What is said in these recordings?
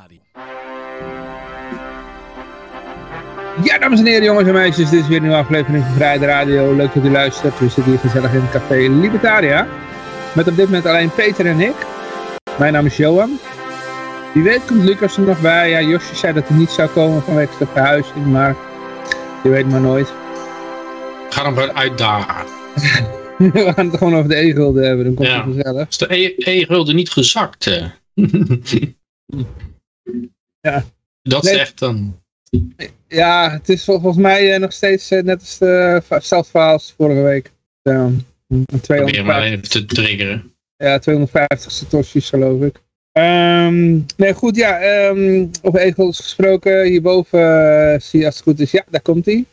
Radio. Ja, dames en heren, jongens en meisjes, dit is weer een nieuwe aflevering van Vrijheid Radio. Leuk dat u luistert. We zitten hier gezellig in het café Libertaria. Met op dit moment alleen Peter en ik. Mijn naam is Johan. Wie weet komt Lucas er nog bij. Ja, Josje zei dat hij niet zou komen vanwege de verhuizing, maar je weet maar nooit. Ga hem wel uitdagen. We gaan het gewoon over de e-gulden hebben, dan komt Ja. het gezellig. Is de E- e-gulden niet gezakt? Ja. Dat Nee. zegt dan. Ja, het is vol- volgens mij eh, nog steeds eh, net als de hetzelfde verhaal als vorige week. Uh, hem 250, maar even te triggeren. ja, 250 satoshis geloof ik. Ehm, nee, goed, ja, ehm over e-guldens gesproken. Hierboven eh, zie je als het goed is, ja, daar komt hij.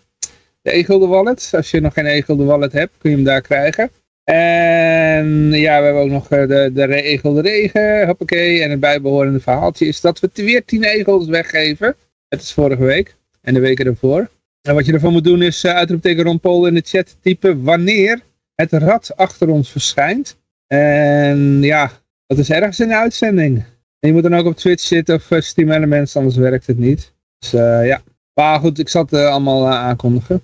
De e-gulden wallet. Als je nog geen e-gulden wallet hebt, kun je hem daar krijgen. En ja, we hebben ook nog eh, de, de re- e-gulden regen, hoppakee. En het bijbehorende verhaaltje is dat we weer 10 e-guldens weggeven. Het is vorige week en de weken ervoor. En wat je ervoor moet doen is uh, uitroepteken Ron Paul in de chat typen wanneer het rad achter ons verschijnt. En ja, dat is ergens in de uitzending. En je moet dan ook op Twitch zitten of uh, Steam Elements, anders werkt het niet. Dus ja, maar goed, ik uh, allemaal aankondigen.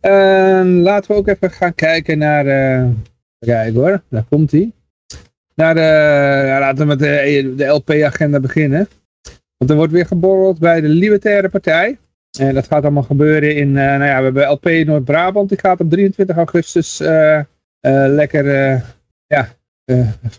En laten we ook even gaan kijken naar, kijk hoor, daar komt hij. Naar ja, laten we met de, LP-agenda beginnen. Want er wordt weer geborreld bij de Libertaire Partij. En dat gaat allemaal gebeuren in, uh, nou ja, we hebben LP Noord-Brabant. Die gaat op 23 augustus uh, lekker, ja,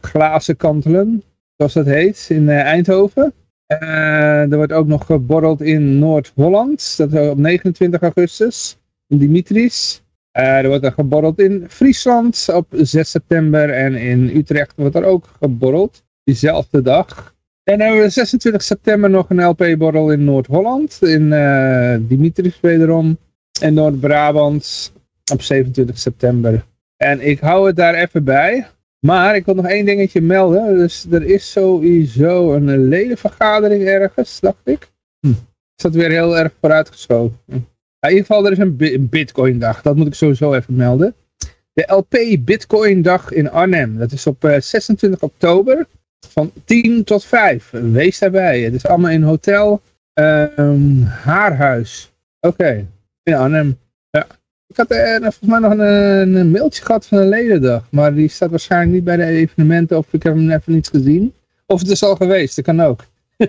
glazen kantelen. Zoals dat heet, in Eindhoven. er wordt ook nog geborreld in Noord-Holland. Dat is op 29 augustus. In Dimitris. Er wordt er geborreld in Friesland op 6 september. En in Utrecht wordt er ook geborreld. Diezelfde dag. En dan hebben we 26 september nog een LP-borrel in Noord-Holland. In uh, Dimitris wederom. En Noord-Brabant op 27 september. En ik hou het daar even bij. Maar ik wil nog één dingetje melden. Dus er is sowieso een ledenvergadering ergens, dacht ik. Hm. Is dat weer heel erg vooruitgeschoven. In ieder geval, er is een, Bitcoin dag. Dat moet ik sowieso even melden. De LP Bitcoin dag in Arnhem. Dat is op uh, 26 oktober. Van 10 tot 5. Wees daarbij. Het is allemaal in hotel um, Haarhuis. Oké. In Arnhem. Ja. Ik had uh, volgens mij nog een, een, mailtje gehad van een ledendag. Maar die staat waarschijnlijk niet bij de evenementen. Of ik heb hem even niet gezien. Of het is al geweest. Dat kan ook.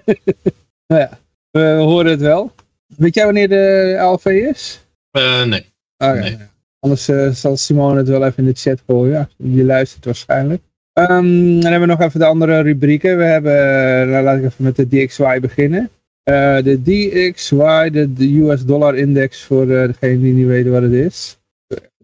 nou ja. We, horen het wel. Weet jij wanneer de ALV is? Uh, nee. Okay. nee. Anders uh, zal Simone het wel even in de chat gooien. Ja, die luistert waarschijnlijk. Um, dan hebben we nog even de andere rubrieken. We hebben, nou, laat ik even met de DXY beginnen. Uh, de DXY, de, de US dollar index voor degene die niet weten wat het is.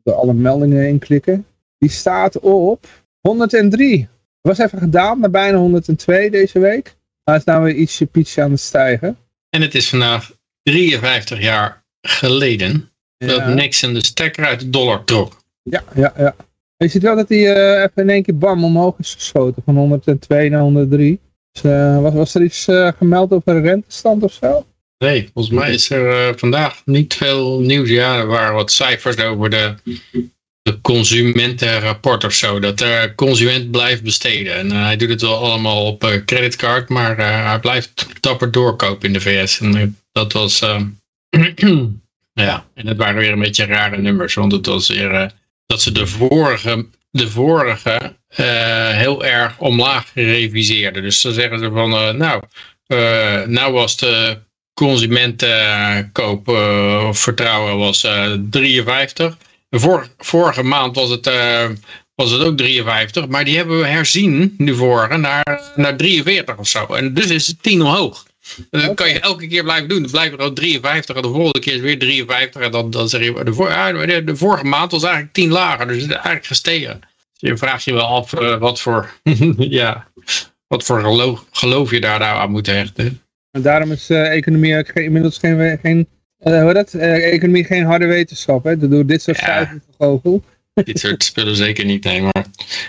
Door alle meldingen inklikken. Die staat op 103. Was even gedaan naar bijna 102 deze week. Maar is nou weer ietsje pietje aan het stijgen. En het is vandaag 53 jaar geleden ja. dat Nixon de stekker uit de dollar trok. Ja, ja, ja. Je ziet wel dat hij uh, even in één keer bam omhoog is geschoten. Van 102 naar 103. Dus, uh, was, was er iets uh, gemeld over een rentestand of zo? Nee, volgens mij is er vandaag niet veel nieuws. Ja, er waren wat cijfers over de, de consumentenrapport of zo. Dat de consument blijft besteden. En hij doet het wel allemaal op creditcard. Maar hij blijft dapper doorkopen in de VS. En dat was... ja, en het waren weer een beetje rare nummers. Want het was weer dat ze de vorige, de vorige heel erg omlaag reviseerden. Dus dan zeggen ze van, nou, nou was de consumentenkoop vertrouwen was 53. Vor, vorige maand was het, was het ook 53, maar die hebben we herzien, nu vorige, naar, naar 43 of zo. En dus is het 10 omhoog. En dat kan je elke keer blijven doen. Dan blijft er ook 53 en de volgende keer is weer 53. En dan, dan zeg je, de, vor, de, de, vorige maand was eigenlijk 10 lager. Dus het is eigenlijk gestegen. Dus je vraagt je wel af uh, wat voor, ja, wat voor geloof, geloof je daar nou aan moet hechten. En daarom is uh, economie inmiddels geen, geen, hoe dat? economie geen harde wetenschap. Hè? Door dit soort cijfers gegoocheld. Dit soort spullen zeker niet, nee. Maar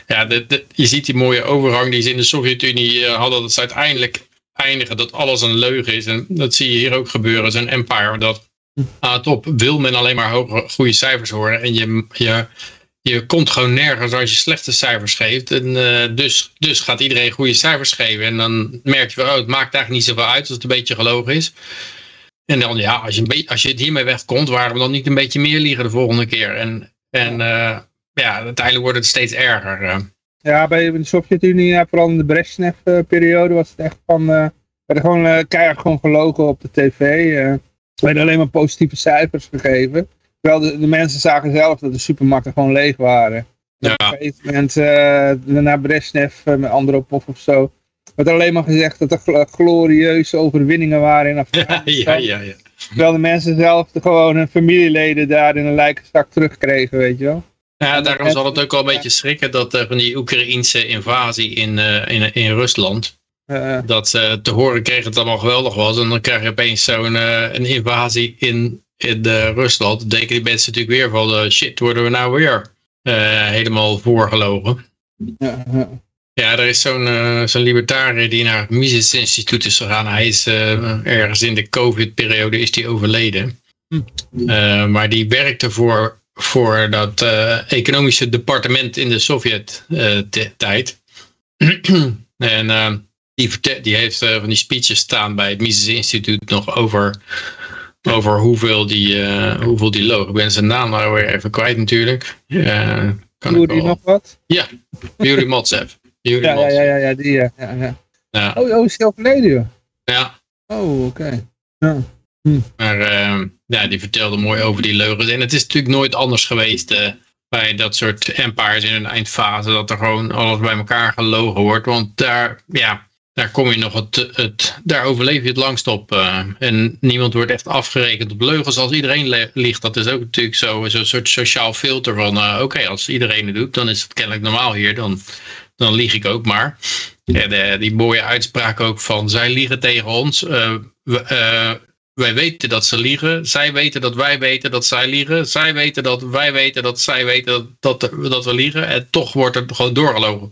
ja, de, de, je ziet die mooie overgang die ze in de Sovjet-Unie hadden. Dat ze uiteindelijk eindigen dat alles een leugen is. En dat zie je hier ook gebeuren. Zo'n empire dat aan het op wil men alleen maar hoge, goede cijfers horen. En je, je, je komt gewoon nergens als je slechte cijfers geeft. En, dus, dus gaat iedereen goede cijfers geven. En dan merk je van, oh, het maakt eigenlijk niet zoveel uit als het een beetje gelogen is. En dan ja, als je, als je het hiermee wegkomt, waarom dan niet een beetje meer liegen de volgende keer? En, en ja, uiteindelijk wordt het steeds erger. Ja, bij de Sovjet-Unie, vooral in de Brezhnev-periode, was het echt van... Uh, werden gewoon uh, keihard gewoon gelogen op de tv. Uh, werden alleen maar positieve cijfers gegeven. Terwijl de, de, mensen zagen zelf dat de supermarkten gewoon leeg waren. Ja. Op een gegeven moment, uh, na Brezhnev, met Andropov of zo, werd alleen maar gezegd dat er glorieuze overwinningen waren in Afghanistan. ja, ja, ja. Terwijl de mensen zelf de, gewoon hun familieleden daar in een lijkenstak terugkregen, weet je wel. Ja, daarom zal het ook wel een beetje schrikken dat uh, van die Oekraïnse invasie in, uh, in, in Rusland. Uh, dat ze te horen kregen dat het allemaal geweldig was. En dan krijg je opeens zo'n een invasie in, in Rusland. Dan denken die mensen natuurlijk weer van shit, worden we nou weer helemaal voorgelogen. Ja, ja. er is zo'n zo'n libertariër die naar het Mises Instituut is gegaan. Hij is ergens in de COVID-periode is die overleden. Hm. maar die werkte voor voor dat economische departement in de Sovjet-tijd. en die, die heeft van die speeches staan bij het Mises Instituut nog over, over hoeveel die, hoeveel die loog. Ik ben zijn naam nou weer even kwijt natuurlijk. kan die nog wat? Ja, Yuri Motsev. Ja, ja, ja, ja, ja, die, ja, ja. ja. Oh, oh, is die overleden? Ja. Oh, oké. Ja. Hm. Maar uh, ja, die vertelde mooi over die leugens. En het is natuurlijk nooit anders geweest uh, bij dat soort empires in een eindfase. Dat er gewoon alles bij elkaar gelogen wordt. Want daar, ja, daar kom je nog het, het daar overleef je het langst op. Uh, en niemand wordt echt afgerekend op leugens als iedereen liegt. Dat is ook natuurlijk zo'n zo soort sociaal filter van uh, oké, als iedereen het doet, dan is het kennelijk normaal hier. Dan, dan lieg ik ook maar. En die mooie uitspraak ook van zij liegen tegen ons. We, wij weten dat ze liegen. Zij weten dat wij weten dat zij liegen. Zij weten dat wij weten dat zij weten dat, dat, dat we liegen. En toch wordt het gewoon doorgelogen.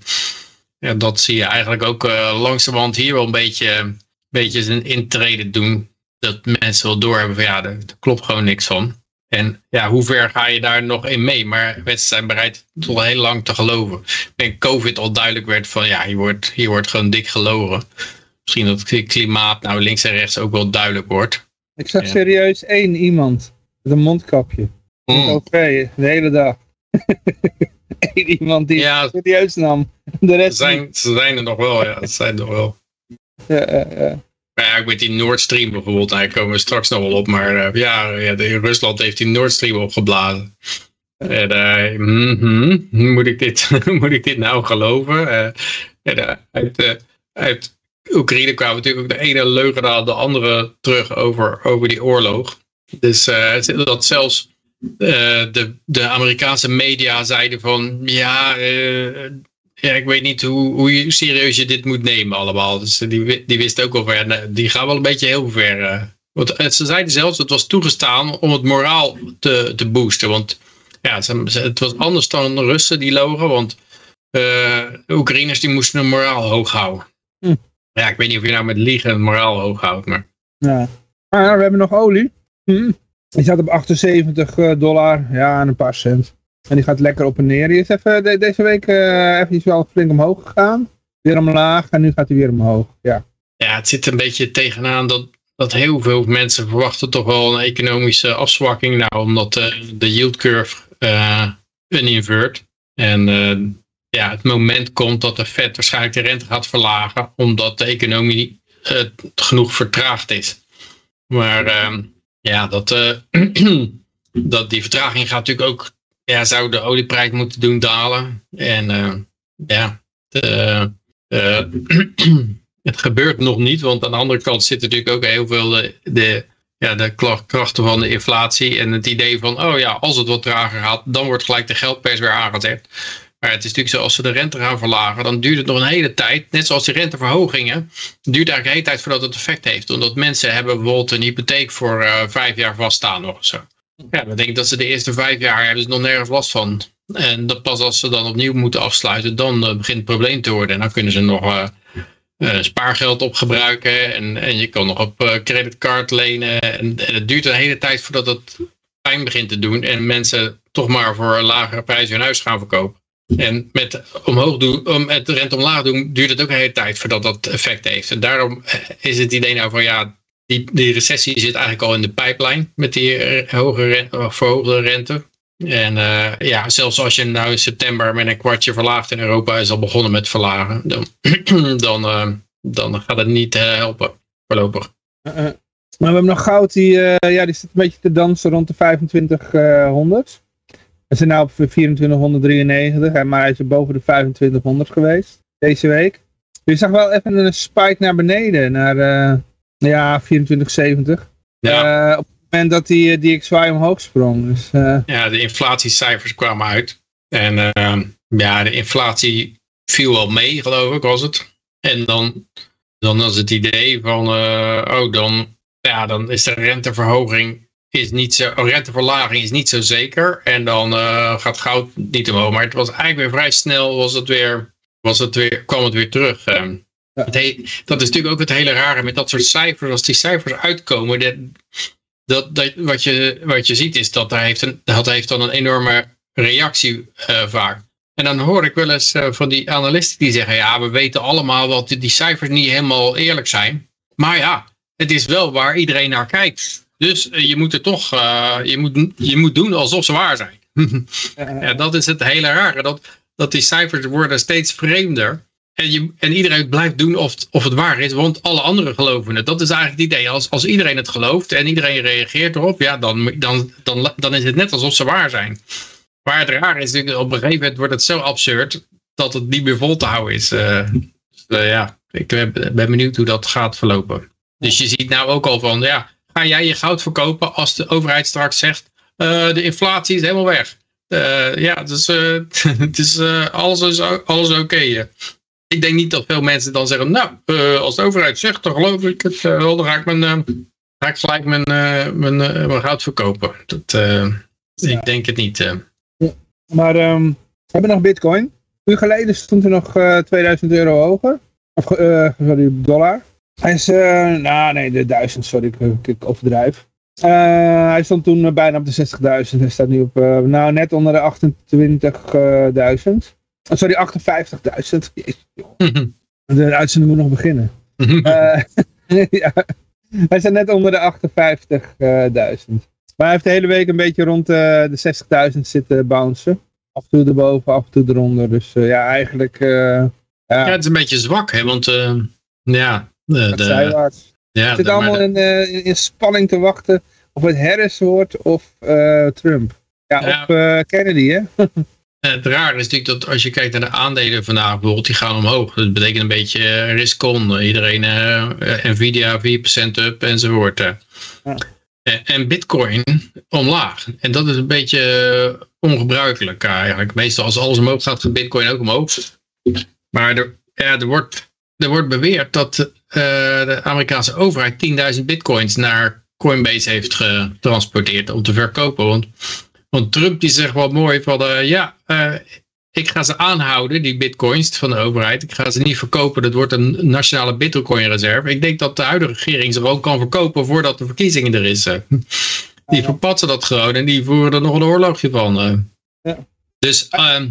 En dat zie je eigenlijk ook uh, langzamerhand hier wel een beetje, beetje zijn intreden doen. Dat mensen wel doorhebben van ja, daar, klopt gewoon niks van. En ja, hoe ver ga je daar nog in mee? Maar mensen zijn bereid tot heel lang te geloven. Ik denk COVID al duidelijk werd van ja, hier wordt, hier wordt gewoon dik gelogen. Misschien dat het klimaat nou links en rechts ook wel duidelijk wordt. Ik zag serieus één iemand met een mondkapje. Mm. Oké, de hele dag. Eén iemand die ja, het serieus nam. De rest ze, zijn, ze zijn er nog wel, ja. Ze zijn er nog wel. Ja, ja. Maar ja, weet die Nord Stream bijvoorbeeld, daar komen we straks nog wel op. Maar uh, ja, ja in Rusland heeft die Nord Stream opgeblazen. En, uh, moet, ik dit, moet ik dit nou geloven? En, uit, uit Oekraïne kwamen natuurlijk ook de ene leugen na de andere terug over, over die oorlog. Dus dat zelfs de, de Amerikaanse media zeiden van ja, ja ik weet niet hoe, hoe serieus je dit moet nemen allemaal. Dus die, die wisten ook wel ver, die gaan wel een beetje heel ver. want ze zeiden zelfs, het was toegestaan om het moraal te, te boosten. Want ja, het was anders dan de Russen die logen, want de Oekraïners die moesten hun moraal hoog houden. Hm. Ja, ik weet niet of je nou met liegen het moraal hoog houdt, maar... Ja. Maar we hebben nog olie. Hm. Die staat op 78 eh, dollar, ja, en een paar cent. En die gaat lekker op en neer. Die is even, deze week uh, even wel flink omhoog gegaan. Weer omlaag en nu gaat hij weer omhoog, ja. Ja, het zit een beetje tegenaan dat, dat heel veel mensen verwachten toch wel een economische afzwakking. Nou, omdat uh, de yield curve uh, een invert. En ja, het moment komt dat de Fed waarschijnlijk de rente gaat verlagen, omdat de economie genoeg vertraagd is. Maar uh, ja, dat, dat die vertraging gaat natuurlijk ook, ja, zou de olieprijs moeten doen dalen. En uh, ja, de, het gebeurt nog niet, want aan de andere kant zitten natuurlijk ook heel veel de, ja, de krachten van de inflatie en het idee van, oh ja, als het wat trager gaat, dan wordt gelijk de geldpers weer aangezet. Maar het is natuurlijk zo, als ze de rente gaan verlagen, dan duurt het nog een hele tijd. Net zoals die renteverhogingen, duurt eigenlijk een hele tijd voordat het effect heeft. Omdat mensen hebben bijvoorbeeld een hypotheek voor vijf jaar vaststaan of zo. Ja, dan denk ik dat ze de eerste vijf jaar hebben ze nog nergens last van. En dat pas als ze dan opnieuw moeten afsluiten, dan uh, begint het probleem te worden. En dan kunnen ze nog uh, spaargeld opgebruiken en, en je kan nog op creditcard lenen. En, het duurt een hele tijd voordat het pijn begint te doen en mensen toch maar voor een lagere prijs hun huis gaan verkopen. En met, omhoog doen, om de rente omlaag doen duurt het ook een hele tijd voordat dat effect heeft. En daarom is het idee nou van ja, die, die recessie zit eigenlijk al in de pijplijn met die hoge rente, rente. En uh, ja, zelfs als je nou in september met een kwartje verlaagt in Europa is al begonnen met verlagen, dan, dan, uh, dan gaat het niet helpen voorlopig. maar we hebben nog goud, die, ja, die zit een beetje te dansen rond de 2500. We zijn nu op 2493, maar hij is boven de 2500 geweest deze week. Je zag wel even een spike naar beneden, naar ja, 2470. Ja. op moment dat die DXY omhoog sprong. Dus, uh... Ja, de inflatiecijfers kwamen uit. En uh, ja, de inflatie viel wel mee, geloof ik, was het. En dan, dan was het idee van, oh, dan, ja, dan is de renteverhoging is niet zo, oh, renteverlaging is niet zo zeker. En dan gaat goud niet omhoog. Maar het was eigenlijk weer vrij snel, was het weer, was het weer, kwam het weer terug. Ja. dat is natuurlijk ook het hele rare met dat soort cijfers. Als die cijfers uitkomen, de, dat, dat, wat, je, wat je ziet is dat hij heeft, een, dat heeft dan een enorme reactie uh, vaak. En dan hoor ik wel eens uh, van die analisten die zeggen, ja, we weten allemaal dat die, die cijfers niet helemaal eerlijk zijn. Maar ja, het is wel waar iedereen naar kijkt. Dus uh, je moet er toch, je, moet, je moet doen alsof ze waar zijn. ja, dat is het hele rare, dat, dat die cijfers worden steeds vreemder. En, en iedereen blijft doen of, of het waar is, want alle anderen geloven het. Dat is eigenlijk het idee. Als, als iedereen het gelooft en iedereen reageert erop, ja, dan, dan, dan, dan is het net alsof ze waar zijn. Maar het raar is op een gegeven moment wordt het zo absurd dat het niet meer vol te houden is. Uh, dus, uh, ja, ik ben, ben benieuwd hoe dat gaat verlopen. Dus je ziet nou ook al van, ja, ga jij je goud verkopen als de overheid straks zegt, uh, de inflatie is helemaal weg. ja, dus, het is, alles is, alles oké. Ik denk niet dat veel mensen dan zeggen, nou, uh, als de overheid zegt, dan geloof ik het uh, wel, dan ga ik, mijn, uh, ga ik gelijk mijn, mijn, mijn goud verkopen. Dat, ja. Ik denk het niet. Ja. Maar um, we hebben nog bitcoin. Een uur geleden stond er nog 2000 euro hoger. Of, sorry, dollar. Hij is, nou nee, de 1000, sorry, ik, ik overdrijf. hij stond toen bijna op de 60.000. Hij staat nu op, nou net onder de 28.000. Oh, sorry, 58.000. De uitzending moet nog beginnen. uh, ja, hij staat net onder de 58.000. Maar hij heeft de hele week een beetje rond uh, de 60.000 zitten bouncen. Af en toe erboven, af en toe eronder. Dus uh, ja, eigenlijk... ja. ja, het is een beetje zwak, hè, want ja... De, de, ja, het zit allemaal in, in, spanning te wachten of het Harris wordt of Trump. Ja, ja. of Kennedy, hè? Het raar is natuurlijk dat als je kijkt naar de aandelen vandaag bijvoorbeeld, die gaan omhoog. Dat betekent een beetje uh, risk-on. Iedereen, uh, Nvidia 4% up enzovoort. Ja. En bitcoin omlaag. En dat is een beetje ongebruikelijk eigenlijk. Meestal als alles omhoog gaat, gaat bitcoin ook omhoog. Maar er, ja, er, wordt, er wordt beweerd dat de Amerikaanse overheid 10.000 bitcoins naar Coinbase heeft getransporteerd om te verkopen. Want want Trump die zegt wel mooi van uh, ja, uh, ik ga ze aanhouden, die bitcoins van de overheid. Ik ga ze niet verkopen, dat wordt een nationale bitcoin reserve. Ik denk dat de huidige regering ze gewoon kan verkopen voordat de verkiezingen er is. Die verpatsen dat gewoon en die voeren er nog een oorlogje van. Ja. Dus uh,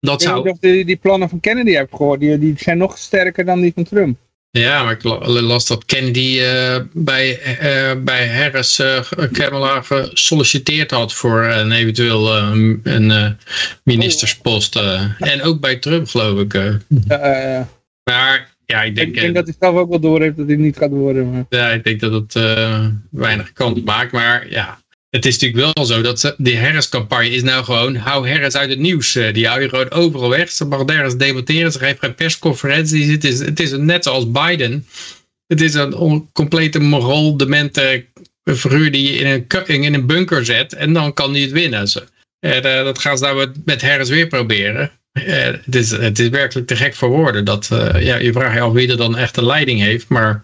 dat zou... Ik die, die plannen van Kennedy heb gehoord, die, die zijn nog sterker dan die van Trump. Ja, maar ik las dat Kennedy uh, bij, uh, bij Harris uh, Kamala gesolliciteerd had voor een eventueel een ministerspost. en ook bij Trump, geloof ik. Ja, maar ja, ik denk... Ik denk dat hij zelf ook wel door heeft dat hij niet gaat worden. Maar... Ja, ik denk dat het weinig kans maakt. Maar ja, het is natuurlijk wel zo dat die Harris-campagne is nou gewoon, hou Harris uit het nieuws. Eh, die hou je gewoon overal weg. Ze mag nergens debatteren, ze geeft geen persconferenties. Het is, het is net zoals Biden. Het is een complete moral demente figuur die je in een, in een bunker zet en dan kan hij het winnen. En, uh, dat gaan ze nou met, Harris weer proberen. Uh, het, is, het is werkelijk te gek voor woorden. Dat, ja, je vraagt je af wie er dan echt de leiding heeft, maar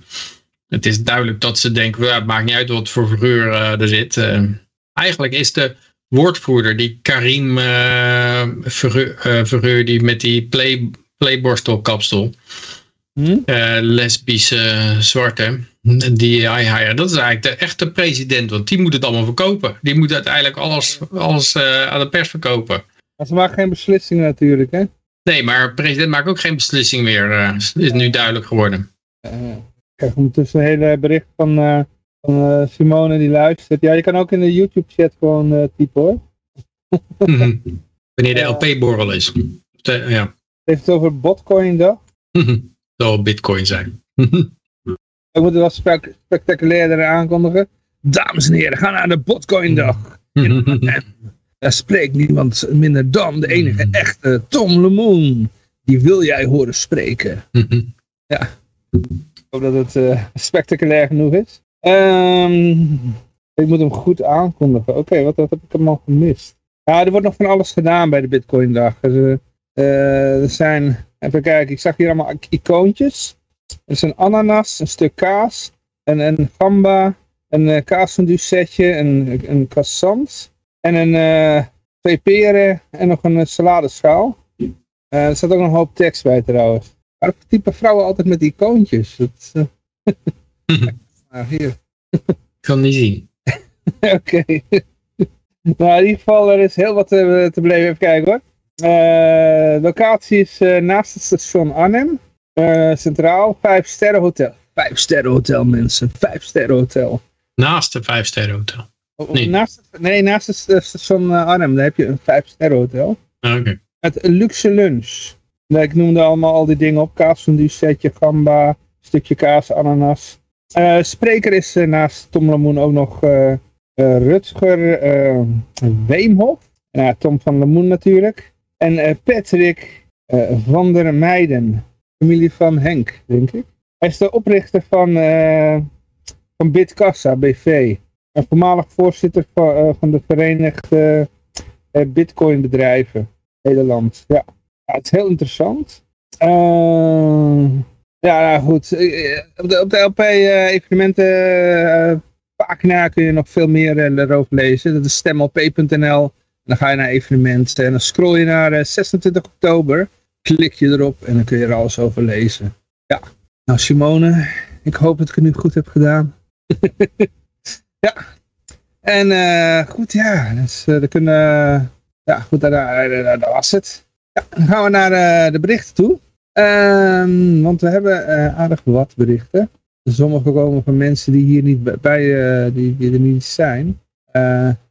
het is duidelijk dat ze denken, ja, het maakt niet uit wat voor figuur uh, er zit. Uh, eigenlijk is de woordvoerder, die Karim uh, figuur, die met die play, playborstelkapsel, hmm? lesbische zwarte, die AI, dat is eigenlijk de echte president, want die moet het allemaal verkopen. Die moet uiteindelijk alles, alles aan de pers verkopen. Maar ze maken geen beslissingen natuurlijk, hè? Nee, maar president maakt ook geen beslissing meer, uh, is nu duidelijk geworden. Uh, kijk, ondertussen een hele bericht van, uh, van Simone die luistert. Ja, je kan ook in de YouTube-chat gewoon typen hoor. Wanneer de LP-borrel is. De, ja. Heeft het over Botcoin dag? zal Bitcoin zijn. Ik moet het wel spek spectaculairder aankondigen. Dames en heren, ga naar de Botcoin dag. Daar spreekt niemand minder dan de enige echte Tom Lemoen. Die wil jij horen spreken. ja. Dat het uh, spectaculair genoeg is. Um, ik moet hem goed aankondigen. Oké, wat, wat, heb ik hem al gemist? Ja, er wordt nog van alles gedaan bij de Bitcoin dag. Dus, uh, er zijn, even kijken, ik zag hier allemaal icoontjes. Er is een ananas, een stuk kaas, een, een gamba, een uh, kaasfondue setje, een, een en een, twee peren en nog een saladeschaal. Er staat ook nog een hoop tekst bij trouwens. Waarom type vrouwen altijd met icoontjes? Dat, nou, hier. Ik kan niet zien. Oké. Okay. nou, in ieder geval, er is heel wat te, te beleven. Even kijken hoor. Uh, locatie is uh, naast het station Arnhem. Uh, centraal. Vijf sterren hotel. Vijf sterren hotel mensen. Vijf sterren hotel. Naast de vijf sterren hotel? Nee, naast het, nee, naast het station Arnhem. Daar heb je een vijf sterren hotel. Ah, oké. Met een luxe lunch. Ik noemde allemaal al die dingen op. Kaas van die setje, gamba, stukje kaas, ananas. spreker is naast Tom Lamoen ook nog Rutger Weemhof. Tom van Lamoen natuurlijk. En uh, Patrick uh, van der Meijden, familie van Henk, denk ik. Hij is de oprichter van, uh, van Bitkassa BV. Een voormalig voorzitter van, van de Verenigde Bitcoin-bedrijven Nederland. Ja. Het is heel interessant. ja, nou goed. Op de, op de LP-evenementen pagina kun je nog veel meer erover lezen. Dat is stemlp.nl dan ga je naar evenementen en dan scroll je naar 26 eh, oktober. Klik je erop en dan kun je er alles over lezen. Ja, nou Simone, ik hoop dat ik het nu goed heb gedaan. ja, en goed, ja, dus dan kunnen, ja, goed, daar, daar, daar, was het. Ja, dan gaan we naar de berichten toe. Um, want we hebben aardig wat berichten. Sommige komen van mensen die hier niet bij, die, die er niet zijn.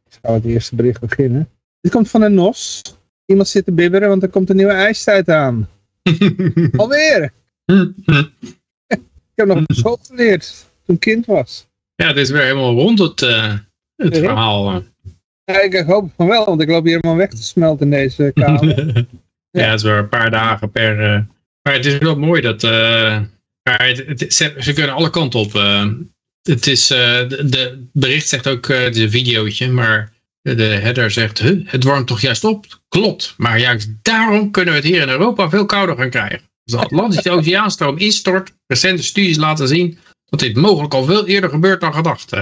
ik ga het eerste bericht beginnen. Dit komt van een NOS. Iemand zit te bibberen, want er komt een nieuwe ijstijd aan. Alweer! ik heb nog op school geleerd, toen ik kind was. Ja, het is weer helemaal rond het, uh, het verhaal. Ja, ik hoop van wel, want ik loop hier helemaal weg te smelten in deze kamer. ja. het is weer een paar dagen per... Uh, maar het is wel mooi dat... Uh, het, ze, kunnen alle kanten op. het is, de, de, bericht zegt ook, het is een maar de header zegt, het warmt toch juist op? Klopt, maar juist daarom kunnen we het hier in Europa veel kouder gaan krijgen. Als de Atlantische Oceaanstroom instort, recente studies laten zien dat dit mogelijk al veel eerder gebeurt dan gedacht.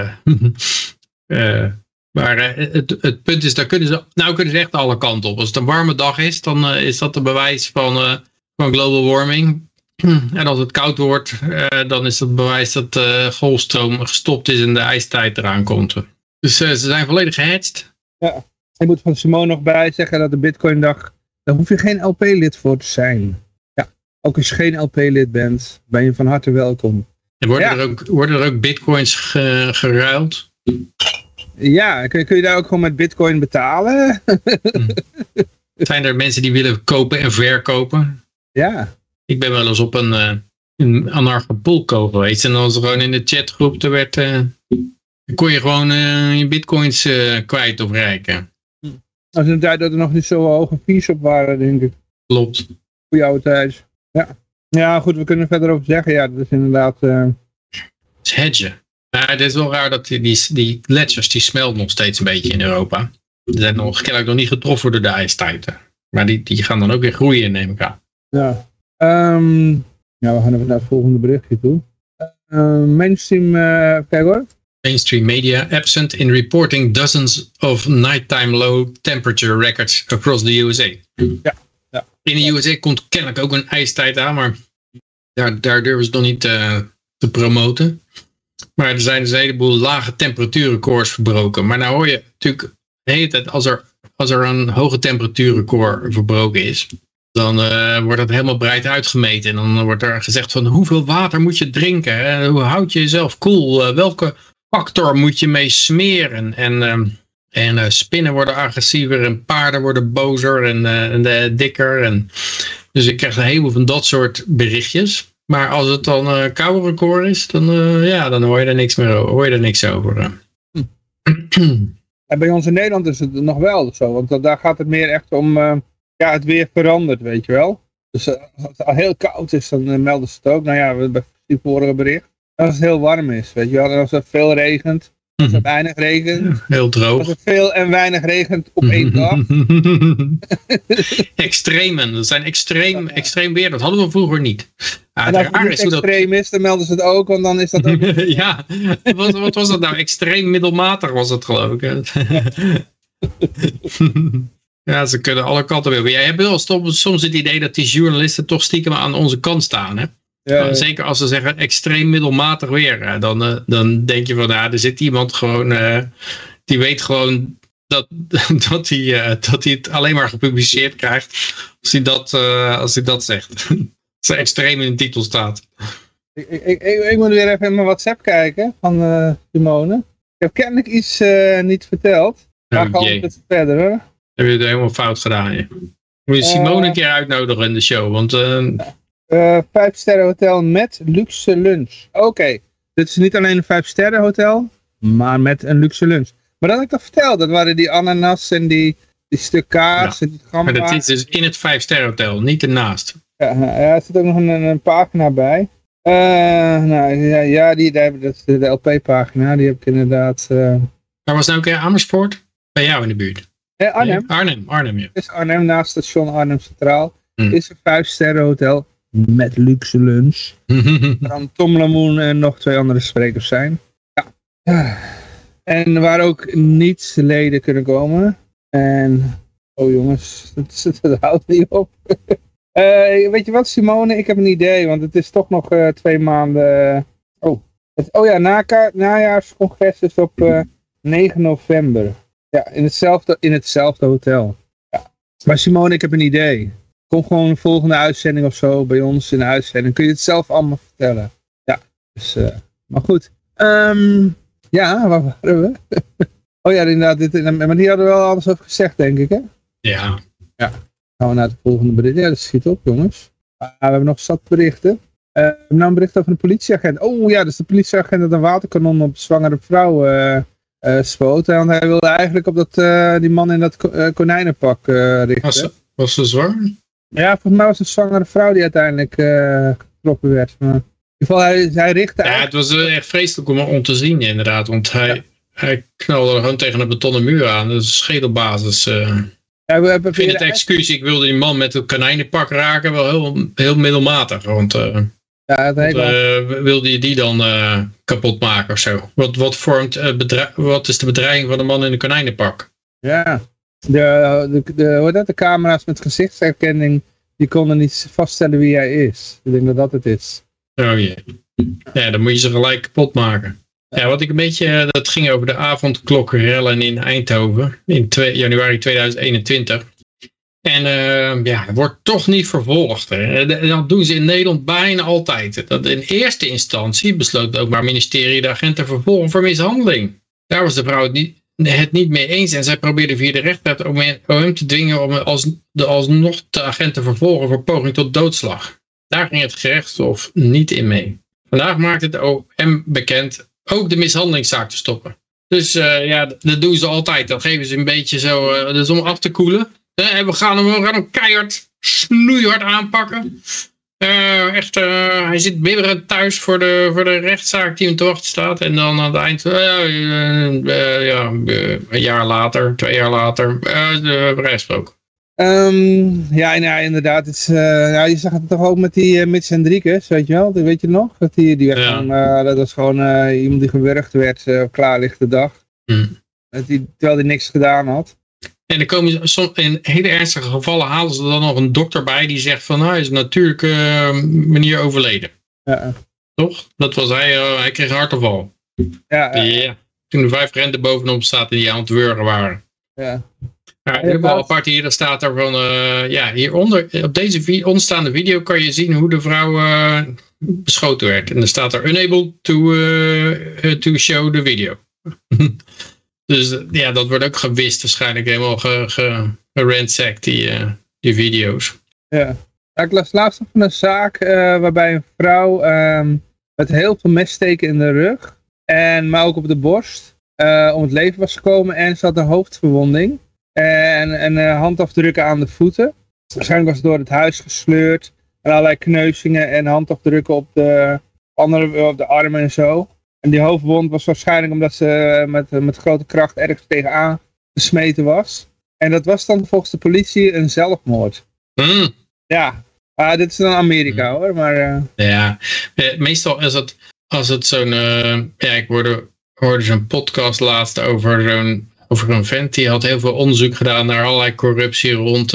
uh, maar uh, het, het, punt is, daar kunnen ze, nou kunnen ze echt alle kanten op. Als het een warme dag is, dan uh, is dat een bewijs van, van global warming. En als het koud wordt, dan is dat bewijs dat de golfstroom gestopt is en de ijstijd eraan komt. Dus ze zijn volledig gehatcht. Ja. Ik moet van Simone nog bij zeggen dat de Bitcoin dag, daar hoef je geen LP-lid voor te zijn. Ja, ook als je geen LP-lid bent, ben je van harte welkom. En worden, er, ook, worden er ook bitcoins geruild? Ja, kun, kun, je daar ook gewoon met bitcoin betalen? Hm. Zijn er mensen die willen kopen en verkopen? Ja. Ik ben wel eens op een, uh, een anarcho geweest. En dan was er gewoon in de chatgroep, er werd... Uh, dan kon je gewoon uh, je bitcoins uh, kwijt of rijken. Dat is een tijd dat er nog niet zo hoge fees op waren, denk ik. Klopt. Voor jouw tijd. Ja. Ja, goed, we kunnen verder over zeggen. Ja, dat is inderdaad... Uh... Het is hedgen. Maar het is wel raar dat die, die, die ledgers, die smelten nog steeds een beetje in Europa. Die zijn nog, kennelijk nog niet getroffen door de ijstijden. Maar die, die gaan dan ook weer groeien, neem ik aan. Ja. Um, ja, we gaan even naar het volgende berichtje toe. Uh, mainstream, uh, kijk hoor mainstream media absent in reporting dozens of nighttime low temperature records across the USA. Ja, ja. In de USA komt kennelijk ook een ijstijd aan, maar daar, daar durven ze nog niet uh, te promoten. Maar er zijn dus een heleboel lage temperatuurrecords verbroken. Maar nou hoor je natuurlijk de hele tijd als er, als er een hoge temperatuurrecord verbroken is. Dan uh, wordt het helemaal breed uitgemeten. En dan wordt er gezegd van hoeveel water moet je drinken? Hè? Hoe houd je jezelf koel? Cool? Uh, welke factor moet je mee smeren? En, uh, en spinnen worden agressiever en paarden worden bozer en, en dikker. En, dus ik krijg een heleboel van dat soort berichtjes. Maar als het dan een uh, koude record is, dan, ja, dan hoor je er niks meer. Hoor je er niks over. En bij ons in Nederland is het nog wel zo. Want daar gaat het meer echt om ja, het weer verandert, weet je wel. Dus als het al heel koud is, dan melden ze het ook. Nou ja, bij het vorige bericht. Als het heel warm is, weet je wel. Als het veel regent, als het weinig regent. Heel droog. Als veel en weinig regent op één dag. Extremen, dat zijn extreem, extreem weer. Dat hadden we vroeger niet. En als het is extreem dat... is, dan melden ze het ook, want dan is dat ook... ja, wat, wat was dat nou? Extreem middelmatig was het geloof ik. Ja, ze kunnen alle kanten weer. Jij hebt wel soms het idee dat die journalisten toch stiekem aan onze kant staan. Hè? Ja, Zeker als ze zeggen extreem middelmatig weer. Dan, uh, dan denk je van, nou, er zit iemand gewoon, uh, die weet gewoon dat, dat, hij, uh, dat hij het alleen maar gepubliceerd krijgt als hij dat, als hij dat zegt. als extreem in de titel staat. Ik, ik, ik, ik, moet weer even in mijn WhatsApp kijken van Simone. Ik heb kennelijk iets niet verteld. Maar oh, we het verder hoor. Heb je het helemaal fout gedaan. Je. Moet je Simone een keer uitnodigen in de show. Want, uh, vijf sterren hotel met luxe lunch. Oké, okay. dit is niet alleen een vijf sterren hotel, maar met een luxe lunch. Maar dat had ik toch verteld, dat waren die ananas en die, die stuk kaas ja. en die gamba. Maar dat is dus in het vijf sterren hotel, niet ernaast. Ja, er zit ook nog een, een pagina bij. Uh, nou, ja, ja die, daar, dat is de LP-pagina, die heb ik inderdaad... Uh... Waar was nou ook Amersfoort? Bij jou in de buurt? Eh, Arnhem. Arnhem, Arnhem, ja. Is Arnhem naast station Arnhem Centraal. Mm. Is een vijf sterren hotel met luxe lunch. dan Tom Lamoen en nog twee andere sprekers zijn. Ja. En waar ook niet leden kunnen komen. En, oh jongens, dat, dat houdt niet op. uh, weet je wat Simone, ik heb een idee, want het is toch nog uh, twee maanden... oh. Het, oh ja, na, najaarscongres is op uh, 9 november. Ja, in hetzelfde, in hetzelfde hotel. Ja. Maar Simone, ik heb een idee. Kom gewoon een volgende uitzending of zo bij ons in de uitzending. Kun je het zelf allemaal vertellen. Ja, dus, uh, maar goed. Um, ja, waar waren we? oh ja, inderdaad. Dit, maar die hadden wel alles over gezegd, denk ik, hè? Ja. Ja. Gaan we naar het volgende bericht. Ja, dat schiet op, jongens. Uh, we hebben nog zat berichten. Uh, we hebben nou een bericht over een politieagent. Oh ja, dus de politieagent dat een waterkanon op zwangere vrouw uh, uh, spoten. Want hij wilde eigenlijk op dat, die man in dat konijnenpak richten. Was, was ze zwanger? Ja, volgens mij was het een zwangere vrouw die uiteindelijk getroffen werd. Maar in ieder geval, hij, hij richtte Ja, het was echt vreselijk om, om te zien inderdaad. Want hij, ja. hij knalde gewoon tegen een betonnen muur aan. Dat is schedelbasis. Ja, we hebben ik vind het excuus, ik wilde die man met het konijnenpak raken wel heel, heel middelmatig. Want ja, het wat, uh, wilde je die dan uh, kapot maken of zo? Wat, wat, vormt, uh, wat is de bedreiging van de man in de konijnenpak? Ja, de, de, hoe dat, de camera's met gezichtsherkenning, die konden niet vaststellen wie hij is. Ik denk dat dat het is. Oh jee. Ja, dan moet je ze gelijk kapot maken. Ja, wat ik een beetje, dat ging over de avondklokkerellen in Eindhoven in 2, januari 2021. En uh, ja, wordt toch niet vervolgd. Hè. Dat doen ze in Nederland bijna altijd. Dat in eerste instantie besloot ook maar ministerie de agent te vervolgen voor mishandeling. Daar was de vrouw het niet, het niet mee eens. En zij probeerde via de rechter om hem te dwingen om als, de, alsnog de agent te vervolgen voor poging tot doodslag. Daar ging het gerechtshof niet in mee. Vandaag maakt het OM bekend ook de mishandelingszaak te stoppen. Dus uh, ja, dat doen ze altijd. Dan geven ze een beetje zo, uh, dus om af te koelen. Uh, we, gaan hem, we gaan hem keihard, snoeihard aanpakken. Uh, echt, uh, hij zit bibberend thuis voor de, voor de rechtszaak die hem te wachten staat. En dan aan het eind, ja, een jaar later, twee jaar later, de rechtsprook. Um, ja, ja, inderdaad. Het is, ja, je zag het toch ook met die uh, Mitch Hendrikus, weet je wel? Weet je nog? Dat, die, die ja. dat was gewoon iemand die gewurgd werd op klaarlichte dag. Mm. Dat die, terwijl hij niks gedaan had. En er komen soms, in hele ernstige gevallen halen ze dan nog een dokter bij die zegt van nou, hij is op natuurlijke manier overleden. Ja. Toch? Dat was hij, uh, hij kreeg een hartaanval. Ja, ja. Toen er vijf renten bovenop zaten die aan het wurgen waren. Ja. Ja, geval apart hier, staat er van, uh, ja, hieronder, op deze ontstaande video kan je zien hoe de vrouw uh, beschoten werd. En dan staat er unable to, uh, to show the video. dus ja, dat wordt ook gewist waarschijnlijk helemaal geransacked, die, die video's. Ja. ik las laatst van een zaak waarbij een vrouw um, met heel veel messteken in de rug, en, maar ook op de borst, om het leven was gekomen en ze had een hoofdverwonding. En, en handafdrukken aan de voeten. Waarschijnlijk was het door het huis gesleurd. En allerlei kneuzingen en handafdrukken op de, andere, op de armen en zo. En die hoofdwond was waarschijnlijk omdat ze met, met grote kracht ergens tegenaan gesmeten was. En dat was dan volgens de politie een zelfmoord. Mm. Ja, ah, dit is dan Amerika mm. hoor. Maar, uh... Ja, meestal is het als het zo'n... Uh, ja, ik hoorde, hoorde zo'n podcast laatst over zo'n over een vent die had heel veel onderzoek gedaan naar allerlei corruptie rond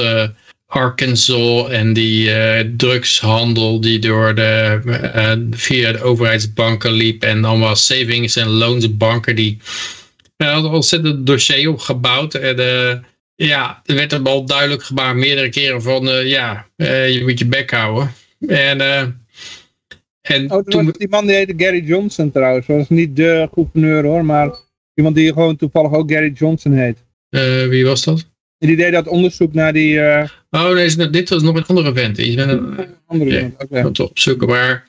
Arkansas en die uh, drugshandel die door de, uh, via de overheidsbanken liep en allemaal savings en loonsbanken die hij had een ontzettend dossier opgebouwd en ja, er werd hem al duidelijk gemaakt meerdere keren van ja, je moet je bek houden en en oh, toen... die man die heette Gary Johnson trouwens. Dat was niet de gouverneur hoor, maar Iemand die gewoon toevallig ook Gary Johnson heet. Uh, wie was dat? Die deed dat onderzoek naar die... Uh... Oh, nee, dit was nog een andere vent. Die is een andere vent, oké. Okay. opzoeken, maar...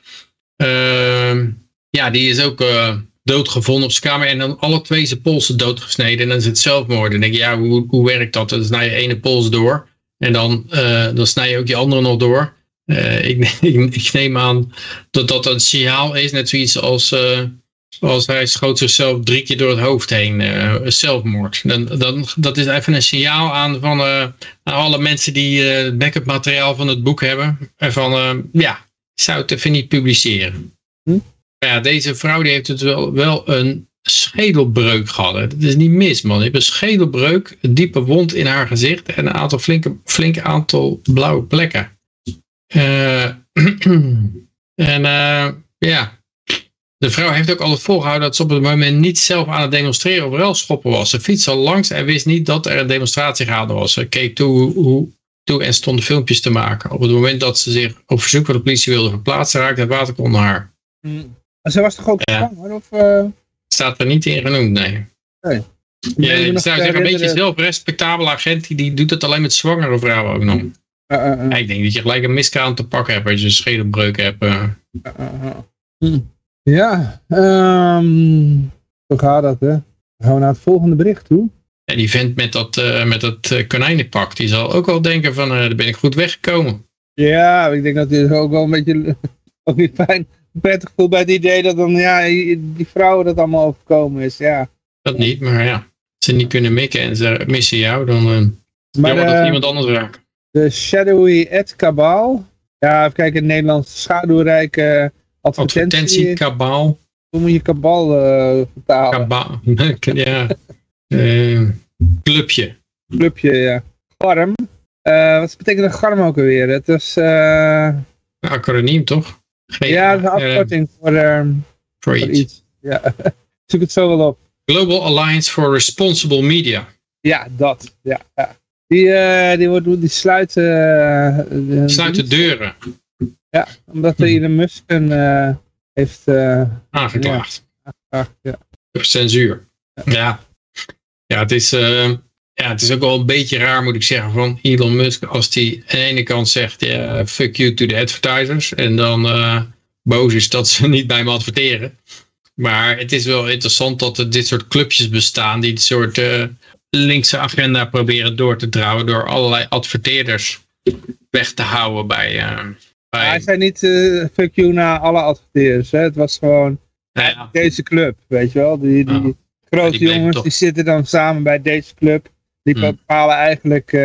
Uh, ja, die is ook uh, doodgevonden op zijn kamer. En dan alle twee zijn polsen doodgesneden. En dan is het zelfmoord. En dan denk je, ja, hoe, hoe werkt dat? Dan snij je ene pols door. En dan, dan snij je ook die andere nog door. ik, ik, ik, neem aan dat dat een signaal is. Net zoiets als Zoals hij schoot zichzelf drie keer door het hoofd heen, uh, zelfmoord. Dan, dan, dat is even een signaal aan van uh, alle mensen die uh, het backup materiaal van het boek hebben. En van, ja, ik zou het even niet publiceren. Hm? Ja, deze vrouw die heeft het wel, wel een schedelbreuk gehad. Dat is niet mis, man. Je hebt een schedelbreuk, een diepe wond in haar gezicht en een aantal flinke, flinke aantal blauwe plekken. en ja, de vrouw heeft ook altijd volgehouden dat ze op het moment niet zelf aan het demonstreren of wel schoppen was. Ze fietste al langs en wist niet dat er een demonstratie gaande was. Ze keek toe, hoe, toe en stond filmpjes te maken. Op het moment dat ze zich op verzoek van de politie wilde verplaatsen, raakte het water onder haar. Hmm. Ze was toch ook ja. Of, uh... Staat er niet in genoemd, nee. nee. Ja, je zou zeggen, een beetje zelfrespectabele agent, die, doet het alleen met zwangere vrouwen ook nog. Uh, uh, ik denk dat je gelijk een miskraam te pakken hebt als je een schedelbreuk hebt. Hmm. Ja, um, zo gaat dat, hè. Dan gaan we naar het volgende bericht toe. En die vent met dat, uh, met dat uh, konijnenpak, die zal ook wel denken van, uh, daar ben ik goed weggekomen. Ja, ik denk dat hij ook wel een beetje, ook niet fijn, prettig voelt bij het idee dat dan, ja, die vrouwen dat allemaal overkomen is, ja. Dat niet, maar ja, als ze niet kunnen mikken en ze missen jou, dan maar jammer dat iemand anders raakt. De Shadowy Ed Cabal, ja, even kijken, het Nederlands schaduwrijke advertentie. kabaal. Hoe moet je kabal uh, vertalen? Kabaal, ja. uh, clubje. Clubje, ja. Garm. Uh, wat betekent een garm ook alweer? Het is... Uh... Acroniem, toch? Geen, ja, een afkorting voor, ehm, voor, iets. iets. Ja, zoek het zo wel op. Global Alliance for Responsible Media. Ja, dat. Ja, ja. Die, die, wordt, die sluiten... Uh, sluiten deuren. Ja, omdat Elon Musk een, uh, heeft... Uh, aangeklaagd. Ja, ja. Censuur. Ja. ja. het is... Uh, ja, het is ook wel een beetje raar, moet ik zeggen, van Elon Musk. Als hij aan de ene kant zegt, ja, fuck you to the advertisers. En dan uh, boos is dat ze niet bij me adverteren. Maar het is wel interessant dat er dit soort clubjes bestaan. Die dit soort linkse agenda proberen door te trouwen. Door allerlei adverteerders weg te houden bij, uh, hij zei niet uh, fuck you naar alle adverteerders. Hè? Het was gewoon ja. deze club, weet je wel. Die, die grote jongens die zitten dan samen bij deze club. Die hmm. bepalen eigenlijk uh,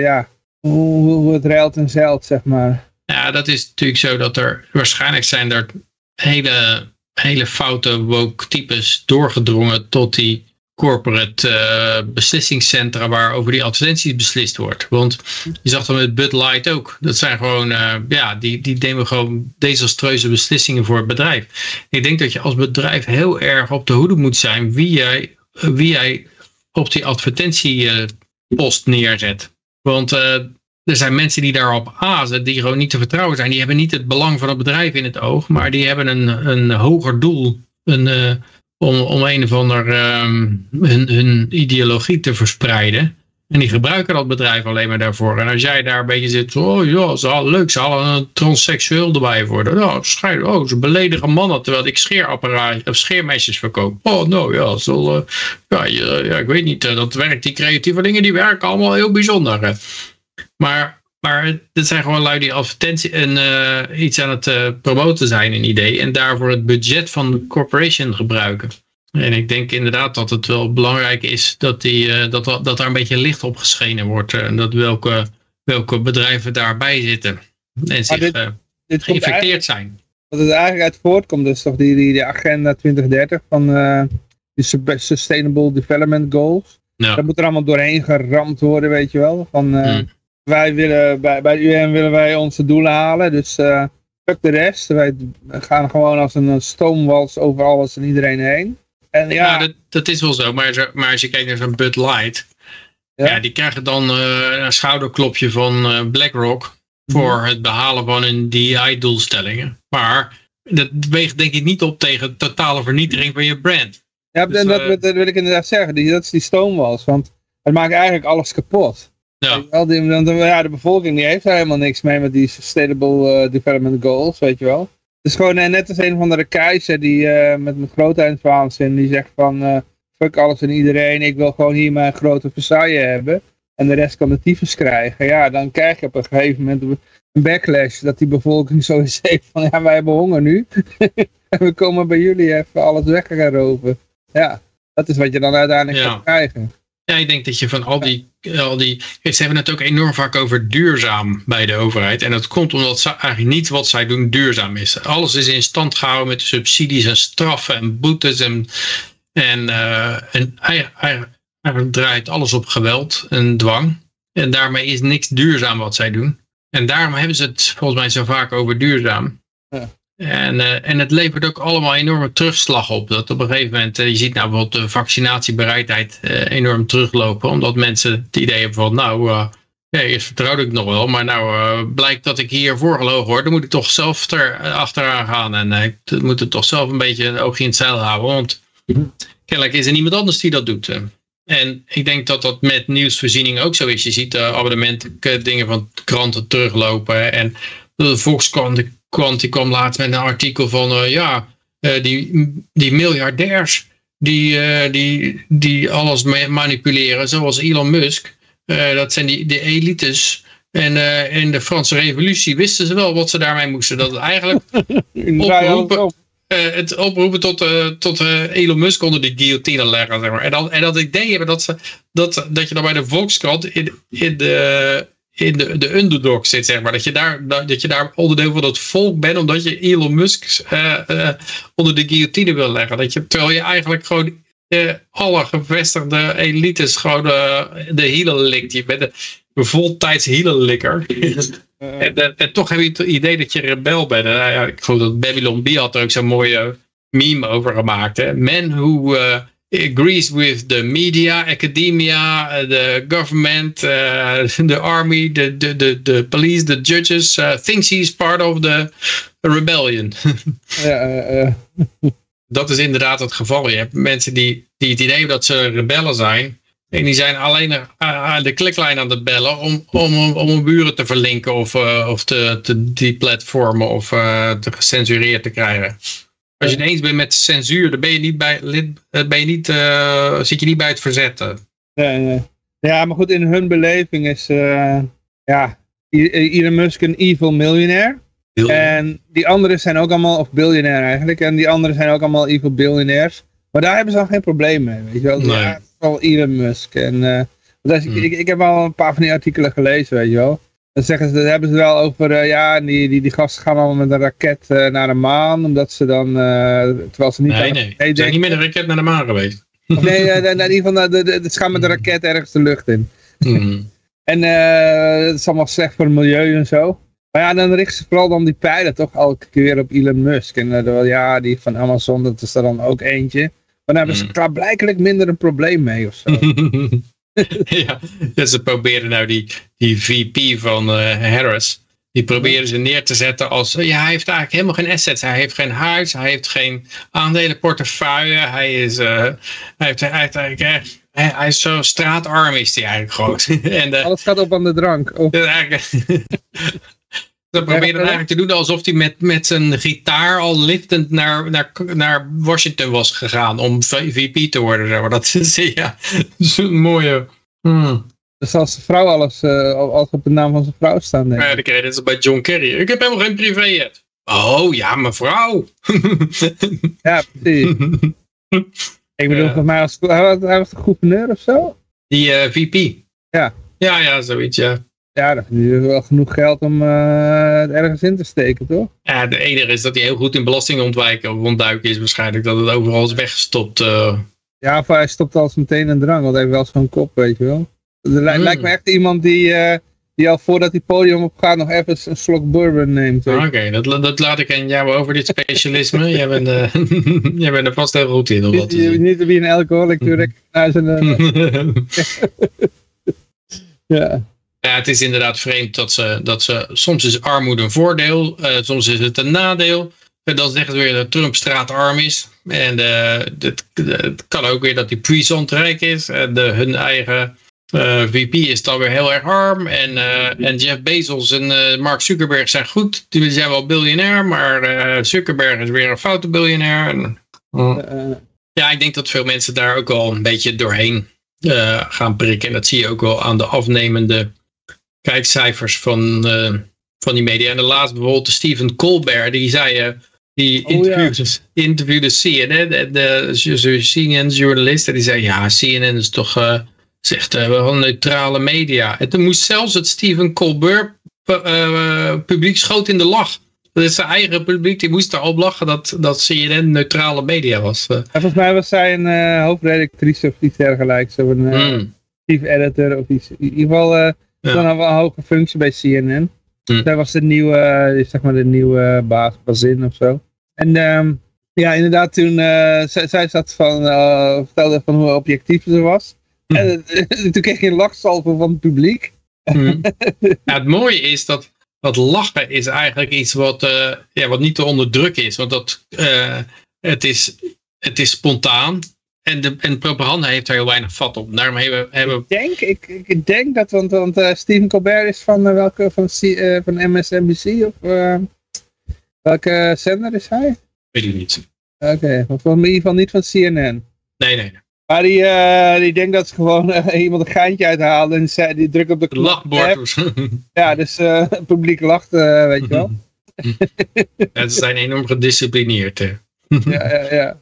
ja, hoe, hoe het ruilt en zeilt, zeg maar. Ja, dat is natuurlijk zo dat er waarschijnlijk zijn er hele, hele foute woke types doorgedrongen tot die corporate uh, beslissingscentra waar over die advertenties beslist wordt. Want je zag dat met Bud Light ook. Dat zijn gewoon, uh, ja, die, die nemen gewoon desastreuze beslissingen voor het bedrijf. Ik denk dat je als bedrijf heel erg op de hoede moet zijn wie jij, wie jij op die advertentiepost neerzet. Want er zijn mensen die daarop azen, die gewoon niet te vertrouwen zijn. Die hebben niet het belang van het bedrijf in het oog, maar die hebben een, een hoger doel. Een, om, om een of ander um, hun, hun ideologie te verspreiden. En die gebruiken dat bedrijf alleen maar daarvoor. En als jij daar een beetje zit, oh ja, ze leuk, ze hadden een transseksueel erbij worden. Nou, oh, ze beledigen mannen terwijl ik scheerapparaat of scheermesjes verkoop. Oh, nou ja, zo, uh, ja, ja, ik weet niet, uh, dat werkt, die creatieve dingen, die werken allemaal heel bijzonder. Maar maar dit zijn gewoon lui die advertentie en uh, iets aan het uh, promoten zijn, een idee. En daarvoor het budget van de corporation gebruiken. En ik denk inderdaad dat het wel belangrijk is dat, die, uh, dat, dat daar een beetje licht op geschenen wordt. En dat welke, welke bedrijven daarbij zitten. En zich dit, dit geïnfecteerd zijn. Wat het eigenlijk uit voortkomt is toch die, die, die agenda 2030 van die Sustainable Development Goals. Dat moet er allemaal doorheen geramd worden, weet je wel. Van, hmm wij willen, bij, bij de UN willen wij onze doelen halen. Dus uh, fuck de rest. Wij gaan gewoon als een stoomwals over alles en iedereen heen. En ja, dat, dat, is wel zo. Maar, maar als je kijkt naar zo'n Bud Light. Ja? ja die krijgen dan uh, een schouderklopje van uh, BlackRock. Voor mhm. het behalen van hun DI-doelstellingen. Maar dat weegt denk ik niet op tegen totale vernietiging van je brand. Ja, dus, en dat, dat, wil ik inderdaad zeggen. Die, dat is die stoomwals. Want het maakt eigenlijk alles kapot. Ja. Wel, die, ja, de bevolking die heeft daar helemaal niks mee met die Sustainable uh, Development Goals, weet je wel. Het is gewoon uh, net als een van de keizer die uh, met een grootheidswaanzin die zegt van fuck alles en iedereen, ik wil gewoon hier mijn grote Versailles hebben. En de rest kan de tyfus krijgen. Ja, dan krijg je op een gegeven moment een backlash dat die bevolking zo zegt van ja, wij hebben honger nu. en we komen bij jullie even alles weg gaan roven. Ja, dat is wat je dan uiteindelijk ja. gaat krijgen. Ja, ik denk dat je van al die, al die... Ze hebben het ook enorm vaak over duurzaam bij de overheid. En dat komt omdat ze eigenlijk niet wat zij doen duurzaam is. Alles is in stand gehouden met subsidies en straffen en boetes. En, en, en eigenlijk, eigenlijk draait alles op geweld en dwang. En daarmee is niks duurzaam wat zij doen. En daarom hebben ze het volgens mij zo vaak over duurzaam. En, uh, en het levert ook allemaal enorme terugslag op. Dat op een gegeven moment, uh, je ziet nou bijvoorbeeld de vaccinatiebereidheid uh, enorm teruglopen. Omdat mensen het idee hebben van, nou, ja, eerst vertrouwde ik nog wel. Maar nou blijkt dat ik hier voorgelogen word. Dan moet ik toch zelf er achteraan gaan. En ik moet het toch zelf een beetje een oogje in het zeil houden. Want kennelijk is er niemand anders die dat doet. En ik denk dat dat met nieuwsvoorziening ook zo is. Je ziet abonnementen, dingen van kranten teruglopen. En de Volkskrant Quant die kwam laatst met een artikel van, uh, ja, uh, die, die miljardairs die, uh, die, die alles manipuleren, zoals Elon Musk. dat zijn die, de elites. En in de Franse revolutie wisten ze wel wat ze daarmee moesten. Dat het eigenlijk oproepen, het oproepen tot, tot Elon Musk onder de guillotine leggen. Zeg maar. en, dat, en dat idee hebben dat, ze, dat, dat je dan bij de Volkskrant in, in de in de, de underdog zit, zeg maar. Dat je, daar, dat je daar onderdeel van het volk bent, omdat je Elon Musk uh, uh, onder de guillotine wil leggen. Dat je, terwijl je eigenlijk gewoon uh, alle gevestigde elites gewoon de hielen likt. Je bent een voltijds hielenlikker. en, en, toch heb je het idee dat je rebel bent. En, ja, ik geloof dat Babylon B had er ook zo'n mooie meme over gemaakt. Hè? Men who agrees with the media, academia, the government, uh, the army, the, the, the, the police, the judges, uh, thinks he's part of the rebellion. ja, dat is inderdaad het geval. Je hebt mensen die, die het idee hebben dat ze rebellen zijn. En die zijn alleen aan de kliklijn aan het bellen om, om, om hun buren te verlinken of, uh, of te, te deplatformen of uh, te gecensureerd te krijgen. Als je het eens bent met censuur, dan ben je niet bij, eh, ben je niet, uh, zit je niet bij het verzetten. Nee, nee. Ja, maar goed, in hun beleving is uh, ja, Elon Musk een evil miljonair. En die anderen zijn ook allemaal, of biljonair eigenlijk, en die anderen zijn ook allemaal evil biljonairs. Maar daar hebben ze al geen probleem mee, weet je wel. Nee. Ja, wel Elon Musk. En, uh, is, ik, ik heb al een paar van die artikelen gelezen, weet je wel. Dan zeggen ze, dat hebben ze wel over, uh, ja, die, die, die gasten gaan allemaal met een raket uh, naar de maan, omdat ze dan, uh, terwijl ze niet... Nee, nee, ze zijn niet met een raket naar de maan geweest. Of nee, in ieder geval, de, de, de, gaan met de raket ergens de lucht in. Mm. En dat is allemaal slecht voor het milieu en zo. Maar ja, dan richten ze vooral dan die pijlen toch elke keer op Elon Musk. En ja, die van Amazon, dat is er dan ook eentje. Maar daar hebben ze mm. blijkbaar minder een probleem mee of zo. ja, dus ze proberen nou die, die VP van uh, Harris, die proberen ze neer te zetten als, ja, hij heeft eigenlijk helemaal geen assets. Hij heeft geen huis, hij heeft geen aandelenportefeuille, hij is, uh, hij heeft, hij heeft eigenlijk echt hij, is zo straatarm is hij eigenlijk gewoon. en, uh, Alles gaat op aan de drank. Oh. Ze proberen het eigenlijk te doen alsof hij met, met zijn gitaar al liftend naar, naar, naar Washington was gegaan om VP te worden. Maar dat is, ja, een mooie... Hmm. Dus als de vrouw alles, uh, alles op de naam van zijn vrouw staan. Denk ik. Ja, dan krijg je bij John Kerry. Ik heb helemaal geen privéjet. Oh ja, mevrouw. ja, precies. ik bedoel, uh, volgens mij was, hij was de gouverneur of zo? Die uh, eh, VP. Ja. Ja, ja, zoiets, ja. Ja, dan is wel genoeg geld om uh, het ergens in te steken, toch? Ja, de enige is dat hij heel goed in belasting ontwijken of ontduiken is waarschijnlijk. Dat het overal is weggestopt. Uh. Ja, of hij stopt als meteen een drang, want hij heeft wel zo'n kop, weet je wel. Het hmm. lijkt me echt iemand die, uh, die al voordat hij podium op gaat nog even een slok bourbon neemt. Oké, okay, dat, dat laat ik aan jou over, dit specialisme. jij, bent, jij bent er vast heel goed in. Om dat je, je, niet wie een alcoholic natuurlijk. ja. Ja, het is inderdaad vreemd dat ze, dat ze soms is armoede een voordeel, uh, soms is het een nadeel. En dan zeggen ze weer dat Trump straatarm is. En uh, het, kan ook weer dat die puissant rijk is. En de, hun eigen uh, VP is dan weer heel erg arm. En, en Jeff Bezos en Mark Zuckerberg zijn goed. Die zijn wel biljonair, maar Zuckerberg is weer een foute biljonair. En, ja, ik denk dat veel mensen daar ook wel een beetje doorheen gaan prikken. En dat zie je ook wel aan de afnemende kijkcijfers van, uh, van die media. En de laatste bijvoorbeeld de Stephen Colbert, die zei... Uh, die oh, interviewde, ja. interviewde CNN, de, de, CNN-journalist. En die zei, ja, CNN is toch... Uh, zegt wel neutrale media. En toen moest zelfs het Stephen Colbert publiek schoot in de lach. Dat is zijn eigen publiek, die moest erop lachen dat, dat CNN neutrale media was. En volgens mij was zij een hoofdredactrice of iets dergelijks. Of een mm. chief editor of iets. In ieder geval ja. Dan hadden we een hoge functie bij CNN. Hm. Zij was de nieuwe, eh, zeg maar de nieuwe baas, bazin of zo. En um, ja, inderdaad, toen uh, zij, zij zat van, uh, vertelde van hoe objectief ze was. Hm. En toen kreeg je een lachsalve van het publiek. Hm. het mooie is dat, dat lachen is eigenlijk iets wat, ja, wat niet te onderdrukken is. Want dat, het, is, het is spontaan. En, de, en propaganda heeft er heel weinig vat op. Daarom hebben, hebben... Ik denk, ik, ik denk dat, want, want uh, Stephen Colbert is van uh, welke, van, uh, van MSNBC of welke zender is hij? Weet ik niet. Oké, okay, in ieder geval niet van CNN. Nee, nee. nee. Maar die, die denkt dat ze gewoon iemand een geintje uithalen en die drukt op de Lachbord. ja, dus het publiek lacht, weet je wel. ja, ze zijn enorm gedisciplineerd. Hè. ja, ja, ja.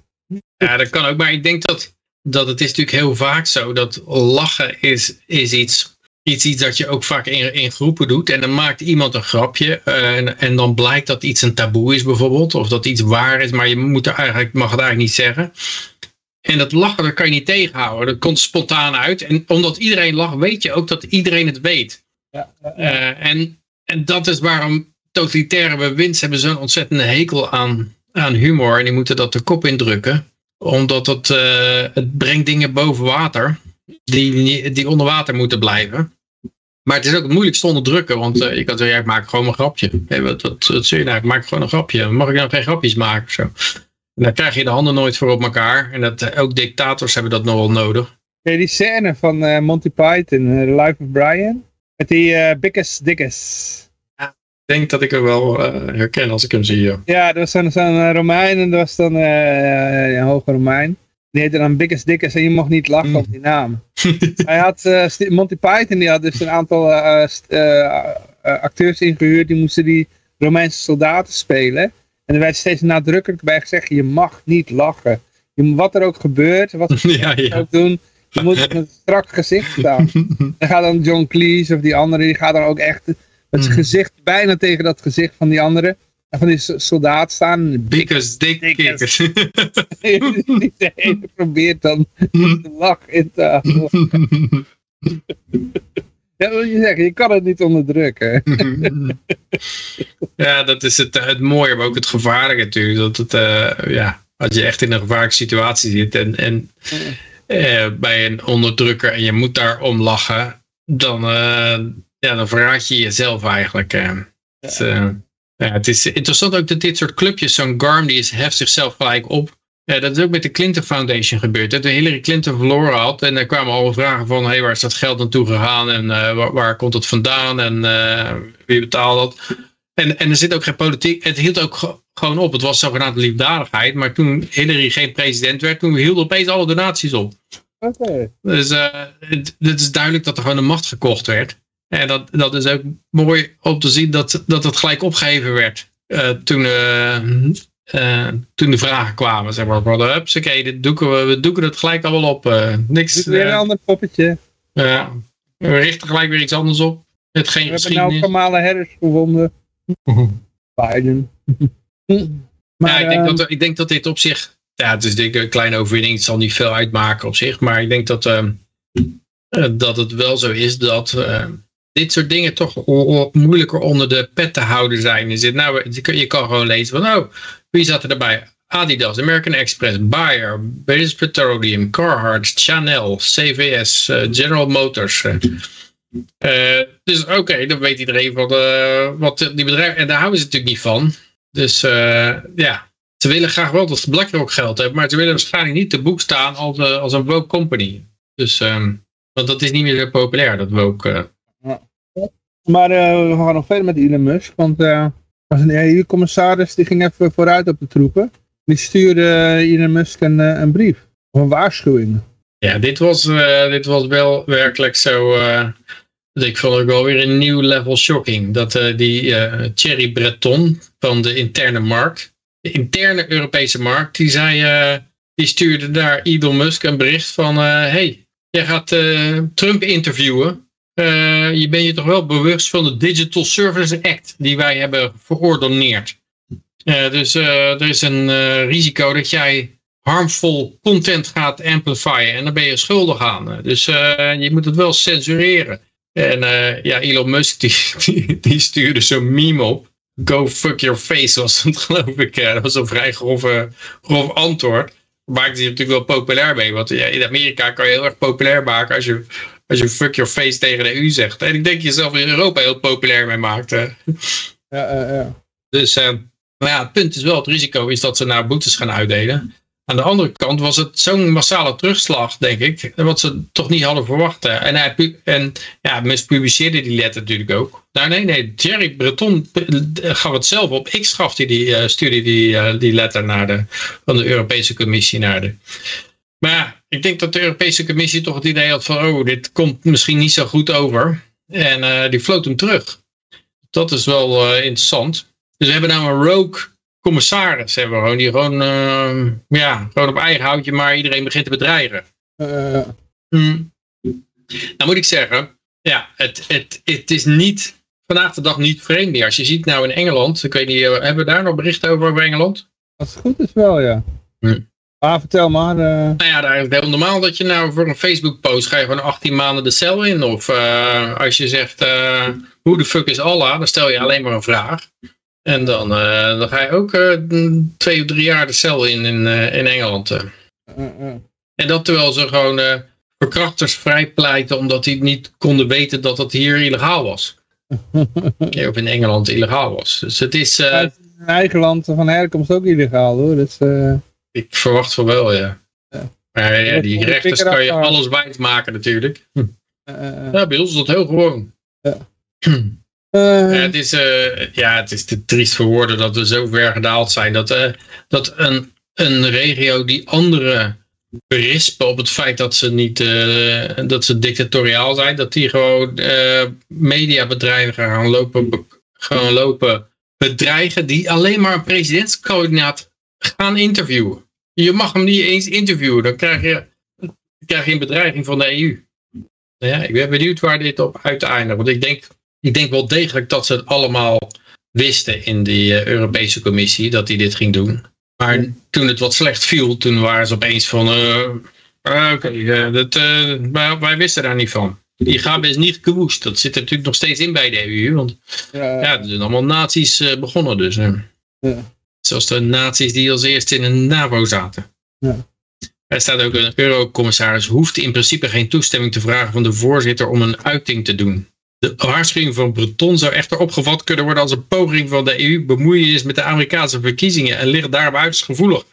Ja, dat kan ook. Maar ik denk dat, dat het is natuurlijk heel vaak zo dat lachen is, is iets, iets, iets dat je ook vaak in, in groepen doet. En dan maakt iemand een grapje uh, en, en dan blijkt dat iets een taboe is bijvoorbeeld. Of dat iets waar is, maar je moet er eigenlijk, mag het eigenlijk niet zeggen. En dat lachen, dat kan je niet tegenhouden. Dat komt spontaan uit. En omdat iedereen lacht, weet je ook dat iedereen het weet. Ja, uh, en, en dat is waarom totalitaire bewinds hebben zo'n ontzettende hekel aan, aan humor en die moeten dat de kop indrukken. Omdat het, uh, het brengt dingen boven water die, die onder water moeten blijven. Maar het is ook het moeilijkste onderdrukken, want uh, je kan zeggen, ja, ik maak gewoon een grapje. Hey, wat, wat, wat zul je nou? Ik maak gewoon een grapje. Mag ik dan geen grapjes maken zo? Dan krijg je de handen nooit voor op elkaar. En dat, uh, ook dictators hebben dat nogal nodig. Die scène van Monty Python, The Life of Brian. Met die uh, Biggest Diggest denk dat ik hem wel uh, herken als ik hem zie. Ja, ja er was zo'n zo eh, Romein en er was dan uh, een hoge Romein. Die heette dan Biggest Dickers en je mocht niet lachen mm. op die naam. Hij had, uh, Monty Python die had dus een aantal acteurs ingehuurd. Die moesten die Romeinse soldaten spelen. En er werd steeds nadrukkelijk bij gezegd, je mag niet lachen. Je, wat er ook gebeurt, wat ja, ja. ook doen, je moet met een strak gezicht staan. dan gaat dan John Cleese of die andere, die gaat dan ook echt met zijn mhm. gezicht bijna tegen dat gezicht van die andere. van die soldaat staan. Dickers. kickers. die de ene probeert dan de lach in te houden. Ja, wat wil je zeggen? Je kan het niet onderdrukken. ja, dat is het, het mooie, maar ook het gevaarlijke natuurlijk. Dat het, eh, ja, als je echt in een gevaarlijke situatie zit en, en eh, bij een onderdrukker en je moet daarom lachen, dan, eh, ja, dan verraad je jezelf eigenlijk. eh. Het, eh, ja, het is interessant ook dat dit soort clubjes, zo'n GARM, die is, heft zichzelf gelijk op. Ja, dat is ook met de Clinton Foundation gebeurd. Toen Hillary Clinton verloren had. En er kwamen al vragen van, hey, waar is dat geld naartoe gegaan? En eh, waar, waar komt het vandaan? En eh, wie betaalt dat? En, en er zit ook geen politiek. Het hield ook ge- gewoon op. Het was zogenaamde liefdadigheid. Maar toen Hillary geen president werd, toen hielden opeens alle donaties op. Oké. Dus eh, het, het is duidelijk dat er gewoon een macht gekocht werd. En dat, dat is ook mooi om te zien dat, dat het gelijk opgeheven werd. eh, toen, eh, eh, toen de vragen kwamen. Zeg maar, van, hupsakee, dit doeken we, we doeken het gelijk allemaal op. niks. Weer een ander poppetje. ja. we richten gelijk weer iets anders op. Het geen We hebben nou. Kamala Harris gevonden. Biden. maar, ja, ik, denk ehm, dat, ik denk dat dit op zich, ja, het is denk ik een kleine overwinning, het zal niet veel uitmaken op zich, maar ik denk dat, ehm, eh, dat het wel zo is dat eh, dit soort dingen toch moeilijker onder de pet te houden zijn. Je, zit, nou, je kan- gewoon lezen van, oh, wie zat er daarbij? Adidas, American Express, Bayer, British Petroleum, Carhartt, Chanel, CVS, eh, General Motors. eh. Eh, dus oké, dan weet iedereen van wat die bedrijven. En daar houden ze natuurlijk niet van. Dus ja, ze willen graag wel dat BlackRock geld hebben, maar ze willen waarschijnlijk niet te boek staan als, als een woke company. Dus, ehm, want dat is niet meer zo populair, dat woke. Maar eh, we gaan nog verder met Elon Musk. Want eh, er was een EU-commissaris die ging even vooruit op de troepen. Die stuurde eh, Elon Musk een, een brief. Of een waarschuwing. Ja, dit was, dit was wel werkelijk zo. eh, ik vond het wel weer een nieuw level shocking. Dat eh, die Thierry Breton van de interne markt, de interne Europese markt, die zei, die stuurde daar Elon Musk een bericht van, hey, jij gaat Trump interviewen. Eh, je bent je toch wel bewust van de Digital Services Act die wij hebben verordoneerd. Eh, dus eh, er is een risico dat jij harmful content gaat amplifyen. En dan ben je schuldig aan. Dus je moet het wel censureren. En ja, Elon Musk die, die, stuurde zo'n meme op. Go fuck your face was het geloof ik. Dat was een vrij grof, eh, grof antwoord. Maakte zich natuurlijk wel populair mee. Want in Amerika kan je heel erg populair maken als je, als je fuck your face tegen de EU zegt. En ik denk jezelf in Europa heel populair mee maakt. eh. Ja, ja. Dus eh, maar ja, het punt is wel, het risico is dat ze nou boetes gaan uitdelen. Aan de andere kant was het zo'n massale terugslag, denk ik, wat ze toch niet hadden verwacht. eh. En, hij, en ja, publiceerde die letter natuurlijk ook. Nou nee, nee, Jerry Breton gaf het zelf op. Gaf hij die, eh, stuurde die, eh, die letter naar de, van de Europese Commissie naar de... Maar ja, ik denk dat de Europese Commissie toch het idee had van, oh, dit komt misschien niet zo goed over. En eh, die floot hem terug. Dat is wel eh, interessant. Dus we hebben nou een rogue commissaris. Hebben we gewoon, die gewoon, eh, ja, gewoon op eigen houtje maar iedereen begint te bedreigen. Hmm. Nou moet ik zeggen, ja, het, het, het is niet, vandaag de dag niet vreemd meer. Als je ziet nou in Engeland, ik weet niet, hebben we daar nog berichten over over Engeland? als het goed is wel, ja. Hm. Ah, vertel maar. eh. Nou ja, daar is het heel normaal dat je nou voor een Facebook post ga je gewoon 18 maanden de cel in. Of eh, als je zegt, eh, hoe de fuck is Allah? Dan stel je alleen maar een vraag. En dan, dan ga je ook twee of drie jaar de cel in in, in Engeland. En dat terwijl ze gewoon verkrachters vrijpleiten omdat die niet konden weten dat het hier illegaal was. Of in Engeland illegaal was. Dus het is, zijn eigen land van herkomst ook illegaal hoor. Dus, ik verwacht van wel, ja. Ja. Maar ja, die rechters kan je alles wijs maken natuurlijk. Hm. eh, eh, Ja, bij ons is dat heel gewoon. eh, Ja, het, is, eh, ja, het is te triest voor woorden dat we zo ver gedaald zijn. Dat, eh, dat een, een regio die andere berispen op het feit dat ze niet eh, dat ze dictatoriaal zijn, dat die gewoon eh, mediabedrijven gaan lopen, gaan lopen bedreigen die alleen maar een presidentskandidaat gaan interviewen. Je mag hem niet eens interviewen, dan krijg je, dan krijg je een bedreiging van de EU. Nou Ja, ik ben benieuwd waar dit op uiteindigt. Want ik denk, ik denk wel degelijk dat ze het allemaal wisten in die Europese Commissie dat hij dit ging doen. Maar toen het wat slecht viel, toen waren ze opeens van, oké, okay, wij, wij wisten daar niet van. Die Gabe is niet gewoest. Dat zit er natuurlijk nog steeds in bij de EU. Want ja, ja er zijn allemaal naties begonnen dus. Ja. Zoals de naties die als eerste in een NAVO zaten. Ja. Er staat ook een eurocommissaris hoeft in principe geen toestemming te vragen van de voorzitter om een uiting te doen. De waarschuwing van Breton zou echter opgevat kunnen worden als een poging van de EU bemoeienis met de Amerikaanse verkiezingen en ligt daarom uiterst gevoelig.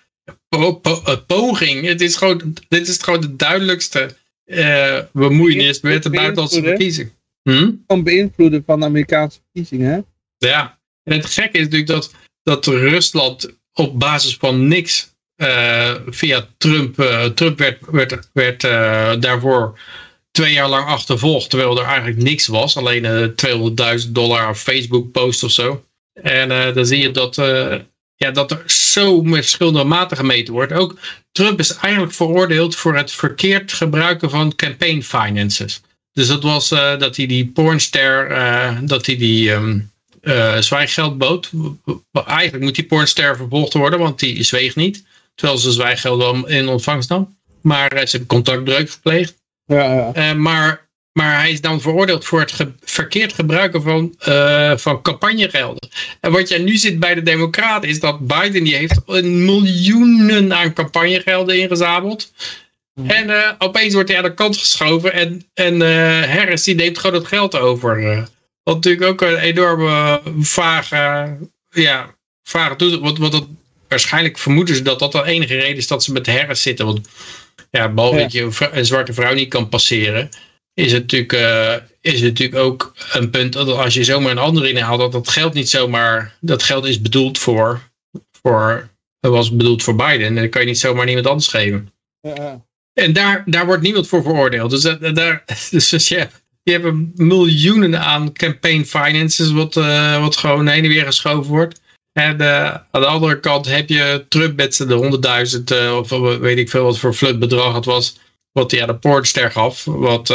Po poging, het is gewoon, dit is gewoon de duidelijkste uh, bemoeienis met de buitenlandse verkiezingen. Hm? Van beïnvloeden van de Amerikaanse verkiezingen, hè? Ja, en het gekke is natuurlijk dat, dat Rusland op basis van niks uh, via Trump, uh, Trump werd, werd, uh, daarvoor twee jaar lang achtervolgd, terwijl er eigenlijk niks was. Alleen 200.000 dollar Facebook post of zo. En dan zie je dat, ja, dat er zo met verschillende maten gemeten wordt. Ook Trump is eigenlijk veroordeeld voor het verkeerd gebruiken van campaign finances. Dus dat was dat hij die pornster, dat hij die... Um, uh, zwijggeld bood. Eigenlijk moet die pornster vervolgd worden, want die zweeg niet. Terwijl ze zwijggeld wel in ontvangst nam. Maar uh, ze hebben contactbreuk gepleegd. Ja, ja. Uh, maar, maar hij is dan veroordeeld voor het ge verkeerd gebruiken van, van campagnegelden. En wat je nu ziet bij de democraten is dat Biden die heeft miljoenen aan campagnegelden ingezameld. Hmm. En opeens wordt hij aan de kant geschoven en, en Harris die neemt gewoon het geld over. Wat natuurlijk ook een enorme vage, ja, vage toezicht. Wat, wat het, waarschijnlijk vermoeden ze dat dat de enige reden is dat ze met Harris zitten. Want ja, behalve dat je een zwarte vrouw niet kan passeren, is het natuurlijk, uh, is het natuurlijk ook een punt dat als je zomaar een andere inhaalt, dat dat geld niet zomaar, dat geld is bedoeld voor, voor dat was bedoeld voor Biden. En dan kan je niet zomaar niemand anders geven. Ja. En daar, daar wordt niemand voor veroordeeld. Dus, daar, dus ja, je hebt miljoenen aan campaign finances, wat, uh, wat gewoon heen en weer geschoven wordt. En uh, aan de andere kant heb je Trump met de 100.000, uh, of weet ik veel wat voor flutbedrag het was, wat hij aan de Pornster gaf. Wat,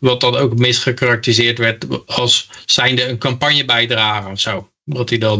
wat dan ook misgekarakteriseerd werd als zijnde een campagnebijdrage of zo. Wat hij dan,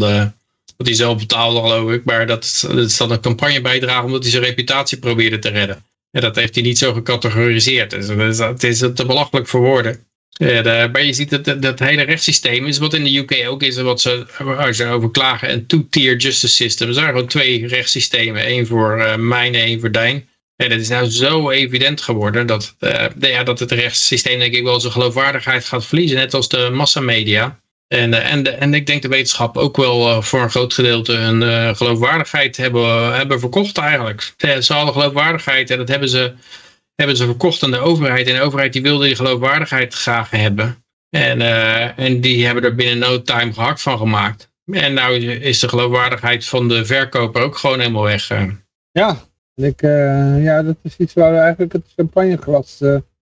wat hij zelf betaalde geloof ik. Maar dat, dat is dan een campagnebijdrage omdat hij zijn reputatie probeerde te redden. En dat heeft hij niet zo gecategoriseerd. Dus het is te belachelijk voor woorden. Ja, maar je ziet dat dat hele rechtssysteem is wat in de UK ook is, wat ze, waar ze over klagen, een two-tier justice system. Er zijn gewoon twee rechtssystemen, één voor uh, mijn en één voor dijn. En het is nou zo evident geworden dat, uh, ja, dat het rechtssysteem denk ik wel zijn geloofwaardigheid gaat verliezen, net als de massamedia. En, uh, en, en ik denk de wetenschap ook wel voor een groot gedeelte hun geloofwaardigheid hebben, hebben verkocht eigenlijk. Ze hadden geloofwaardigheid en dat hebben ze hebben ze verkocht aan de overheid. En de overheid die wilde die geloofwaardigheid graag hebben. En, uh, en die hebben er binnen no time gehakt van gemaakt. En nou is de geloofwaardigheid van de verkoper ook gewoon helemaal weg. Uh. Ja, ik, uh, ja, dat is iets waar we eigenlijk het champagneglas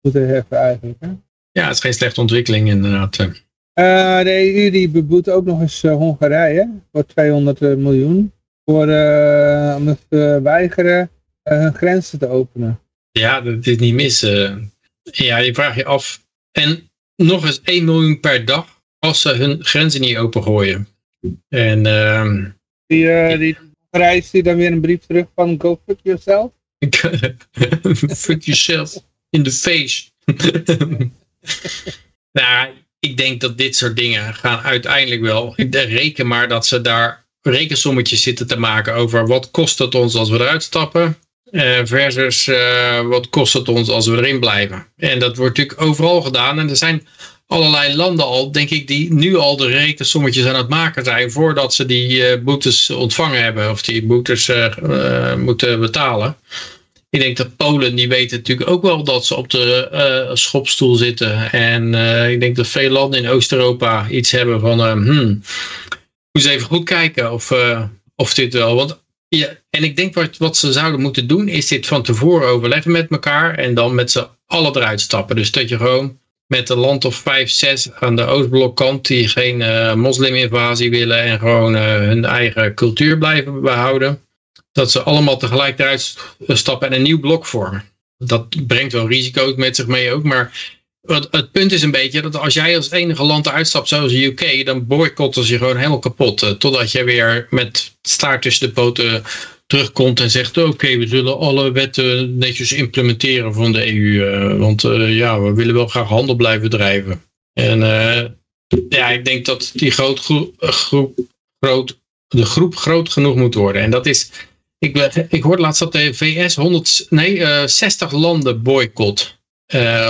moeten heffen eigenlijk. Hè? Ja, het is geen slechte ontwikkeling inderdaad. de EU die beboet ook nog eens Hongarije voor 200 miljoen. Voor, om het weigeren hun grenzen te openen. Ja, dat is niet mis. Uh, ja, je vraagt je af. En nog eens 1 miljoen per dag als ze hun grenzen niet opengooien. En, uh, die, uh, die reis die dan weer een brief terug van go fuck yourself? fuck yourself in the face. nou, ik denk dat dit soort dingen gaan uiteindelijk wel. Ik reken maar dat ze daar rekensommetjes zitten te maken over wat kost het ons als we eruit stappen. Uh, versus uh, wat kost het ons als we erin blijven. En dat wordt natuurlijk overal gedaan. En er zijn allerlei landen al, denk ik, die nu al de rekensommetjes aan het maken zijn voordat ze die uh, boetes ontvangen hebben of die boetes moeten betalen. Ik denk dat Polen, die weten natuurlijk ook wel dat ze op de schopstoel zitten. En ik denk dat veel landen in Oost-Europa iets hebben van, hmm, moet eens even goed kijken of, of dit wel. Want ja, en ik denk wat, wat ze zouden moeten doen, is dit van tevoren overleggen met elkaar en dan met z'n allen eruit stappen. Dus dat je gewoon met een land of vijf, zes aan de Oostblokkant die geen uh, mosliminvasie willen en gewoon uh, hun eigen cultuur blijven behouden, dat ze allemaal tegelijk eruit stappen en een nieuw blok vormen. Dat brengt wel risico's met zich mee ook, maar het, het, punt is een beetje dat als jij als enige land uitstapt, zoals de UK, dan boycotten ze je gewoon helemaal kapot. Uh, totdat je weer met staart tussen de poten terugkomt en zegt: Oké, we zullen alle wetten netjes implementeren van de EU. Uh, want ja, we willen wel graag handel blijven drijven. En ja, ik denk dat die groot groep, groot, de groep groot genoeg moet worden. En dat is ik, ik hoorde laatst dat de VS 100, nee, uh, 60 landen boycott.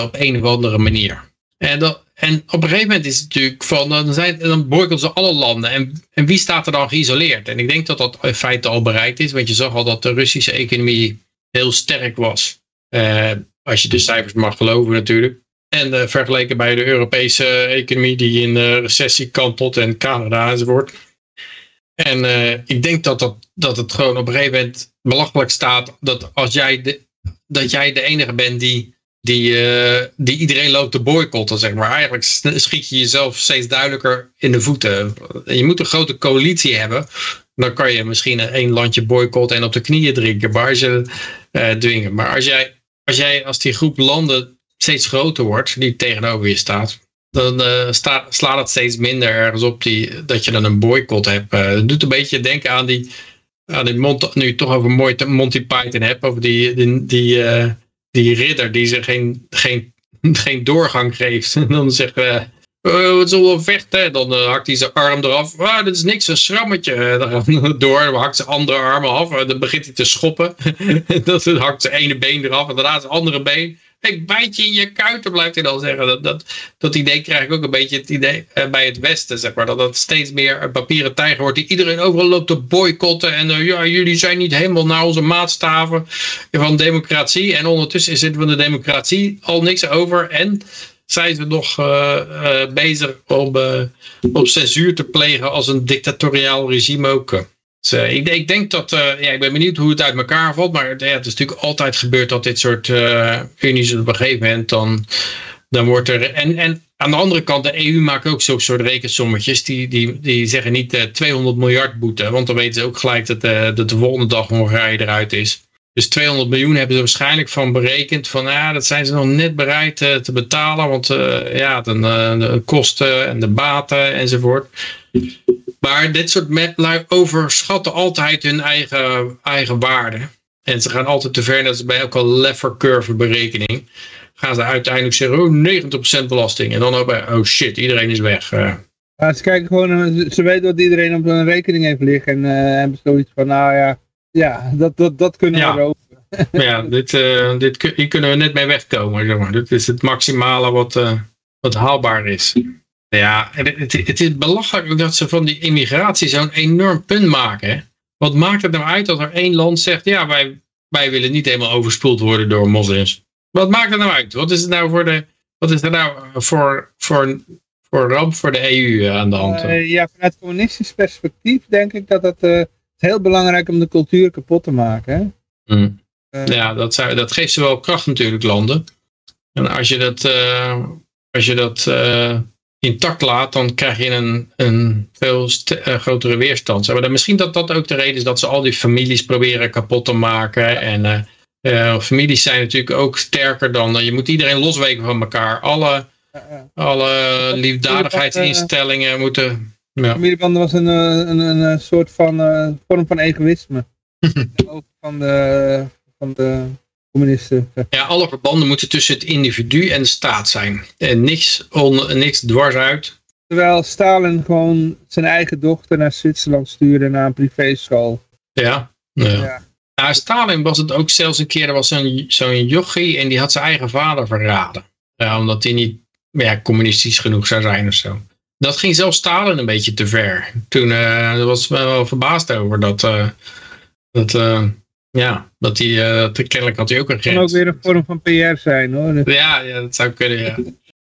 Op een of andere manier. En, dat, en op een gegeven moment is het natuurlijk van, dan, zijn, boycotten ze alle landen. En, en wie staat er dan geïsoleerd? En ik denk dat dat in feite al bereikt is, want je zag al dat de Russische economie heel sterk was. Uh, als je de cijfers mag geloven natuurlijk. En uh, vergeleken bij de Europese economie die in uh, recessie kantelt en Canada enzovoort. En ik denk dat, dat, dat het gewoon op een gegeven moment belachelijk staat dat als jij de, dat jij de enige bent die, die, uh, die iedereen loopt te boycotten, zeg maar. Eigenlijk schiet je jezelf steeds duidelijker in de voeten. Je moet een grote coalitie hebben. Dan kan je misschien één landje boycotten en op de knieën drinken, maar je, uh, dwingen. Maar als jij, als jij, als die groep landen steeds groter wordt, die tegenover je staat, dan uh, slaat het steeds minder ergens op die, dat je dan een boycott hebt. Het doet een beetje denken aan die, aan die Mont, nu toch over Monty Python hebt, over die, die, die, die ridder die ze geen, geen, geen doorgang geeft. En dan zegt uh, wat zullen we vechten? Dan hakt hij zijn arm eraf. Ah, dat is niks, een schrammetje. Dan door, dan hakt zijn andere arm af. Dan begint hij te schoppen. dan hakt zijn ene been eraf en daarna zijn andere been ik bijt je in je kuiten, blijft hij dan zeggen. Dat, dat, dat idee krijg ik ook een beetje het idee uh, bij het Westen, zeg maar. Dat het steeds meer een papieren tijger wordt die iedereen overal loopt te boycotten. En uh, ja, jullie zijn niet helemaal naar onze maatstaven van democratie. En ondertussen het van de democratie al niks over. En zijn ze nog uh, bezig om, om censuur te plegen als een dictatoriaal regime ook. Dus, uh, ik, ik, denk dat, uh, ja, ik ben benieuwd hoe het uit elkaar valt, maar ja, het is natuurlijk altijd gebeurd dat dit soort uh, unies op een gegeven moment dan, dan wordt er, en, en aan de andere kant, de EU maakt ook zo'n soort rekensommetjes, die, die, die zeggen niet 200 miljard boete, want dan weten ze ook gelijk dat, dat de volgende dag Hongarije eruit is. Dus 200 miljoen hebben ze waarschijnlijk van berekend. Van ja, dat zijn ze nog net bereid te betalen. Want ja, de, de, kosten en de baten enzovoort. Maar dit soort metlui overschatten altijd hun eigen, eigen waarde. En ze gaan altijd te ver, dat is bij elke lever curve berekening. Gaan ze uiteindelijk zeggen, oh 90% belasting. En dan ook bij, oh shit, iedereen is weg. Uh. Ja, ze kijken gewoon, ze weten dat iedereen op een rekening heeft liggen. En uh, hebben zoiets van, nou ja, ja dat, dat, dat kunnen ja. we erover. ja, dit, uh, dit, hier kunnen we net mee wegkomen. Zeg maar. Dit is het maximale wat, wat haalbaar is. Ja, het, het, is belachelijk dat ze van die immigratie zo'n enorm punt maken. Wat maakt het nou uit dat er één land zegt, ja, wij, wij willen niet helemaal overspoeld worden door moslims. Wat maakt het nou uit? Wat is het nou voor de, wat is er nou voor, voor, voor ramp voor de EU aan de hand? Uh, ja, vanuit communistisch perspectief denk ik dat het, uh, heel belangrijk om de cultuur kapot te maken. Hè? Mm. Uh, ja, dat, zou, dat geeft ze wel kracht natuurlijk, landen. En als je dat, als je dat intact laat, dan krijg je een, een veel uh, grotere weerstand. Maar misschien dat dat ook de reden is dat ze al die families proberen kapot te maken. En uh, uh, families zijn natuurlijk ook sterker dan, je moet iedereen losweken van elkaar. Alle, alle liefdadigheidsinstellingen moeten... Ja. Familiebanden was een, een, een, soort van vorm van egoïsme. van de, van de communisten. Ja, alle verbanden moeten tussen het individu en de staat zijn. En niks, on, niks dwars uit. Terwijl Stalin gewoon zijn eigen dochter naar Zwitserland stuurde naar een privéschool. Ja, ja. ja. Nou, Stalin was het ook zelfs een keer, er was zo'n zo'n jochie en die had zijn eigen vader verraden. Ja, omdat hij niet ja, communistisch genoeg zou zijn of zo. Dat ging zelfs Stalin een beetje te ver. Toen uh, was ik wel verbaasd over dat, uh, dat uh, ja, dat hij, uh, kennelijk had hij ook een grens. Het kan ook weer een vorm van PR zijn hoor. Ja, ja dat zou kunnen, ja.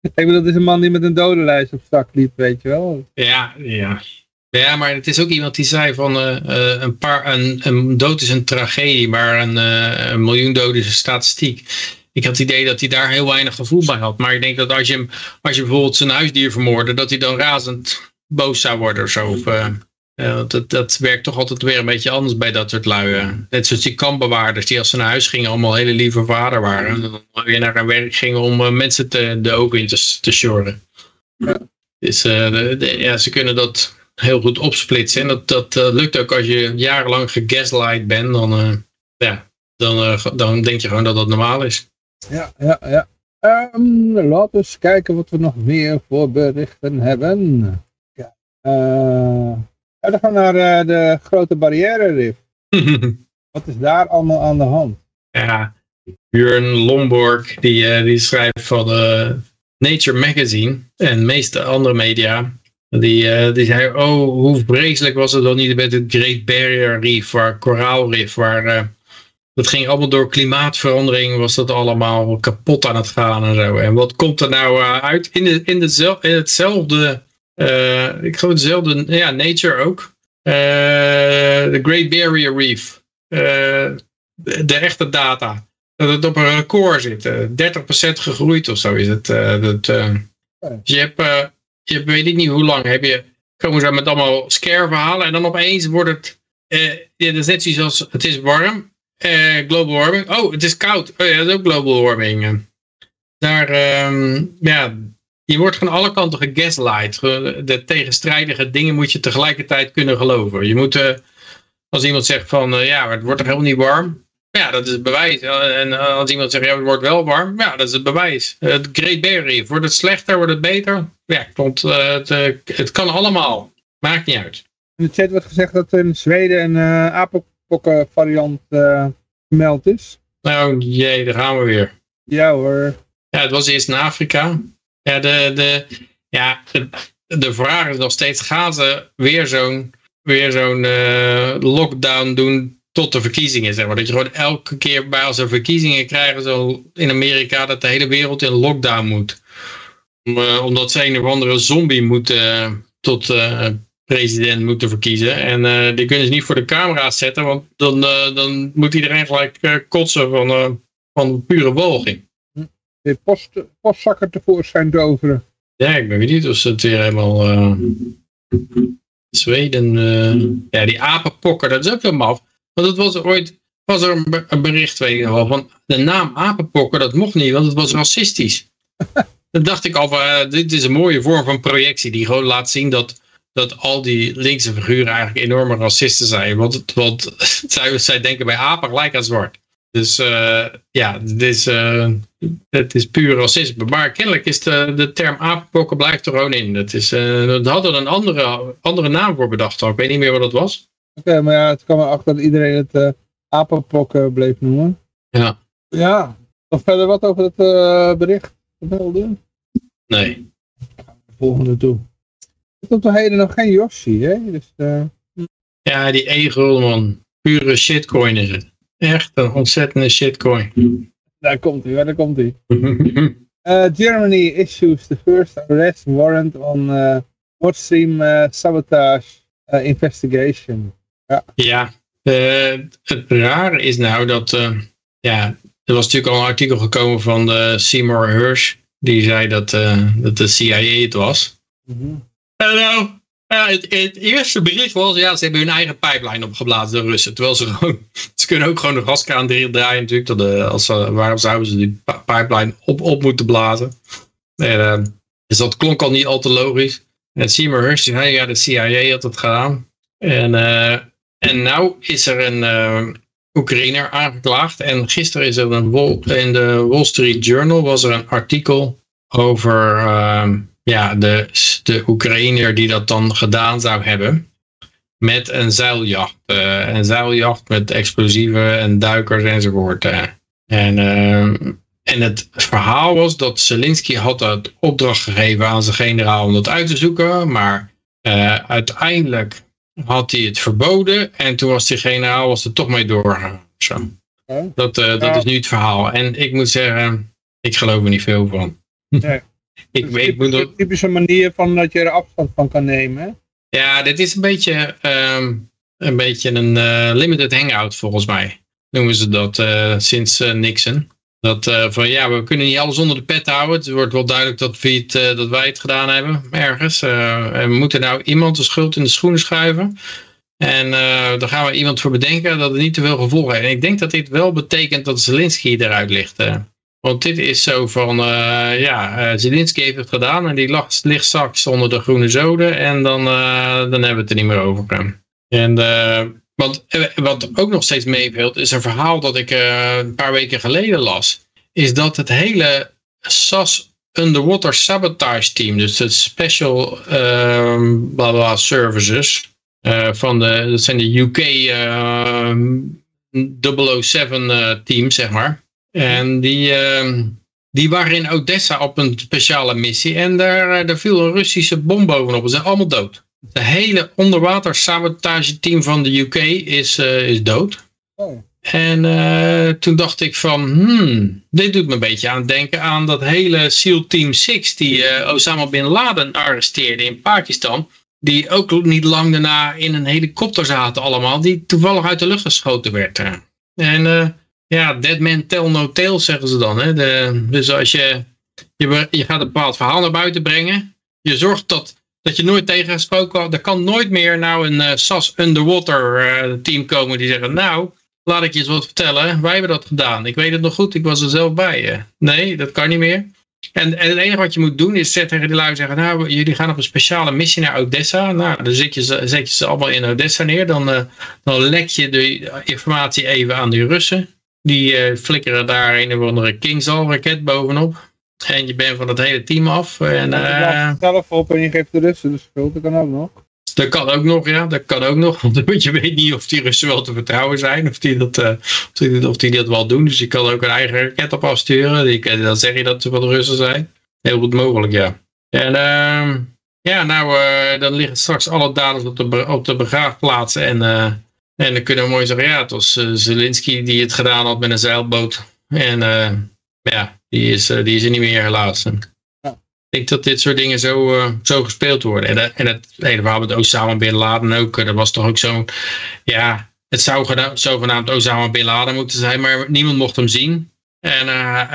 ik bedoel, dat is een man die met een dodenlijst op zak liep, weet je wel. Ja, ja. Ja, maar het is ook iemand die zei van uh, uh, een, paar, een, een dood is een tragedie, maar een, uh, een miljoen doden is een statistiek. Ik had het idee dat hij daar heel weinig gevoel bij had. Maar ik denk dat als je, hem, als je bijvoorbeeld zijn huisdier vermoordde, dat hij dan razend boos zou worden of zo. Of, want dat, dat werkt toch altijd weer een beetje anders bij dat soort lui. Net zoals die kampbewaarders die als ze naar huis gingen allemaal hele lieve vader waren. En dan weer naar hun werk gingen om mensen te, de ogen in te, te shoren. Ja. Dus de, ja, ze kunnen dat heel goed opsplitsen. En dat, dat lukt ook als je jarenlang gegaslight bent. Dan, ja, dan, dan denk je gewoon dat dat normaal is. Ja, ja, ja. Um, laten we eens kijken wat we nog meer voor berichten hebben. Ja, uh, dan gaan we naar uh, de grote barrière Reef. wat is daar allemaal aan de hand? Ja, Björn Lomborg die, uh, die schrijft van Nature Magazine en de meeste andere media. Die, die zei, oh hoe vreselijk was het dan niet met het Great Barrier Reef, waar Reef, waar dat ging allemaal door klimaatverandering, was dat allemaal kapot aan het gaan en zo. En wat komt er nou uit? In, de, in, de, in hetzelfde, ik geloof hetzelfde, ja, Nature ook. Uh, de Great Barrier Reef. De, de, echte data. Dat het op een record zit. 30% gegroeid of zo is het. dat, dus je hebt, je weet ik niet hoe lang, heb je, komen ze met allemaal scare verhalen en dan opeens wordt het, ja, dat is net zoiets als, het is warm global warming. Oh, het is koud. Oh ja, dat is ook global warming. Daar, um, ja, je wordt van alle kanten gegaslight. De tegenstrijdige dingen moet je tegelijkertijd kunnen geloven. Je moet, uh, als iemand zegt van, uh, ja, het wordt er helemaal niet warm. Ja, dat is het bewijs. En als iemand zegt, ja, het wordt wel warm. Ja, dat is het bewijs. Het Great Barrier Wordt het slechter, wordt het beter? Ja, klopt. Het, het kan allemaal. Maakt niet uit. In de chat wordt gezegd dat in Zweden een apel variant uh, gemeld is. Nou jee, daar gaan we weer. Ja hoor. Ja, het was eerst in Afrika. Ja, de, de, ja, de, vraag is nog steeds, gaan ze weer zo'n weer zo'n uh, lockdown doen tot de verkiezingen, zeg maar. Dat je gewoon elke keer bij als er verkiezingen krijgen, zo in Amerika, dat de hele wereld in lockdown moet. Om, uh, omdat ze een of andere zombie moeten tot president moeten verkiezen. En die kunnen ze niet voor de camera's zetten, want dan, dan moet iedereen gelijk kotsen van, van pure walging. De post, postzakken tevoorschijn toveren. Ja, ik ben benieuwd of ze het weer helemaal... Zweden... ja, die apenpokken, dat is ook wel maf. Want het was ooit... Was er een bericht, weet je wel, van de naam apenpokken, dat mocht niet, want het was racistisch. Dan dacht ik al van, dit is een mooie vorm van projectie, die gewoon laat zien dat dat al die linkse figuren eigenlijk enorme racisten zijn. Want, want zij, zij denken bij apen gelijk aan zwart. Dus uh, ja, het is, uh, het is puur racisme. Maar kennelijk is de, de term apenpokken blijft er gewoon in. Dat is, uh, dat hadden een andere, andere naam voor bedacht. Ik weet niet meer wat dat was. Oké, maar ja, het kwam erachter dat iedereen het uh, apenpokken bleef noemen. Ja. Ja. Nog verder wat over het bericht? Nee. Volgende toe. Tot de heden nog geen Yoshi, hè? Dus, uh... Ja, die egel, man. Pure shitcoin is het. Echt een ontzettende shitcoin. Daar komt hij, daar komt hij. uh, Germany issues the first arrest warrant on uh, Nord Stream uh, sabotage uh, investigation. Ja, ja het rare is nou dat, ja, er was natuurlijk al een artikel gekomen van Seymour Hirsch, die zei dat, dat de CIA het was. Mm nou, ja, het, het, eerste bericht was, ja, ze hebben hun eigen pipeline opgeblazen, de Russen. Terwijl ze gewoon, ze kunnen ook gewoon de gaskraan draaien natuurlijk. Dat de, als waarom zouden ze die pipeline op, op moeten blazen? En, uh, dus dat klonk al niet al te logisch. En Seymour Hersh zei, ja, de CIA had het gedaan. En, uh, en nou is er een uh, Oekraïner aangeklaagd. En gisteren is er een, in de Wall Street Journal was er een artikel over ja, de, de Oekraïner die dat dan gedaan zou hebben. Met een zeiljacht. Uh, een zeiljacht met explosieven en duikers enzovoort. Uh. En, uh, en het verhaal was dat Zelensky had het opdracht gegeven aan zijn generaal om dat uit te zoeken. Maar uiteindelijk had hij het verboden. En toen was die generaal was er toch mee doorgegaan. Zo. Dat, dat is nu het verhaal. En ik moet zeggen, ik geloof er niet veel van. Nee. Ik, weet, moet een typische manier van dat je er afstand van kan nemen. Ja, dit is een beetje, um, een, beetje een uh, limited hangout volgens mij. Noemen ze dat uh, sinds uh, Nixon. Dat van ja, we kunnen niet alles onder de pet houden. Het wordt wel duidelijk dat, we het, dat wij het gedaan hebben ergens. En we moeten nou iemand de schuld in de schoenen schuiven. En daar gaan we iemand voor bedenken dat het niet te veel gevolgen heeft. En ik denk dat dit wel betekent dat Zelensky eruit ligt. Want dit is zo van, ja, Zelensky heeft het gedaan en die lag, ligt straks onder de groene zoden. En dan, dan hebben we het er niet meer over. En want eh, wat ook nog steeds meeveelt is een verhaal dat ik uh, een paar weken geleden las. Is dat het hele SAS Underwater Sabotage Team, dus het Special uh, bla bla Services, uh, van de, dat zijn de UK uh, 007 team, zeg maar. En die, ehm, die waren in Odessa op een speciale missie en daar, daar viel een Russische bom bovenop. Ze zijn allemaal dood. Het hele onderwater sabotage team van de UK is, uh, is dood. Oh. En uh, toen dacht ik van, hmm, dit doet me een beetje aan denken aan dat hele SEAL Team 6 die uh, Osama Bin Laden arresteerde in Pakistan. Die ook niet lang daarna in een helikopter zaten allemaal, die toevallig uit de lucht geschoten werd. En uh, ja, dead man tell no tale zeggen ze dan. Hè? De, dus als je, je, je gaat een bepaald verhaal naar buiten brengen, je zorgt dat dat je nooit tegengesproken had. Er kan nooit meer nou een uh, SAS Underwater uh, team komen die zeggen, nou, laat ik je eens wat vertellen. Wij hebben dat gedaan. Ik weet het nog goed, ik was er zelf bij. Uh. Nee, dat kan niet meer. En, en, het enige wat je moet doen is tegen die lui zeggen, nou, jullie gaan op een speciale missie naar Odessa. Nou, dan zet je, zet je ze allemaal in Odessa neer. Dan, dan lek je de informatie even aan die Russen. Die flikkeren daar een of andere Kingsal raket bovenop. En je bent van het hele team af. En, uh, zelf op en je geeft de Russen de schuld, dat kan ook nog. Dat kan ook nog, ja, dat kan ook nog. Want je weet niet of die Russen wel te vertrouwen zijn, of die dat, uh, of die, of die dat wel doen. Dus je kan ook een eigen raket op afsturen. Die, dan zeg je dat ze van de Russen zijn. Heel goed mogelijk, ja. En uh, ja, nou, uh, dan liggen straks alle daders op de, op de begraafplaats. En, en dan kunnen we mooi zeggen, ja, het was Zelensky die het gedaan had met een zeilboot. En ja, die is, uh, die is er niet meer helaas. Ja. Ik denk dat dit soort dingen zo, zo gespeeld worden. En, en het hele verhaal met Osama Bin Laden ook. Dat was toch ook zo'n... Ja, het zou zogenaamd Osama Bin Laden moeten zijn. Maar niemand mocht hem zien. En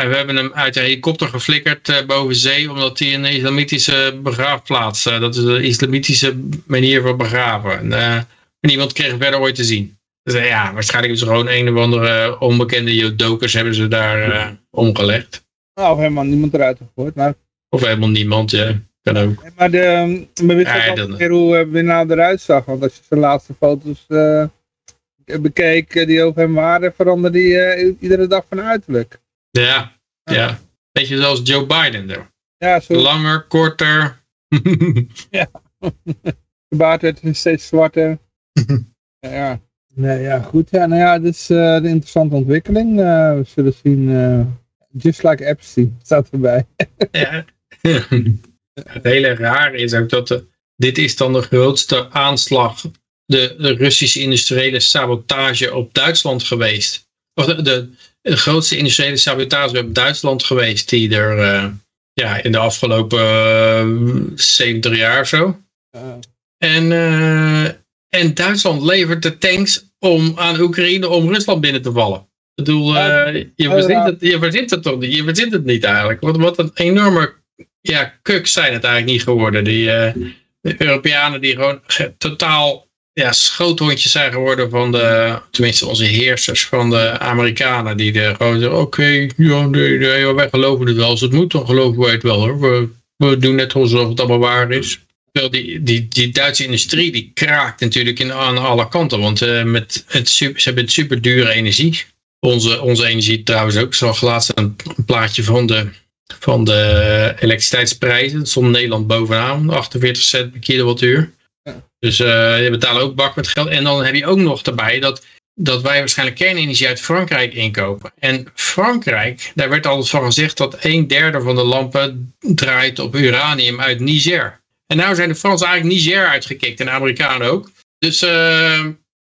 we hebben hem uit de helikopter geflikkerd boven zee. Omdat hij een islamitische begraafplaats... dat is de islamitische manier van begraven. En niemand kreeg hem verder ooit te zien. Dus ja, waarschijnlijk hebben ze gewoon een of andere onbekende jodokers hebben ze daar omgelegd. Nou, of helemaal niemand eruit gegooid. Maar... Of helemaal niemand, ja. Kan ook. Maar, de, maar weet je ja, keer hoe Bin eruit zag? Want als je zijn laatste foto's uh, bekeek die over hem waren, veranderde hij iedere dag van uiterlijk. Ja, ja. Beetje zoals Joe Biden er. Ja, zo. Langer, korter. ja. De baard werd steeds zwarter. ja, ja. Nee, ja, goed. Ja, nou ja, dit is uh, de interessante ontwikkeling. Uh, we zullen zien Just like Epstein staat erbij. ja. Het hele raar is ook dat de, dit is dan de grootste aanslag, de, de Russische industriële sabotage op Duitsland geweest. Of de, de, de grootste industriële sabotage op Duitsland geweest die er uh, ja, in de afgelopen uh, eh, 70 jaar of zo. Uh. En, uh, en Duitsland levert de tanks om aan Oekraïne om Rusland binnen te vallen. Ik bedoel, uh, je, verzint het, je verzint het toch niet? Je verzint het niet eigenlijk. Wat, wat een enorme ja, kuks zijn het eigenlijk niet geworden. Die uh, de Europeanen die gewoon totaal ja, schoothondjes zijn geworden van de, tenminste onze heersers van de Amerikanen. Die er gewoon zeggen, oké, okay, ja, nee, nee, wij geloven het wel. Als het moet, dan geloven wij het wel hoor. We, we doen net alsof het allemaal waar is. Die, die, die Duitse industrie die kraakt natuurlijk in, aan alle kanten. Want uh, met het ze hebben super dure energie. Onze, onze energie trouwens ook. Zag laatst een, plaatje van de, van de elektriciteitsprijzen. Dat stond Nederland bovenaan. 48 cent per kilowattuur. Dus uh, je betaalt ook bak met geld. En dan heb je ook nog erbij dat, dat wij waarschijnlijk kernenergie uit Frankrijk inkopen. En Frankrijk, daar werd altijd van gezegd dat een derde van de lampen draait op uranium uit Niger. En nou zijn de Fransen eigenlijk Niger uitgekikt en de Amerikanen ook. Dus, uh,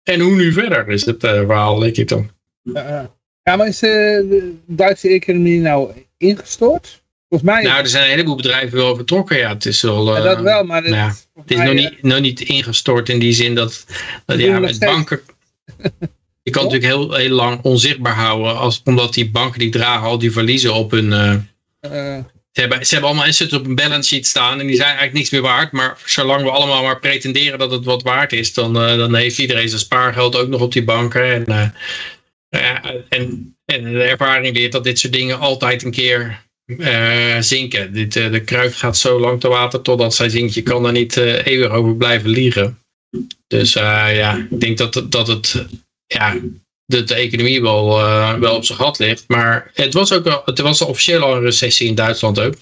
en hoe nu verder is het uh, verhaal, denk ik dan. Ja, maar is eh, de Duitse economie nou ingestort? Volgens mij... Nou, er zijn een heleboel bedrijven wel vertrokken, ja. Het is wel... ja, dat eh, wel, maar... Het, ja, het is nog, niet, nog niet ingestort in die zin dat... dat ja, met banken... Je kan natuurlijk heel, heel lang onzichtbaar houden, als, omdat die banken die dragen al die verliezen op hun... Uh, ze, hebben, ze hebben allemaal assets op een balance sheet staan en die zijn eigenlijk niks meer waard. Maar zolang we allemaal maar pretenderen dat het wat waard is, dan, dan heeft iedereen zijn spaargeld ook nog op die banken. En, en, en de ervaring leert dat dit soort dingen altijd een keer uh, zinken. Dit, de kruik gaat zo lang te water totdat zij zinkt. Je kan daar niet eeuwig over blijven liegen. Dus ja, ik denk dat, dat het, ja, de, de economie wel, wel op zijn gat ligt. Maar het was ook al, het was officieel al een recessie in Duitsland ook.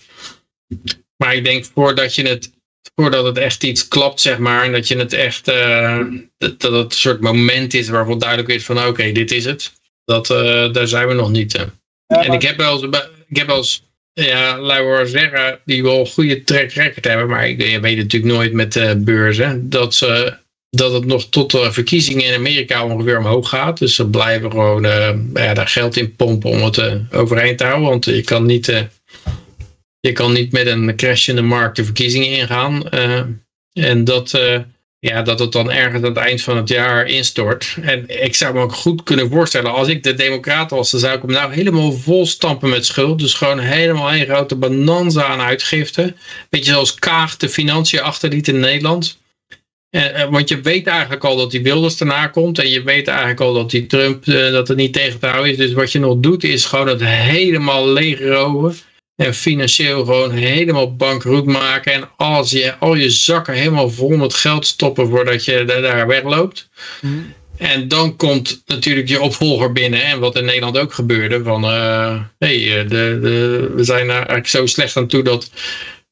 Maar ik denk voordat je het, voordat het echt iets klapt, zeg maar, en dat je het echt, dat, dat het een soort moment is waarvan duidelijk is van oké, dit is het. Dat, daar zijn we nog niet. en ik heb wel eens, ik heb wel eens ja, laten zeggen, die wel goede track record hebben, maar ik weet natuurlijk nooit met beurzen, dat, ze, dat het nog tot de verkiezingen in Amerika ongeveer omhoog gaat. Dus ze blijven gewoon uh, ja, daar geld in pompen om het uh, overeind te houden, want je kan niet, je kan niet met een crash in de markt de verkiezingen ingaan. en dat ja, dat het dan ergens aan het eind van het jaar instort. En ik zou me ook goed kunnen voorstellen, als ik de democrat was, dan zou ik hem nou helemaal vol stampen met schuld. Dus gewoon helemaal een grote bonanza aan uitgifte. Beetje zoals Kaag de financiën achterliet in Nederland. En, want je weet eigenlijk al dat die Wilders erna komt. En je weet eigenlijk al dat die Trump uh, dat het niet tegen te houden is. Dus wat je nog doet is gewoon het helemaal leegroven. En financieel gewoon helemaal bankroet maken. En als je, al je zakken helemaal vol met geld stoppen voordat je daar wegloopt. Mm. En dan komt natuurlijk je opvolger binnen. En wat in Nederland ook gebeurde. Van uh, hey, eh, de, de, we zijn eigenlijk zo slecht aan toe dat,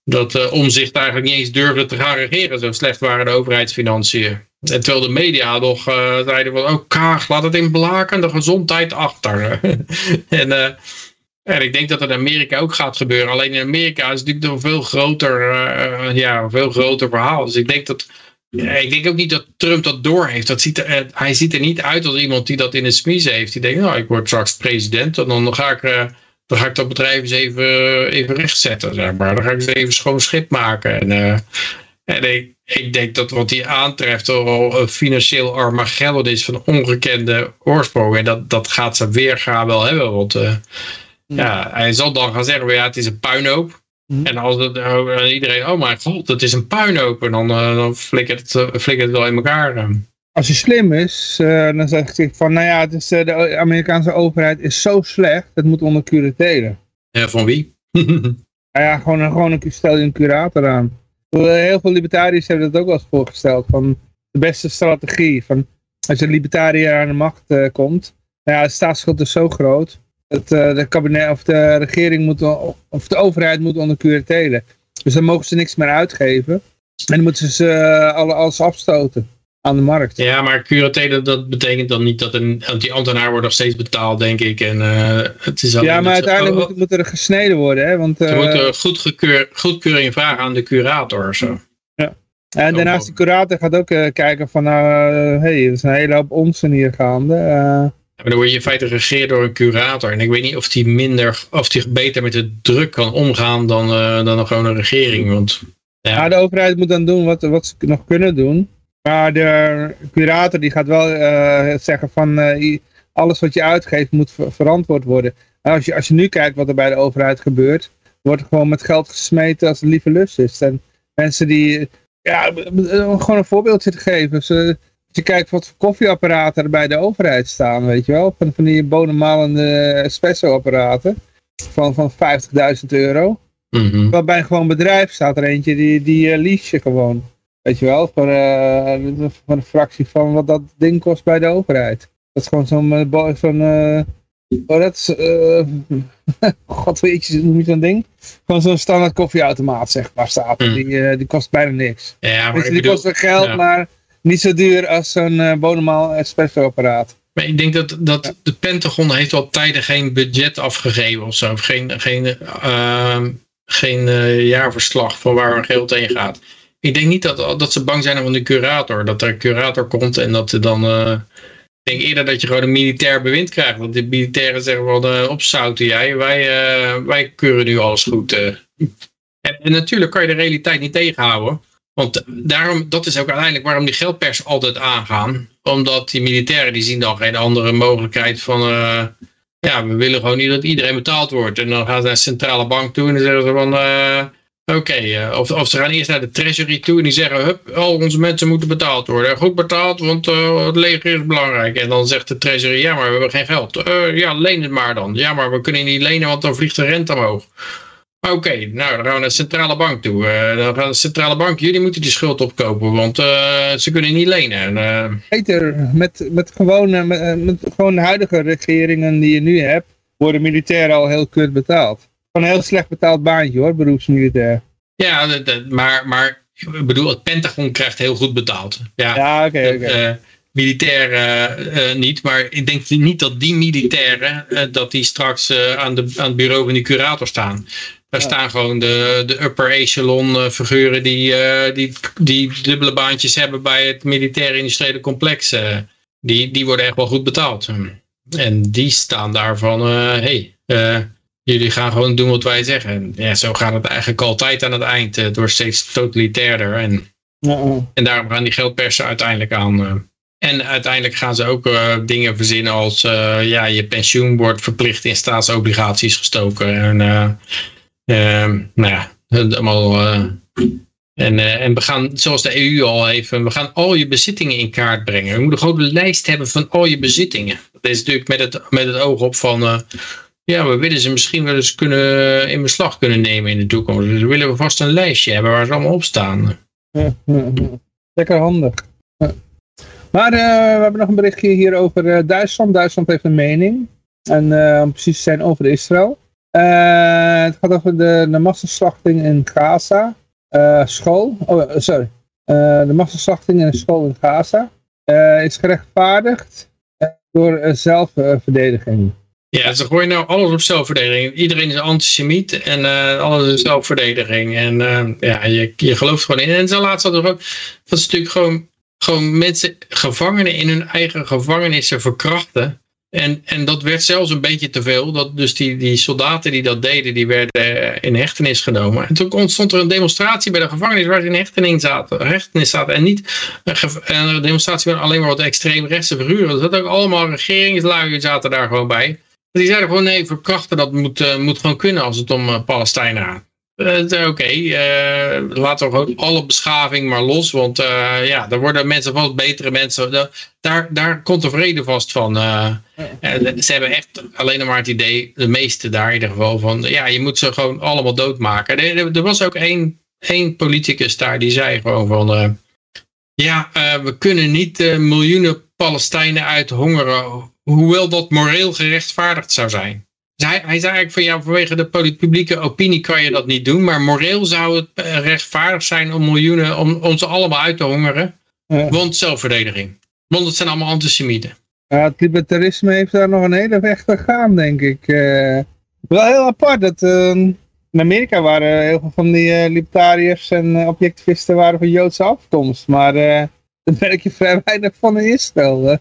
dat uh, omzicht eigenlijk niet eens durfde te gaan regeren. Zo slecht waren de overheidsfinanciën. En terwijl de media nog uh, zeiden van, oh Kaag, laat het in blaken, de gezondheid achter. en en ik denk dat het in Amerika ook gaat gebeuren. Alleen in Amerika is het natuurlijk een veel groter, ja, veel groter verhaal. Dus ik denk dat. ik denk ook niet dat Trump dat door heeft. Dat ziet hij ziet er niet uit als iemand die dat in de smies heeft. Die denkt, nou, ik word straks president en dan ga ik, dan ga ik dat bedrijf eens even, even rechtzetten. Zeg maar. Dan ga ik eens even schoon schip maken. En, uh, en ik, ik, denk dat wat hij aantreft al een financieel armageddon is van ongekende oorsprong. En dat, dat gaat ze weergaan wel hebben. Want ja, hij zal dan gaan zeggen, ja, het is een puinhoop. Mhm. En als het, uh, iedereen, oh mijn god, het is een puinhoop. En dan, uh, dan flikkert, het, flikkert het wel in elkaar. Als hij slim is, dan zegt hij van, nou ja, het is, de Amerikaanse overheid is zo slecht, het moet onder curatelen. Ja, van wie? nou ja, gewoon, gewoon een, stel je een curator aan. Heel veel libertariërs hebben dat ook wel eens voorgesteld, van de beste strategie. Van, als je libertariër aan de macht komt, nou ja, de staatsschuld is zo groot, uh, de kabinet of de regering moet, of de overheid moet onder curatelen. Dus dan mogen ze niks meer uitgeven. En dan moeten ze alles afstoten aan de markt. Ja, maar curatelen dat betekent dan niet dat een, die ambtenaar wordt nog steeds betaald, denk ik. En, uh, het is ja, maar uiteindelijk moet, moet, er gesneden worden. Hè, want, uh, moet er goed goedkeuring vragen aan de curator. Zo. Ja. En daarnaast de curator gaat ook kijken van, nou, hey, er is een hele hoop onzin hier gaande. Maar dan word je in feite geregeerd door een curator. En ik weet niet of die minder, of die beter met de druk kan omgaan dan, dan gewoon een regering. Want, ja. de overheid moet dan doen wat, wat ze nog kunnen doen. Maar de curator die gaat wel uh, zeggen van uh, alles wat je uitgeeft moet verantwoord worden. als, je, als je nu kijkt wat er bij de overheid gebeurt, wordt er gewoon met geld gesmeten als het lieve lust is. En mensen die, ja, gewoon een voorbeeldje te geven. Ze, als je kijkt wat voor koffieapparaten er bij de overheid staan, weet je wel. Van, van die bodemmalende espresso-apparaten van, van 50.000 euro. Mm -hmm. Waarbij een gewoon bedrijf staat er eentje, die, die uh, lease je gewoon. Weet je wel, voor, uh, voor een fractie van wat dat ding kost bij de overheid. Dat is gewoon zo'n, uh, zo'n oh dat is, god weet je, noem je zo'n ding? Gewoon zo'n standaard koffieautomaat, zeg maar, staat mm. die, die kost bijna niks. Ja, maar die bedoel, kost geld, ja. maar niet zo duur als zo'n uh, Bonemaal espresso apparaat. Maar ik denk dat, dat de Pentagon heeft al tijden geen budget afgegeven of zo. Geen, geen, uh, geen uh, jaarverslag van waar geld heen gaat. Ik denk niet dat, dat ze bang zijn om de curator. Dat er een curator komt en dat er dan... Uh, ik denk eerder dat je gewoon een militair bewind krijgt. Want de militairen zeggen wel, uh, opzouten jij. Wij, wij keuren nu alles goed. En, natuurlijk kan je de realiteit niet tegenhouden. Want daarom, dat is ook uiteindelijk waarom die geldpers altijd aangaan. Omdat die militairen die zien dan geen andere mogelijkheid van... Uh, ja, we willen gewoon niet dat iedereen betaald wordt. En dan gaan ze naar de centrale bank toe en dan zeggen ze van... Oké, okay, of, of ze gaan eerst naar de treasury toe en die zeggen... Hup, al onze mensen moeten betaald worden. Goed betaald, want uh, het leger is belangrijk. En dan zegt de treasury, ja, maar we hebben geen geld. ja, leen het maar dan. Ja, maar we kunnen niet lenen, want dan vliegt de rente omhoog. Oké, nou dan gaan we naar de centrale bank toe. Dan gaan de centrale bank, jullie moeten die schuld opkopen, want ze kunnen niet lenen. Peter, met, met, gewone, met, met gewoon de huidige regeringen die je nu hebt, worden militairen al heel kut betaald. Van een heel slecht betaald baantje hoor, beroepsmilitair. Ja, dat, dat, maar, maar ik bedoel, het Pentagon krijgt heel goed betaald. Ja, ja oké. Okay, okay. militairen niet, maar ik denk niet dat die militairen, dat die straks aan, de, aan het bureau van die curator staan. Daar staan gewoon de, de upper echelon figuren die, die, die dubbele baantjes hebben bij het militaire industriële complex. Die, die worden echt wel goed betaald. En die staan daarvan, hé, hey, jullie gaan gewoon doen wat wij zeggen. Ja, zo gaat het eigenlijk altijd aan het eind, door steeds totalitairder. En, en daarom gaan die geldpersen uiteindelijk aan. En uiteindelijk gaan ze ook uh, dingen verzinnen als uh, ja, je pensioen wordt verplicht in staatsobligaties gestoken. En uh, Ehm, nou ja, allemaal... Eh, en, uh, en we gaan, zoals de EU al even, we gaan al je bezittingen in kaart brengen. We moeten gewoon een lijst hebben van al je bezittingen. Dat is natuurlijk met het, met het oog op van, uh, ja, we willen ze misschien wel eens kunnen, in beslag kunnen nemen in de toekomst. Dus willen we vast een lijstje hebben waar ze allemaal op staan. Lekker handig. Maar uh, we hebben nog een berichtje hier over Duitsland. Duitsland heeft een mening. En om precies te zijn over Israël. Het gaat over de, de massaslachting in Gaza. School. Oh, sorry. De massaslachting in een school in Gaza is gerechtvaardigd door zelfverdediging. Ja, ze gooien nou alles op zelfverdediging. Iedereen is antisemiet en alles is zelfverdediging. En ja, je, je gelooft gewoon in. En zo laat ze er ook. Dat is natuurlijk gewoon, gewoon mensen, gevangenen in hun eigen gevangenissen verkrachten. En, en dat werd zelfs een beetje te veel. Dat dus die, die soldaten die dat deden, die werden in hechtenis genomen. En toen ontstond er een demonstratie bij de gevangenis waar ze in hechtenis zaten. Hechtenis zaten. En niet een demonstratie van alleen maar wat extreemrechtse figuren. Er zaten ook allemaal regeringslui zaten daar gewoon bij. Die zeiden gewoon nee, verkrachten dat moet, uh, moet gewoon kunnen als het om uh, Palestijnen gaat. Uh, Oké, okay, uh, laten we gewoon alle beschaving maar los. Want uh, ja, daar worden mensen vast betere mensen. Daar, daar komt de vrede vast van. ze hebben echt alleen maar het idee, de meeste daar in ieder geval, van ja, je moet ze gewoon allemaal doodmaken. Er, er was ook één, één politicus daar die zei gewoon van ja, we kunnen niet miljoenen Palestijnen uithongeren, hoewel dat moreel gerechtvaardigd zou zijn. Dus hij, hij zei eigenlijk van ja, vanwege de publieke opinie kan je dat niet doen. Maar moreel zou het eh, rechtvaardig zijn om miljoenen, om, om ze allemaal uit te hongeren. Want zelfverdediging. Want het zijn allemaal antisemieten. Ja, het libertarisme heeft daar nog een hele weg te gaan, denk ik. Uh, wel heel apart. Dat, uh, in Amerika waren heel veel van die uh, libertariërs en objectivisten waren van Joodse afkomst. Maar daar merk je vrij weinig van in Israël.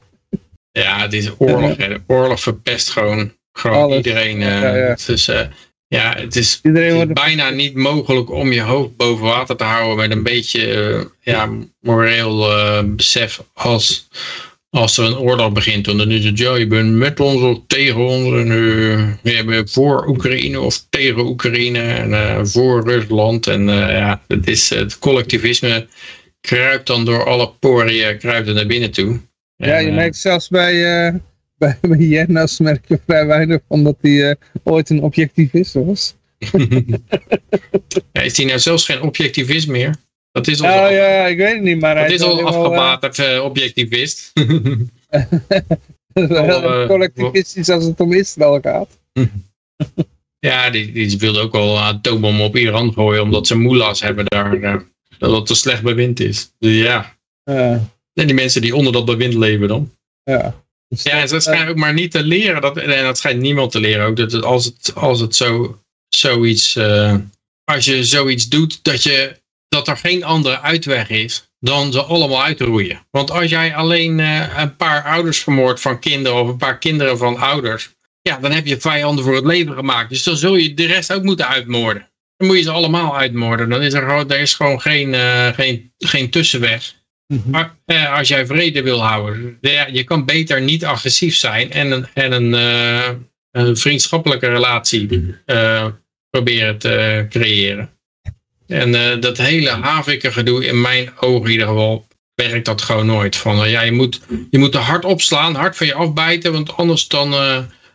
Ja, het is oorlog. Oorlog verpest gewoon gewoon iedereen. Uh, ja, ja. Dus, uh, ja, het is, bijna niet mogelijk om je hoofd boven water te houden met een beetje uh, ja, moreel besef als, als er een oorlog begint. dan is het, ja, je bent met ons of tegen ons. En we hebben voor Oekraïne of tegen Oekraïne en voor Rusland. En ja, het, is, het collectivisme kruipt dan door alle poriën kruipt er naar binnen toe. Ja, je merkt zelfs bij bij, bij Jennas merk je vrij weinig van dat hij uh, ooit een objectivist was. ja, is hij nou zelfs geen objectivist meer? Dat is al, oh, ja, ik weet het niet, maar dat is al afgeblaterd uh, objectivist. heel collectivistisch als het om Israël gaat. ja, die, die wilde ook wel een atoombom op Iran gooien, omdat ze moelas hebben daar, uh, dat het te slecht bewind is. Dus ja. En die mensen die onder dat bewind leven dan. Ja. Dus ja, dat schijnt ook maar niet te leren. Dat, en dat schijnt niemand te leren ook. Dat als het, als het zo, zoiets, uh, als je zoiets doet, dat, je, dat er geen andere uitweg is dan ze allemaal uitroeien. Want als jij alleen uh, een paar ouders vermoordt van kinderen of een paar kinderen van ouders, ja, dan heb je vijanden voor het leven gemaakt. Dus dan zul je de rest ook moeten uitmoorden. Dan moet je ze allemaal uitmoorden. Dan is er gewoon, er is gewoon geen, geen, geen tussenweg. Mhm. Maar als jij vrede wil houden, ja, je kan beter niet agressief zijn en een, en een, een vriendschappelijke relatie proberen te creëren. En dat hele haviken gedoe, in mijn ogen in ieder geval, werkt dat gewoon nooit. Van, ja, je, moet, je moet er hard opslaan, hard van je afbijten, want anders dan,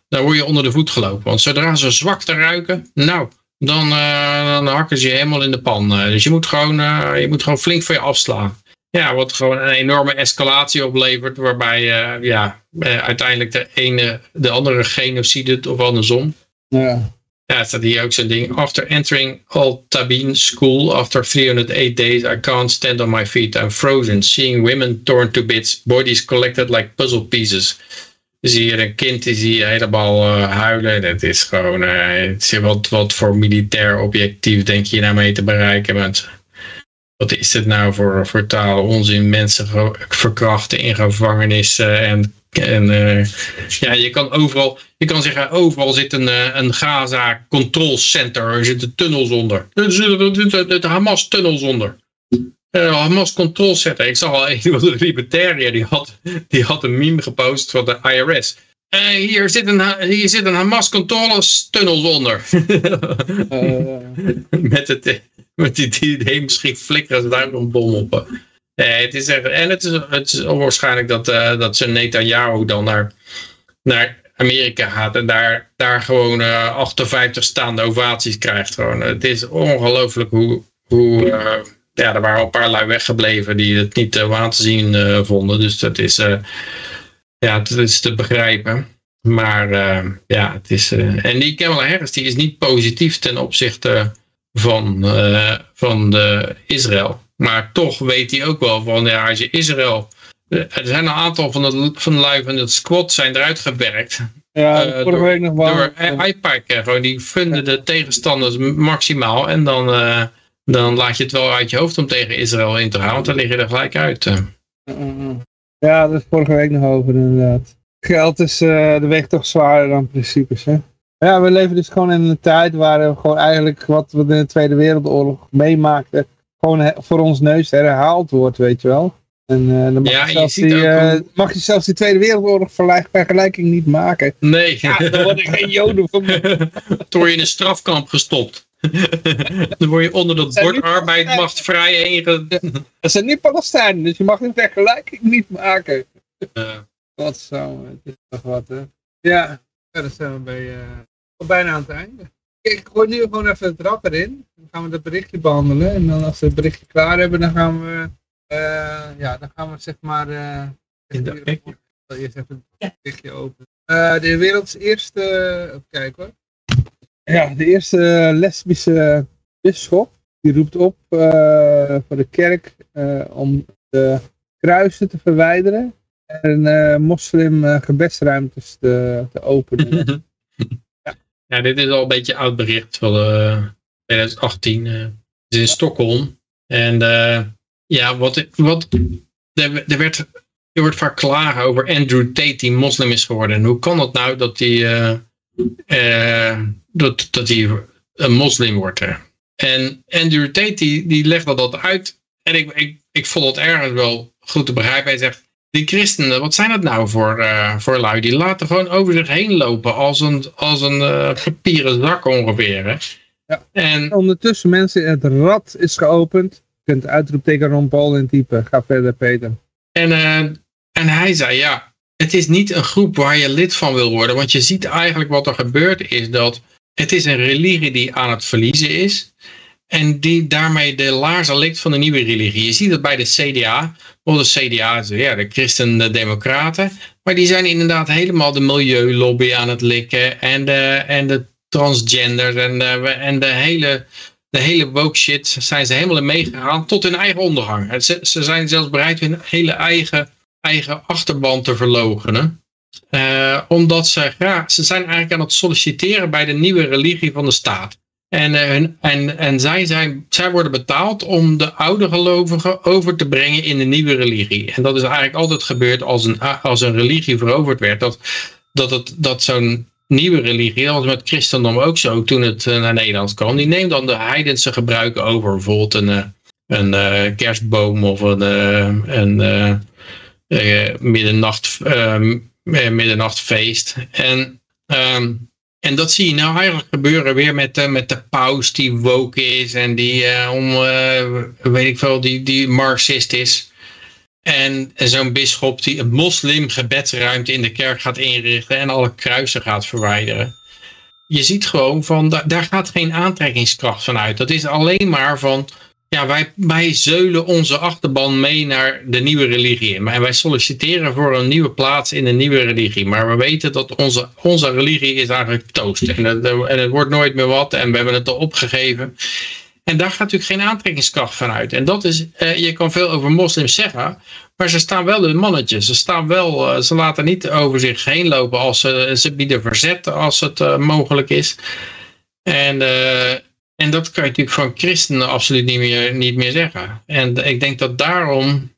dan word je onder de voet gelopen. Want zodra ze zwak te ruiken, nou, dan, dan hakken ze je helemaal in de pan. dus je moet, gewoon, je moet gewoon flink van je afslaan. Ja, wat gewoon een enorme escalatie oplevert, waarbij ja, uiteindelijk de ene de andere genocide of andersom. Ja. Ja, staat hier ook zo'n ding. After entering Al-Tabin school, after 308 days, I can't stand on my feet. I'm frozen, seeing women torn to bits, bodies collected like puzzle pieces. Dus hier een kind die zie je helemaal uh, huilen. Het is gewoon, uh, het wat, wat voor militair objectief denk je nou mee te bereiken. Mensen. Wat is dit nou voor, voor taal? Onzin, mensen verkrachten in gevangenissen en en uh, ja, je kan overal, je kan zeggen, overal zit een, een Gaza control center, er zitten tunnels onder. Er zitten Hamas tunnels onder. Uh, Hamas control center. Ik zag al een van de libertariër, die had, die had een meme gepost van de IRS. hier, zit een, hier zit een Hamas control tunnels onder. met, het, met die idee misschien flikkeren ze daar een bom op. Nee, het is echt, en het is, het is onwaarschijnlijk dat, uh, dat zijn Netanyahu dan naar, naar Amerika gaat en daar, daar gewoon uh, eh, 58 staande ovaties krijgt. Gewoon. Het is ongelooflijk hoe, hoe uh, ja, er waren al een paar lui weggebleven die het niet uh, aan te zien vonden. Dus dat is, ja, het is te begrijpen. Maar ja, het is. en die Kamala Harris die is niet positief ten opzichte van, van de Israël. Maar toch weet hij ook wel van, ja, als je Israël... Eh, er zijn een aantal van de, van de lui van het squad zijn eruit gewerkt. Ja, vorige week nog wel. Door IPAC, gewoon die funden de tegenstanders maximaal. En dan, dan laat je het wel uit je hoofd om tegen Israël in te gaan. Want dan lig je er gelijk uit. Ja, dat is vorige week nog over inderdaad. Geld is uh, de weg toch zwaarder dan principes, hè? Ja, we leven dus gewoon in een tijd waar we gewoon eigenlijk wat we in de Tweede Wereldoorlog meemaakten, gewoon voor ons neus herhaald wordt, weet je wel. En uh, dan mag, ja, je zelfs die, uh, mag je zelfs die Tweede Wereldoorlog vergelijking niet maken. Nee. Ja, dan word ik geen joden van Toen word je in een strafkamp gestopt. dan word je onder dat bord arbeid macht. Dat zijn niet Palestijnen, dus je mag een vergelijking niet maken. Uh. Wat zo, het is toch wat, hè. Ja, dan zijn we bij, uh, bijna aan het einde ik gooi nu gewoon even het rad erin. Dan gaan we dat berichtje behandelen. En dan als we het berichtje klaar hebben, dan gaan we, uh, ja, dan gaan we zeg maar, uh, eerst even het berichtje openen. Uh, de werelds eerste, even kijken hoor. Ja, de eerste lesbische bisschop, die roept op voor de kerk om de kruisen te verwijderen en moslim gebedsruimtes te, te openen. Ja, dit is al een beetje oud bericht van uh, 2018. Uh, het is in Stockholm. En ja, wat, wat er, er, werd, er wordt vaak klagen over Andrew Tate die moslim is geworden. En hoe kan het nou dat hij uh, dat, dat een moslim wordt? En Andrew Tate die, die legde dat uit. En ik, ik, ik vond het ergens wel goed te begrijpen. Hij zegt, die christenen, wat zijn dat nou voor, uh, voor lui? Die laten gewoon over zich heen lopen als een, als een uh, papieren zak ongeveer. Hè? Ja. En ondertussen mensen, het rad is geopend. Je kunt uitroepteken Ron Paul in typen. Ga verder Peter. En, en hij zei ja, het is niet een groep waar je lid van wil worden. Want je ziet eigenlijk wat er gebeurt is dat het is een religie die aan het verliezen is. En die daarmee de laarzen likt van de nieuwe religie. Je ziet dat bij de CDA. Of de CDA, ja, de Christen-Democraten. Maar die zijn inderdaad helemaal de milieulobby aan het likken. En de, en de transgenders en de, en de hele, de hele woke shit zijn ze helemaal meegegaan tot hun eigen ondergang. Ze, ze zijn zelfs bereid hun hele eigen, eigen achterban te verlogenen. Uh, omdat ze, ja, ze zijn eigenlijk aan het solliciteren bij de nieuwe religie van de staat. En, uh, en, en zij, zijn, zij worden betaald om de oude gelovigen over te brengen in de nieuwe religie. En dat is eigenlijk altijd gebeurd als een, als een religie veroverd werd. Dat, dat, het, dat zo'n nieuwe religie, dat was met christendom ook zo toen het naar Nederland kwam, die neemt dan de heidense gebruiken over. Bijvoorbeeld een, een kerstboom of een, een middernacht, middernachtfeest. En um, en dat zie je nou eigenlijk gebeuren weer met, uh, met de paus die woke is en die om, weet ik veel, die, die marxist is. En, zo'n bisschop die een moslim gebedsruimte in de kerk gaat inrichten en alle kruisen gaat verwijderen. Je ziet gewoon van, daar gaat geen aantrekkingskracht van uit. Dat is alleen maar van, ja, wij, wij zeulen onze achterban mee naar de nieuwe religie. En wij solliciteren voor een nieuwe plaats in de nieuwe religie. Maar we weten dat onze, onze religie is eigenlijk toast. En het, en het wordt nooit meer wat. En we hebben het al opgegeven. En daar gaat natuurlijk geen aantrekkingskracht van uit. En dat is, eh, je kan veel over moslims zeggen. Maar ze staan wel de mannetjes. Ze, staan wel, eh, ze laten niet over zich heen lopen. Als ze, ze bieden verzet als het uh, mogelijk is. En... en dat kan je natuurlijk van christenen absoluut niet meer, niet meer zeggen. En ik denk dat daarom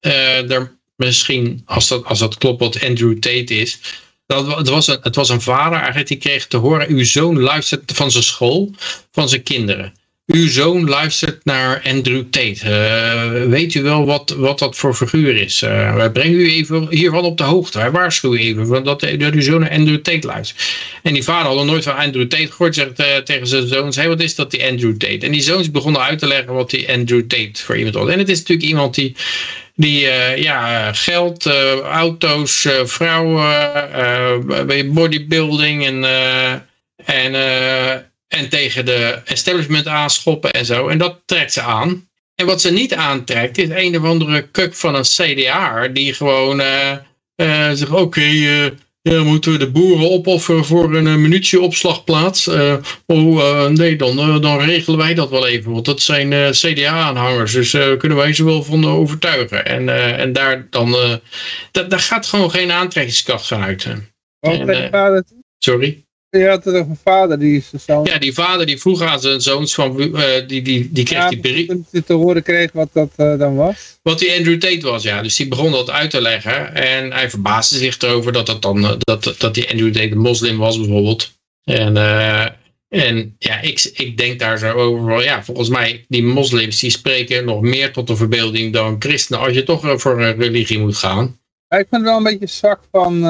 uh, er misschien, als dat, als dat klopt wat Andrew Tate is, dat, het, was een, het was een vader eigenlijk die kreeg te horen, uw zoon luistert van zijn school, van zijn kinderen uw zoon luistert naar Andrew Tate. Uh, weet u wel wat, wat dat voor figuur is? Uh, wij brengen u even hiervan op de hoogte. Wij waarschuwen even dat, dat uw zoon naar Andrew Tate luistert. En die vader had nog nooit van Andrew Tate gehoord. Zegt uh, tegen zijn zoons, hey, wat is dat die Andrew Tate? En die zoons begonnen uit te leggen wat die Andrew Tate voor iemand was. En het is natuurlijk iemand die die ja, geld, auto's, vrouwen, bodybuilding en, en en tegen de establishment aanschoppen en zo. En dat trekt ze aan. En wat ze niet aantrekt is een of andere kuk van een CDA die gewoon uh, uh, zegt oké, okay, uh, ja, moeten we de boeren opofferen voor een munitieopslagplaats? oh nee, dan, dan regelen wij dat wel even, want dat zijn CDA-aanhangers, dus kunnen wij ze wel van overtuigen. En, en daar, dan, daar gaat gewoon geen aantrekkingskracht van uit. En, sorry? Je had toch een vader die is. Ja, die vader die vroeg aan zijn zoons van, uh, die, die, die kreeg ja, die brief. te horen kreeg wat dat uh, dan was. Wat die Andrew Tate was, ja. Dus die begon dat uit te leggen. En hij verbaasde zich erover dat, dat, dan, uh, dat, dat die Andrew Tate een moslim was bijvoorbeeld. En, en ja, ik, ik denk daar zo over. Ja, volgens mij, die moslims die spreken nog meer tot de verbeelding dan christenen. Als je toch voor een religie moet gaan. Ja, ik vind het wel een beetje zwak van,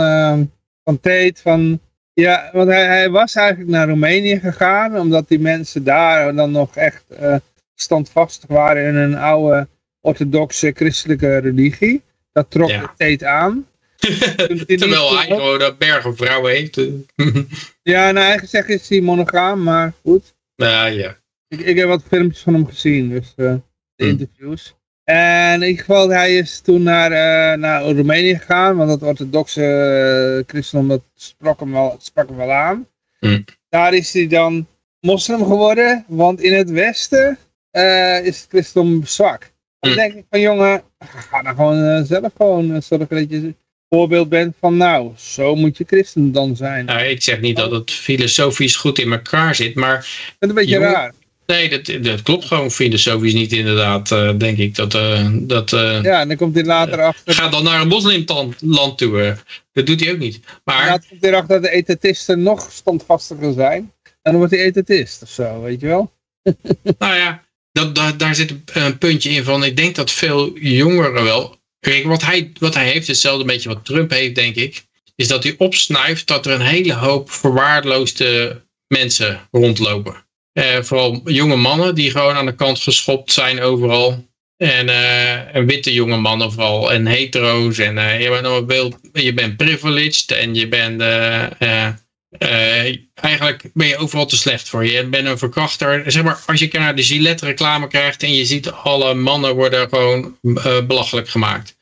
van Tate, van ja, want hij, hij, was eigenlijk naar Roemenië gegaan, omdat die mensen daar dan nog echt uh, standvastig waren in een oude orthodoxe christelijke religie. Dat trok ja. de tijd aan. Terwijl hij gewoon een bergen vrouwen heeft. ja, nou eigen zeg is hij monogaam, maar goed. Ja, ja. Ik, ik heb wat filmpjes van hem gezien, dus uh, de hm. interviews. En in ieder geval, hij is toen naar, uh, naar Roemenië gegaan, want het orthodoxe uh, christendom dat sprak, hem wel, sprak hem wel aan. Mm. Daar is hij dan moslim geworden, want in het westen uh, is het christendom zwak. Dan hm. denk ik van jongen, ga dan gewoon zelf gewoon zorgen dat je voorbeeld bent van nou, zo moet je christen dan zijn. Nou, ik zeg niet dat het filosofisch goed in elkaar zit, maar... Dat is een beetje raar. Nee, dat, dat klopt gewoon filosofisch niet inderdaad, uh, denk ik. Dat, uh, dat, uh, ja, en dan komt hij later achter... Ga dan naar een moslimland toe. dat doet hij ook niet. Maar... Later komt hij erachter dat de etatisten nog standvastiger zijn. En dan wordt hij etatist of zo, weet je wel? nou ja, dat, dat, daar zit een puntje in van... Ik denk dat veel jongeren wel... Kijk, wat hij, wat hij heeft, hetzelfde beetje wat Trump heeft, denk ik... Is dat hij opsnuift dat er een hele hoop verwaarloosde mensen rondlopen. Uh, vooral jonge mannen die gewoon aan de kant geschopt zijn overal. En, uh, en witte jonge mannen vooral. En hetero's. En uh, je, bent beeld, je bent privileged. En je bent... eigenlijk ben je overal te slecht voor. Je bent een verkrachter. Zeg maar, als je naar de Gillette reclame krijgt. En je ziet alle mannen worden gewoon belachelijk gemaakt.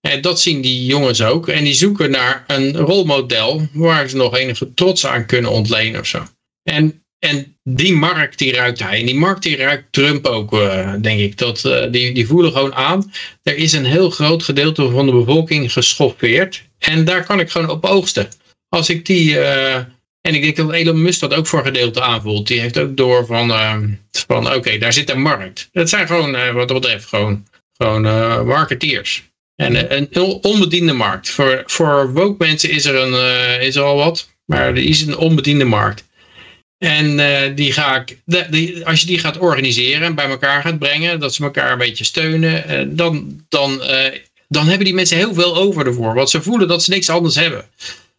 En dat zien die jongens ook. En die zoeken naar een rolmodel. Waar ze nog enige trots aan kunnen ontlenen of zo. En en die markt die ruikt hij. En die markt die ruikt Trump ook, uh, denk ik. Dat, uh, die, die voelen gewoon aan. Er is een heel groot gedeelte van de bevolking geschoffeerd. En daar kan ik gewoon op oogsten. Als ik die... Uh, en ik denk dat Elon Musk dat ook voor gedeelte aanvoelt. Die heeft ook door van, van oké, daar zit een markt. Dat zijn gewoon, wat dat betreft, gewoon, gewoon marketeers. En een onbediende markt. Voor, voor woke mensen is er, een, is er al wat. Maar die is een onbediende markt. En eh, die ga ik, de, die, als je die gaat organiseren en bij elkaar gaat brengen, dat ze elkaar een beetje steunen, uh, dan, dan, uh, dan hebben die mensen heel veel over ervoor. Want ze voelen dat ze niks anders hebben.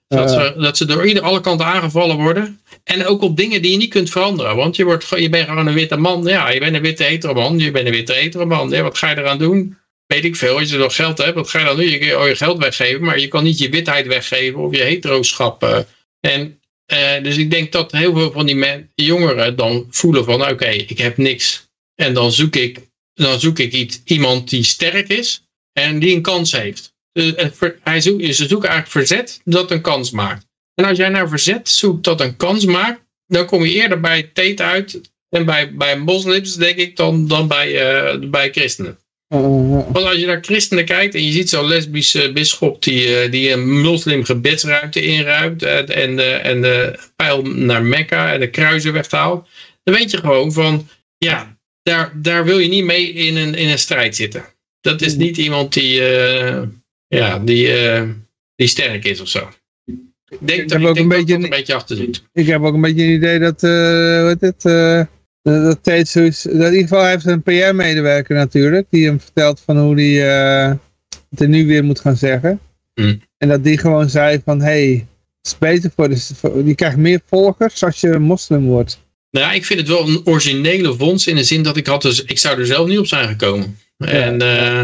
Dat, ze, dat ze door ieder alle kanten aangevallen worden. En ook op dingen die je niet kunt veranderen. Want je, wordt, je bent gewoon een witte man. Ja, je bent een witte heteroman. Je bent een witte heteroman. Ja, wat ga je eraan doen? Weet ik veel. Als je nog geld hebt, wat ga je dan doen? Je kan je geld weggeven, maar je kan niet je witheid weggeven of je heteroschap. En uh, dus ik denk dat heel veel van die jongeren dan voelen van oké, okay, ik heb niks. En dan zoek ik, dan zoek ik iets, iemand die sterk is en die een kans heeft. Dus, hij zoekt, ze zoeken eigenlijk verzet dat een kans maakt. En als jij naar verzet zoekt dat een kans maakt, dan kom je eerder bij Tate uit en bij, bij moslims, denk ik, dan, dan bij, uh, bij christenen. Want als je naar christenen kijkt en je ziet zo'n lesbische bisschop die, die een moslim gebedsruimte inruimt en de, en de pijl naar Mekka en de kruisen weghaalt, dan weet je gewoon van, ja, daar, daar wil je niet mee in een, in een strijd zitten. Dat is niet iemand die, uh, ja, die, uh, die sterk is of zo. Ik denk, ik dat, ik denk een, beetje, dat een beetje achter zit. Ik heb ook een beetje een idee dat, uh, heet het, dat dat, zoiets, dat in ieder geval heeft een PR-medewerker natuurlijk, die hem vertelt van hoe hij uh, het er nu weer moet gaan zeggen. Mm. En dat die gewoon zei van, hé, hey, het is beter voor, de, voor, je krijgt meer volgers als je moslim wordt. Nou ja, ik vind het wel een originele vondst in de zin dat ik had dus, ik zou er zelf niet op zijn gekomen. Ja. En, uh,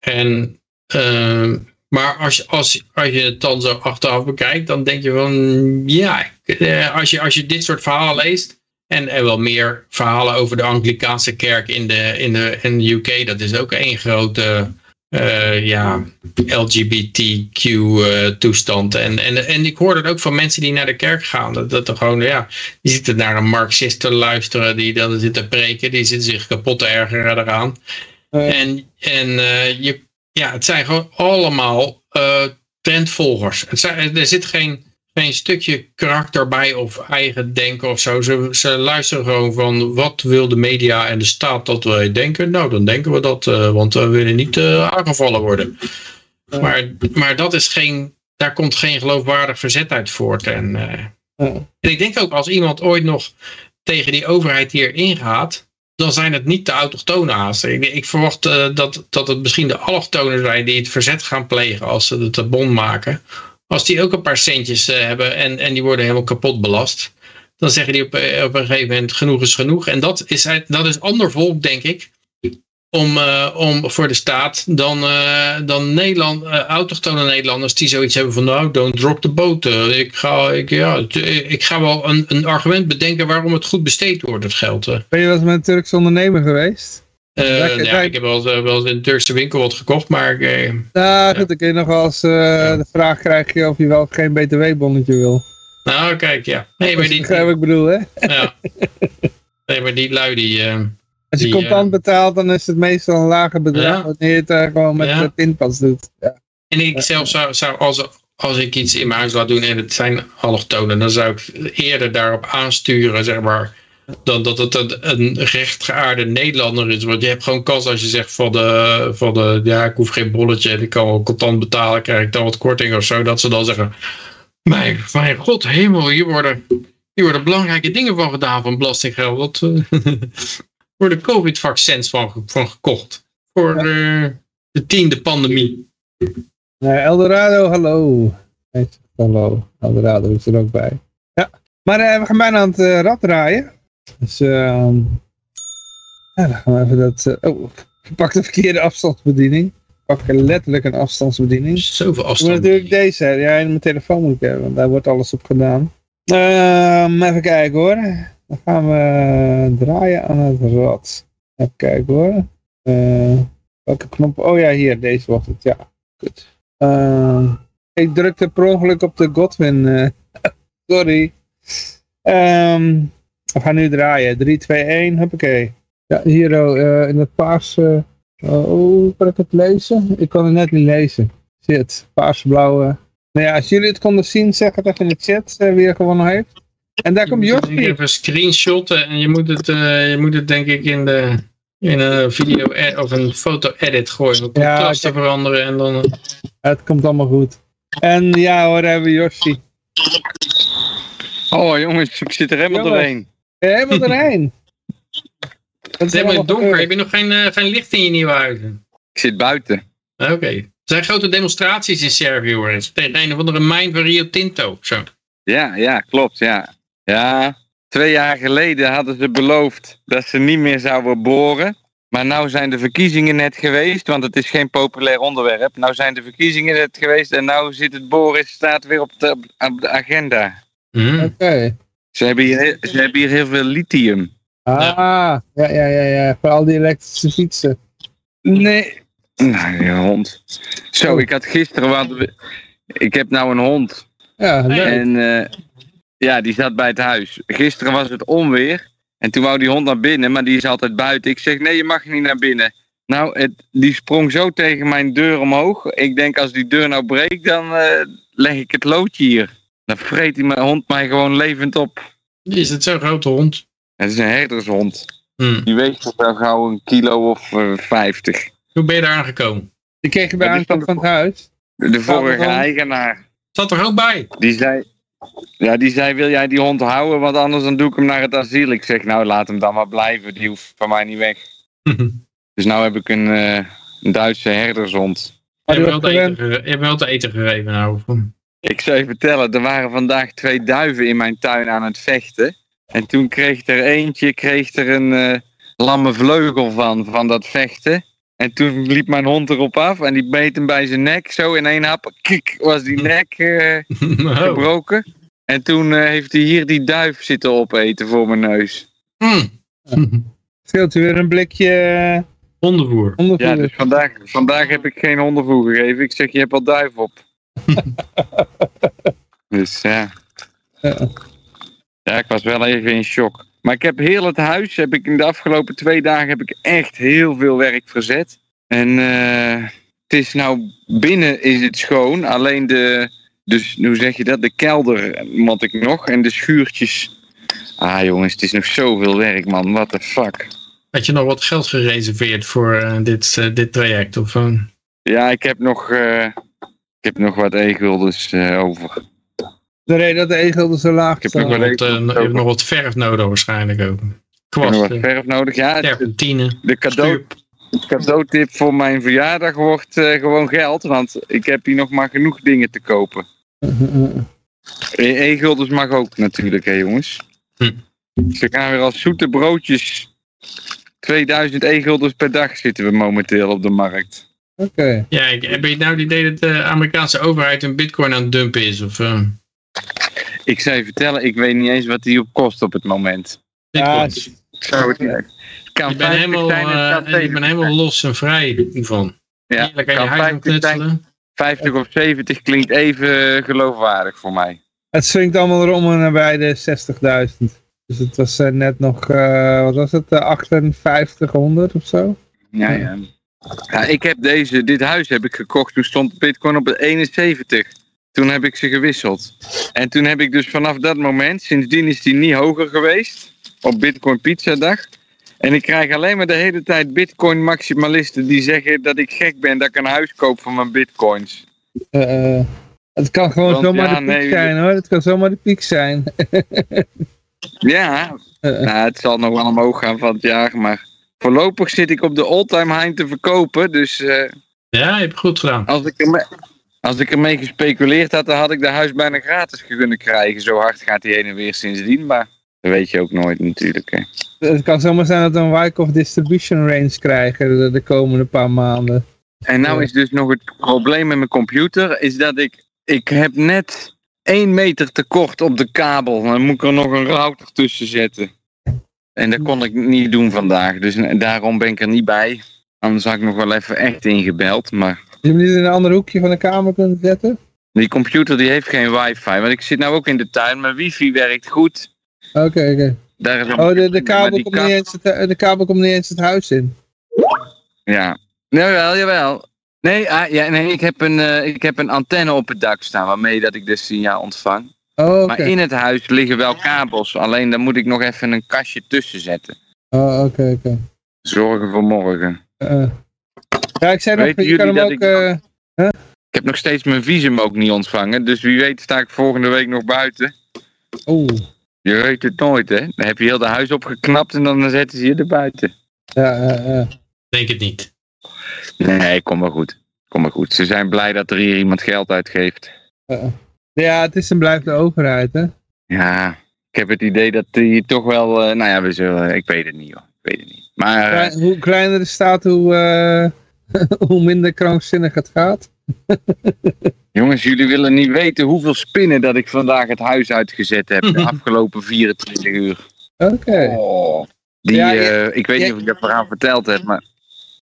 en uh, maar als, als, als je het dan zo achteraf bekijkt, dan denk je van, ja, als je, als je dit soort verhalen leest, en er wel meer verhalen over de Anglikaanse kerk in de, in de, in de UK. Dat is ook één grote uh, ja, LGBTQ uh, toestand. En, en, en ik hoor dat ook van mensen die naar de kerk gaan. Dat, dat er gewoon, ja, die zitten naar een marxist te luisteren, die dan zitten preken, die zitten zich kapot te ergeren eraan. Uh. En, en uh, je, ja, het zijn gewoon allemaal trendvolgers. Het zijn, er zit geen geen stukje karakter bij of eigen denken of zo. Ze, ze luisteren gewoon van wat wil de media en de staat dat wij denken. Nou, dan denken we dat, uh, want we willen niet uh, aangevallen worden. Maar, maar dat is geen, daar komt geen geloofwaardig verzet uit voort. En, uh, en ik denk ook als iemand ooit nog tegen die overheid hier ingaat, dan zijn het niet de autochtone haasten. Ik, ik verwacht dat, dat het misschien de allochtonen zijn die het verzet gaan plegen als ze het bond maken als die ook een paar centjes uh, hebben en, en die worden helemaal kapot belast, dan zeggen die op, eh, op een gegeven moment genoeg is genoeg. En dat is, dat is ander volk, denk ik, om, uh, om voor de staat dan, dan Nederland, uh, autochtone Nederlanders die zoiets hebben van nou, don't drop the boat. ik, ga, ik, ja, ik ga wel een, een argument bedenken waarom het goed besteed wordt, het geld. Ben je wel eens met een Turkse ondernemer geweest? Uh, ja, ik heb wel eens, wel eens in de Turkse winkel wat gekocht, maar... Uh, nou, goed, dan kun je nog wel eens uh, ja. de vraag krijgen of je wel geen btw-bonnetje wil. Nou, kijk, ja. Nee, maar die, begrijp ik bedoel, hè? Ja. Nee, maar die lui die... Als je die, contant betaalt, dan is het meestal een lager bedrag, wanneer je het gewoon met de pinpas doet. Ja. En ik zelf zou, zou als, als ik iets in mijn huis laat doen en het zijn allochtonen, dan zou ik eerder daarop aansturen, zeg maar dan dat het een, een rechtgeaarde Nederlander is. Want je hebt gewoon kans als je zegt van de, van de ja, ik hoef geen bolletje en ik kan wel contant betalen, krijg ik dan wat korting of zo. Dat ze dan zeggen, mijn, mijn god hemel, hier worden, hier worden belangrijke dingen van gedaan van belastinggeld. Dat uh, worden covid-vaccins van, van gekocht. Voor de, de tiende pandemie. Uh, Eldorado, hallo. Hallo, Eldorado is er ook bij. Ja, maar uh, we gaan bijna aan het uh, rad draaien. Dus uh, ja, dan gaan we even dat... Uh, oh, ik pak de verkeerde afstandsbediening. Ik pak letterlijk een afstandsbediening. Zoveel afstand. Ik moet natuurlijk deze hebben. Ja, in mijn telefoon moet ik hebben, want daar wordt alles op gedaan. Um, even kijken hoor. Dan gaan we draaien aan het rad. Even kijken hoor. Uh, welke knop? Oh ja, hier. Deze wordt het. Ja, goed. Uh, ik drukte per ongeluk op de Godwin. Uh, sorry. Um, we gaan nu draaien. 3, 2, 1, hoppakee. Ja, hier uh, in het paarse... Uh, oh, kan ik het lezen? Ik kan het net niet lezen. Shit, paars-blauwe. Nou ja, als jullie het konden zien, zeg het even in de chat uh, wie er gewonnen heeft. En daar komt Josje. Ik even screenshotten en je moet het, uh, je moet het denk ik in, de, in een video of een foto edit gooien. Om ja, te veranderen en dan... Het komt allemaal goed. En ja hoor, hebben we Yoshi. Oh jongens, ik zit er helemaal Jongens. doorheen. Ja, helemaal. Wat is Het is helemaal donker. gebeurd? Heb je nog geen, eh, geen licht in je nieuwe huizen? Ik zit buiten. Oké. Er zijn grote demonstraties in Servië hoor. eens. Tegen een of andere mijn van Rio Tinto. Zo. Ja, ja, klopt, ja. Ja, twee jaar geleden hadden ze beloofd dat ze niet meer zouden boren. Maar nou zijn de verkiezingen net geweest, want het is geen populair onderwerp. Nou zijn de verkiezingen net geweest en nou zit het boren staat weer op de, op de agenda. Hm. Oké. Ze hebben, hier, ze hebben hier heel veel lithium. Ah, ja, ja, ja, ja. Voor al die elektrische fietsen. Nee. Nou, die hond. Zo, ik had gisteren wat... Ik heb nou een hond. Ja, leuk. En eh, ja, die zat bij het huis. Gisteren was het onweer. En toen wou die hond naar binnen, maar die is altijd buiten. Ik zeg, nee, je mag niet naar binnen. Nou, het, die sprong zo tegen mijn deur omhoog. Ik denk, als die deur nou breekt, dan eh, leg ik het loodje hier. Dan vreet die mijn hond mij gewoon levend op. Is het zo'n grote hond? Het is een herdershond. Hm. Die weegt toch wel gauw een kilo of eh, vijftig. Hoe ben je daar aangekomen? Die kreeg je bij aankomst van het huis. De vorige eigenaar, Zat er ook bij? die zei... Ja, die zei, wil jij die hond houden? Want anders dan doe ik hem naar het asiel. Ik zeg, nou, laat hem dan maar blijven. Die hoeft van mij niet weg. Dus nou heb ik een, eh, een Duitse herdershond. Maar je wel, te eten je wel te eten gegeven nou. of- Ik zou je vertellen, er waren vandaag twee duiven in mijn tuin aan het vechten. En toen kreeg er eentje kreeg er een eh lamme vleugel van, van dat vechten. En toen liep mijn hond erop af en die beet hem bij zijn nek. Zo in één hap, kik, was die nek eh, Oh. gebroken. En toen eh, heeft hij hier die duif zitten opeten voor mijn neus. Hm. Scheelt u weer een blikje Hondenvoer. hondenvoer. Ja, dus vandaag, vandaag heb ik geen hondenvoer gegeven. Ik zeg, je hebt al duif op. dus ja. Ja. Ik was wel even in shock. Maar ik heb heel het huis, heb ik in de afgelopen twee dagen heb ik echt heel veel werk verzet. En eh, het is nou, binnen is het schoon. Alleen de, dus hoe zeg je dat, de kelder moet ik nog. En de schuurtjes. Ah jongens, het is nog zoveel werk man, what the fuck. Had je nog wat geld gereserveerd voor eh, dit, eh, dit traject? Of? Ja, ik heb nog, heb nog wat e-guldens eh, over. De reden dat de e-gulden zo laag Ik heb nog wat, eh, je hebt nog wat verf nodig waarschijnlijk ook. Ik wat Kwasten, verf nodig. Ja, terpentine. de cadeau, cadeautip voor mijn verjaardag wordt eh, gewoon geld. Want ik heb hier nog maar genoeg dingen te kopen. E- E-guldens mag ook natuurlijk, hè jongens. Hm. Ze gaan weer als zoete broodjes. 2000 e-guldens per dag zitten we momenteel op de markt. Oké. Ja, ik, heb je nou het idee dat de Amerikaanse overheid een bitcoin aan het dumpen is? Of eh Ik zou je vertellen, ik weet niet eens wat die op kost op het moment. Ja, Ik zou het niet. Kan ik ben 50 helemaal, kan eh, ik ben 70 helemaal los en vrij hiervan. Ja, aan je kan huis aan 50 zijn. knutselen. 50 of 70 klinkt even geloofwaardig voor mij. Het swingt allemaal om en nabij de 60.000. Dus het was eh, net nog, eh, wat was het, uh, 5800 of zo? Ja, ja. Ja, ik heb deze, dit huis heb ik gekocht. Toen stond Bitcoin op het 71. Toen heb ik ze gewisseld. En toen heb ik dus vanaf dat moment, sindsdien is die niet hoger geweest. Op Bitcoin Pizza Dag. En ik krijg alleen maar de hele tijd Bitcoin maximalisten die zeggen dat ik gek ben dat ik een huis koop voor mijn Bitcoins. Eh, eh, het kan gewoon Want zomaar ja, de piek nee, zijn hoor. Het kan zomaar de piek zijn. Ja, eh. nou, het zal nog wel omhoog gaan van het jaar. Maar voorlopig zit ik op de all-time high te verkopen. Dus eh, Ja, je hebt goed gedaan. Als ik, ermee, als ik ermee gespeculeerd had, dan had ik de huis bijna gratis kunnen krijgen. Zo hard gaat hij heen en weer sindsdien, maar dat weet je ook nooit natuurlijk. Hè. Het kan zomaar zijn dat we een Wyckoff distribution range krijgen de, de komende paar maanden. En nou is dus nog het probleem met mijn computer, is dat ik, ik heb net één meter tekort op de kabel. Dan moet ik er nog een router tussen zetten. En dat kon ik niet doen vandaag, dus daarom ben ik er niet bij. Anders had ik nog wel even echt ingebeld, maar Je hem niet in een ander hoekje van de kamer kunnen zetten? die computer die heeft geen wifi. Want ik zit nou ook in de tuin, mijn wifi werkt goed. Oké, oké. Daar is Oh, de, de, kabel komt niet eens het, de kabel komt niet eens het huis in. Ja, jawel, jawel. Nee, ah, ja, nee ik, heb een, eh, ik heb een antenne op het dak staan waarmee dat ik dus signaal ontvang. Oh. Maar in het huis liggen wel kabels, alleen daar moet ik nog even een kastje tussen zetten. Oh, oké, oké. Zorgen voor morgen. Eh. Ja, ik zei nog, Weten je kan hem jullie ook... dat eh, Ik heb nog steeds mijn visum ook niet ontvangen, dus wie weet sta ik volgende week nog buiten. Oeh. Je weet het nooit, hè? Dan heb je heel de huis opgeknapt en dan zetten ze je er buiten. Ja, eh, eh. Denk het niet. Nee, kom maar goed. Kom maar goed. Ze zijn blij dat er hier iemand geld uitgeeft. eh. Ja, het is en blijft de overheid, hè? Ja, ik heb het idee dat die toch wel... eh, nou ja, we zullen... Ik weet het niet, hoor. Ik weet het niet. Maar... eh, Klein- hoe kleiner de staat, hoe, eh, hoe minder krankzinnig het gaat. Jongens, jullie willen niet weten hoeveel spinnen dat ik vandaag het huis uitgezet heb de afgelopen 24 uur. Oké. Oh. Die, Ja, ja, ik weet ja. niet of ik dat verhaal verteld heb, maar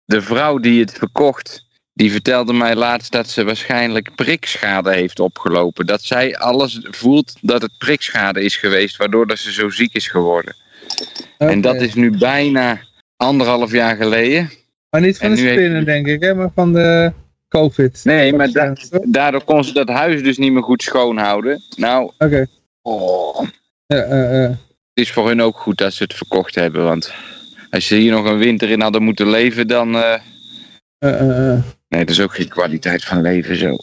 de vrouw die het verkocht, die vertelde mij laatst dat ze waarschijnlijk prikschade heeft opgelopen. Dat zij alles voelt dat het prikschade is geweest, waardoor dat ze zo ziek is geworden. En dat Oké. is nu bijna anderhalf jaar geleden. Maar niet van en de heeft- spinnen, denk ik, hè? Maar van de COVID. Nee, maar da- Oké. daardoor kon ze dat huis dus niet meer goed schoonhouden. Nou, oh, Ja, eh, eh. het is voor hun ook goed dat ze het verkocht hebben. Want als ze hier nog een winter in hadden moeten leven, dan. eh. Nee, dat is ook geen kwaliteit van leven zo.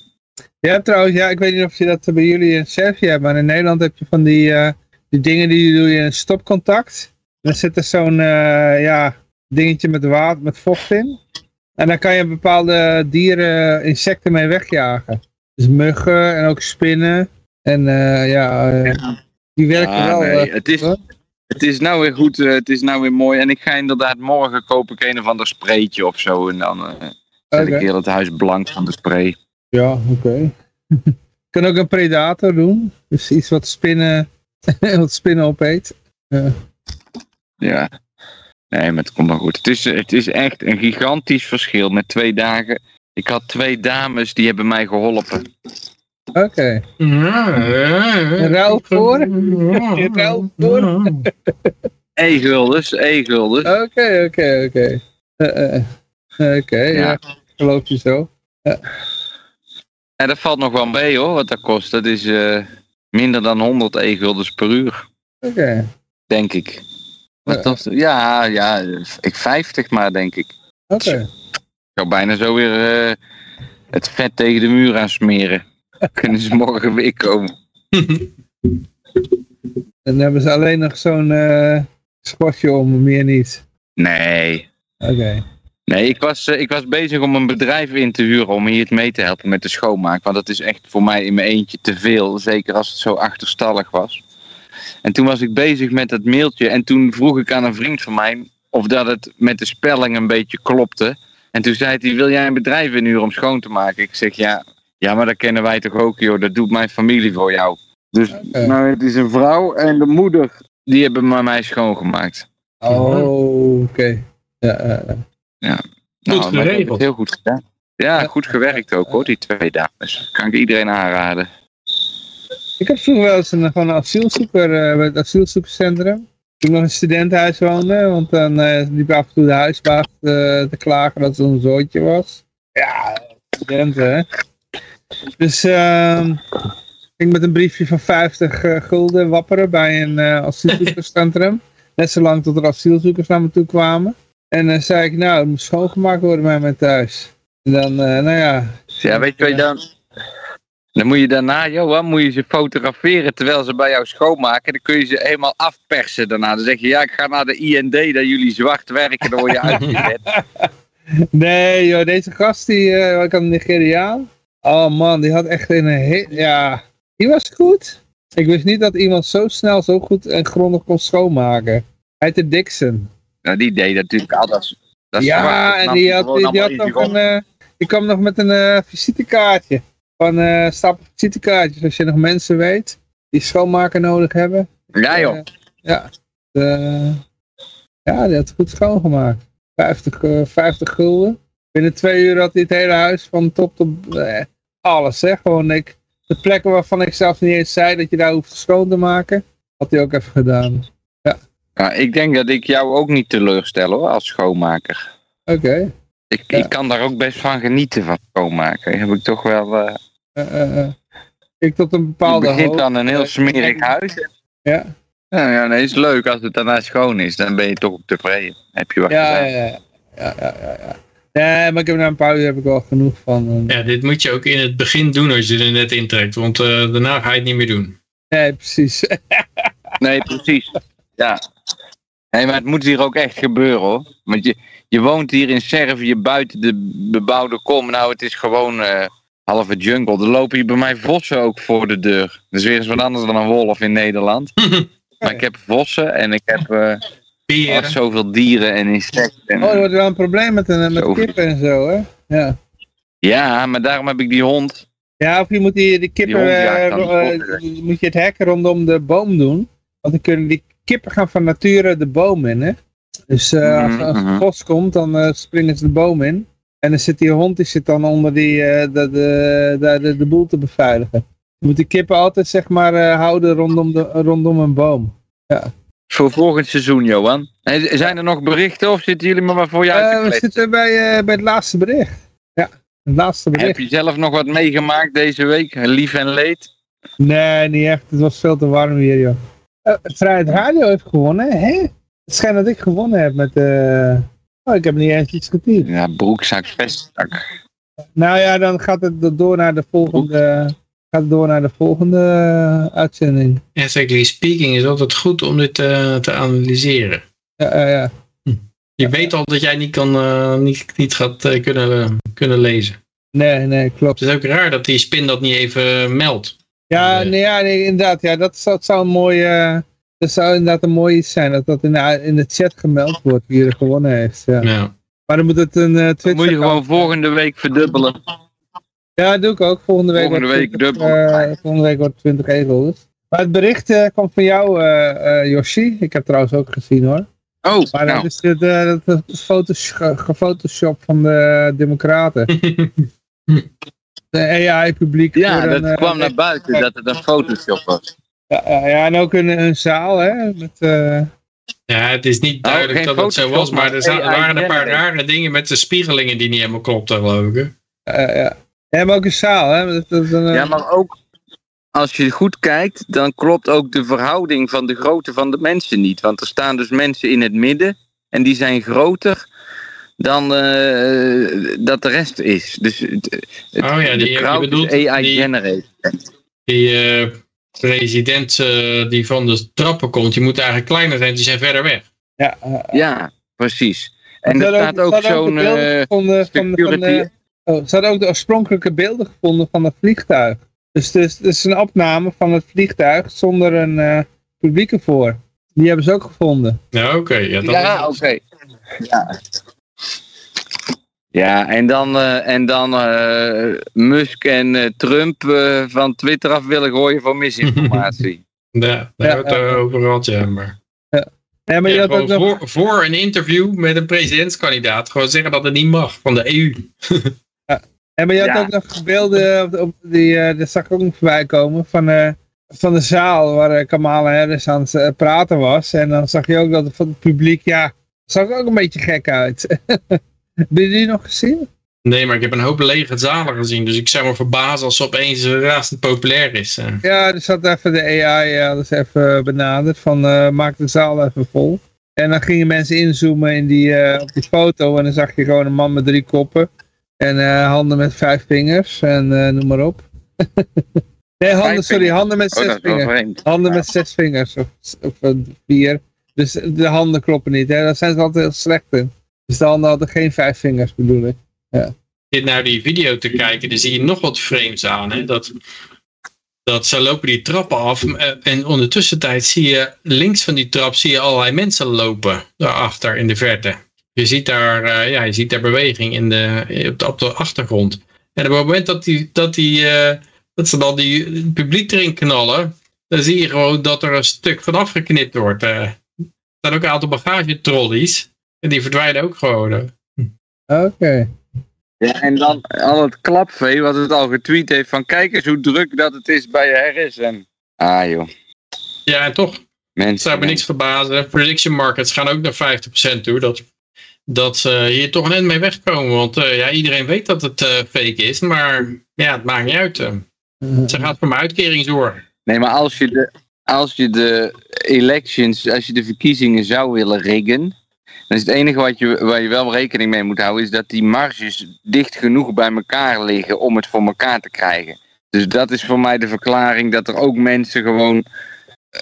Ja, trouwens, ja, ik weet niet of je dat bij jullie in Servië hebt, maar in Nederland heb je van die, eh, die dingen die doe je in een stopcontact. Dan zit er zo'n eh, ja, dingetje met water, met vocht in. En dan kan je bepaalde dieren, insecten mee wegjagen. Dus muggen en ook spinnen. En eh, ja, die werken Ah, wel. nee, het is-. Het is nou weer goed, het is nou weer mooi. En ik ga inderdaad morgen koop ik een of ander spraytje of zo. En dan eh zet Oké. ik heel het huis blank van de spray. Ja, oké. Je kan ook een predator doen. Dus iets wat spinnen, wat spinnen opeet. Ja. Nee, maar het komt maar goed. Het is, het is echt een gigantisch verschil met twee dagen. Ik had twee dames die hebben mij geholpen. Oké. In ruil voor? Ruil voor? E-guldens, E-guldens. Oké, oké, oké. Eh, eh, Oké, ja. Ja. geloof je zo. En dat valt nog wel mee hoor, wat dat kost. Dat is eh, minder dan 100 E-guldens per uur, Oké. denk ik. Wat Ja. Ja, ja, ik 50 maar, denk ik. Oké. Ik zou bijna zo weer eh, het vet tegen de muur aan smeren. Kunnen ze morgen weer komen. En dan hebben ze alleen nog zo'n eh schotje om, meer niet. Nee. Oké. Nee, ik was, eh, ik was bezig om een bedrijf in te huren om hier het mee te helpen met de schoonmaak. Want dat is echt voor mij in mijn eentje te veel. Zeker als het zo achterstallig was. En toen was ik bezig met dat mailtje. En toen vroeg ik aan een vriend van mij of dat het met de spelling een beetje klopte. En toen zei hij, wil jij een bedrijf inhuren om schoon te maken? Ik zeg, ja, ja maar dat kennen wij toch ook, joh. Dat doet mijn familie voor jou. Dus nou, het is een vrouw en de moeder, die hebben mij schoongemaakt. Oh, oké. Ja, eh, eh. Nou, Goed heb geregeld. het heel goed gedaan. Ja, Ja. goed gewerkt ook hoor, die twee dames. Kan ik iedereen aanraden. Ik heb vroeger wel eens een, gewoon een asielzoeker eh, bij het asielzoekerscentrum. Toen ik nog in een studentenhuis woonde, want dan eh liep af en toe de huisbaas eh, te klagen dat er een zooitje was. Ja, studenten hè. Dus ehm ik met een briefje van 50 eh, gulden wapperen bij een eh asielzoekerscentrum. Net zolang tot er asielzoekers naar me toe kwamen. En dan zei ik, nou, het moet schoongemaakt worden bij mijn thuis. En dan, eh, nou ja. Ja, weet je wat je dan... Dan moet je daarna, Johan, moet je ze fotograferen terwijl ze bij jou schoonmaken. Dan kun je ze helemaal afpersen daarna. Dan zeg je, ja, ik ga naar de IND, dat jullie zwart werken, dan word je uitgezet. Nee joh, deze gast die, eh ik had een Nigeriaan. Oh man, die had echt een heel, ja, die was goed. Ik wist niet dat iemand zo snel, zo goed en grondig kon schoonmaken. Hij heette Dixon. Nou, die deed natuurlijk altijd. Dat ja, en die had, die, die had nog een, eh, die kwam nog met een eh, visitekaartje. Van eh stapel visitekaartjes, als je nog mensen weet die schoonmaken nodig hebben. Ja joh. Eh, ja. De- ja, die had goed schoongemaakt. 50, eh, 50 gulden. Binnen twee uur had hij het hele huis van top tot eh, alles. Hè? Gewoon ik, de plekken waarvan ik zelf niet eens zei dat je daar hoeft schoon te maken, had hij ook even gedaan. Ja, ik denk dat ik jou ook niet teleurstel hoor, als schoonmaker. Oké. Ik, Ja. ik kan daar ook best van genieten van schoonmaken. Heb ik toch wel... eh, Eh, eh, eh. Ik tot een je bepaalde begint hoogte- dan een heel eh, smerig huis. Ja, Ja, ja, nee, is leuk als het daarna schoon is. Dan ben je toch ook tevreden. Heb je wat ja, gedaan. ja. Ja, ja, ja, ja. Nee, maar ik heb na een paar uur heb ik wel genoeg van. eh, Ja, dit moet je ook in het begin doen als je er net intrekt, want eh, daarna ga je het niet meer doen. Nee, precies. Nee, precies. Ja. Nee, maar het moet hier ook echt gebeuren hoor. Want je, je woont hier in Servië buiten de bebouwde kom. Nou, het is gewoon eh, halve jungle. Er lopen hier bij mij vossen ook voor de deur. Dat is weer eens wat anders dan een wolf in Nederland. maar ik heb vossen en ik heb eh, oh, zoveel dieren en insecten. Oh, er wordt wel een probleem met, een, met Zo. kippen en zo, hè? Ja. Ja, maar daarom heb ik die hond. Ja, of je moet die, kippen, hond eh, de eh, moet je het hek rondom de boom doen. Want dan kunnen die kippen gaan van nature de boom in, hè. Dus eh, als, als Mhm, een mhm. vos komt, dan eh, springen ze de boom in. En dan zit die hond, die zit dan onder die, eh, de, de, de, de, de boel te beveiligen. Je moet die kippen altijd, zeg maar, houden rondom, de, rondom een boom. Voor volgend seizoen, Johan. Zijn er nog berichten of zitten jullie maar voor je uit te we zitten bij, bij het laatste bericht. Ja, het laatste Heb bericht. je zelf nog wat meegemaakt deze week? Lief en leed? Nee, niet echt. Het was veel te warm hier, joh. Eh, Vrijheid Radio heeft gewonnen, hè? Het schijnt dat ik gewonnen heb met... eh Oh, ik heb niet eens iets getypt. Ja, broekzak, vestzak. Nou ja, dan gaat het door naar de volgende... Gaat het door naar de volgende eh, uitzending. Ethically speaking is altijd goed om dit eh, te analyseren. Ja, ja, ja. Je weet al dat jij niet, kan, eh, niet, niet gaat kunnen, kunnen lezen. Nee, nee, klopt. Het is ook raar dat die spin dat niet even meldt. Ja, Nee. ja nee, inderdaad. Ja, dat, zou- dat zou een mooi... eh, dat zou inderdaad een mooi iets zijn. Dat dat in de, in de chat gemeld wordt wie er gewonnen heeft. Ja. Ja. Maar dan moet het een eh Dan Twitter... moet je gewoon volgende week verdubbelen. Ja, dat doe ik ook. Volgende week, Volgende wordt week 20, dubbel. eh, volgende week wordt 20 egels. Maar het bericht eh, kwam van jou, eh eh Yoshi. Ik heb trouwens ook gezien hoor. Oh, Maar nou. dat is de, de, de, de foto's, ge- gefotoshop van de democraten. De AI-publiek. Ja, dat een, eh, kwam naar buiten dat het een Photoshop was. ja, ja, ja, en ook een, een zaal hè. Met, eh, ja, het is niet Nou, duidelijk dat het zo was, maar er waren een paar rare dingen met de spiegelingen die niet helemaal klopten geloof ik. eh, ja. ja, maar ook een zaal hè. Dat, dat is een, eh, Ja, maar ook als je goed kijkt, dan klopt ook de verhouding van de grootte van de mensen niet. Want er staan dus mensen in het midden en die zijn groter dan eh, dat de rest is. Dus het, het, Oh ja, die- de je crowd bedoelt is AI die- generated. Die eh, president eh, die van de trappen komt, die moet eigenlijk kleiner zijn, die zijn verder weg. ja, eh, Ja, precies. En er staat ook zo'n de beelden eh, gevonden van, van security. oh, ze hadden ook de oorspronkelijke beelden gevonden van het vliegtuig. Dus het is, het is een opname van het vliegtuig zonder een eh, publiek ervoor. Die hebben ze ook gevonden. Ja, oké. ja, dat Ja, is- oké. Ja. Ja, en dan, eh, en dan eh, Musk en eh, Trump eh, van Twitter af willen gooien voor misinformatie. Ja, daar Ja, hebben we het over gehad, ja. Maar, Ja, maar je ja, had ook gewoon nog, voor, voor een interview met een presidentskandidaat gewoon zeggen dat het niet mag van de EU. ja, maar je had Ja. ook nog beelden, op, op die, eh dat zag ik ook nog voorbij komen, van, eh, van de zaal waar Kamala Harris aan het praten was. En dan zag je ook dat het van het publiek, ja, zag er ook een beetje gek uit. Heb je die nog gezien? Nee, maar ik heb een hoop lege zalen gezien, dus ik zou me verbazen als ze opeens eh, razend populair is. eh. Ja, er zat even de AI, ja, dat is even benaderd, van eh, maak de zaal even vol. En dan gingen mensen inzoomen in die, eh, op die foto en dan zag je gewoon een man met drie koppen. En eh, handen met vijf vingers en eh, noem maar op. nee, handen, sorry, handen met Oh, zes dat vingers. Handen met zes vingers of, of eh, vier. Dus de handen kloppen niet, hè. zijn ze altijd heel slecht. Dus de handen hadden geen vijf vingers bedoel ik. Dit naar die video te kijken, dan zie je nog wat frames aan. Hè? Dat, dat ze lopen die trappen af eh, en ondertussen tijd zie je links van die trap zie je allerlei mensen lopen daarachter in de verte. Je ziet daar, eh, ja, je ziet daar beweging in de, op, de, achtergrond. En op het moment dat, die, dat, die, eh, dat ze dan die publiek erin knallen, dan zie je gewoon dat er een stuk van afgeknipt wordt. Staan ook een aantal bagagetrollies en die verdwijnen ook gewoon. Oké. Ja, en dan al het klapvee wat het al getweet heeft van kijk eens hoe druk dat het is bij Harris. En, ah joh, Ja, en toch mensen. zou me niks verbazen. Prediction markets gaan ook naar 50% toe. Dat, dat ze hier toch net mee wegkomen. Want eh, ja, iedereen weet dat het eh, fake is. Maar ja, het maakt niet uit. eh. Ze gaat voor mijn uitkering zorgen. Nee, maar als je de, als je de elections, als je de verkiezingen zou willen riggen, dan is het enige wat je, waar je wel rekening mee moet houden, is dat die marges dicht genoeg bij elkaar liggen om het voor elkaar te krijgen. Dus dat is voor mij de verklaring dat er ook mensen gewoon eh,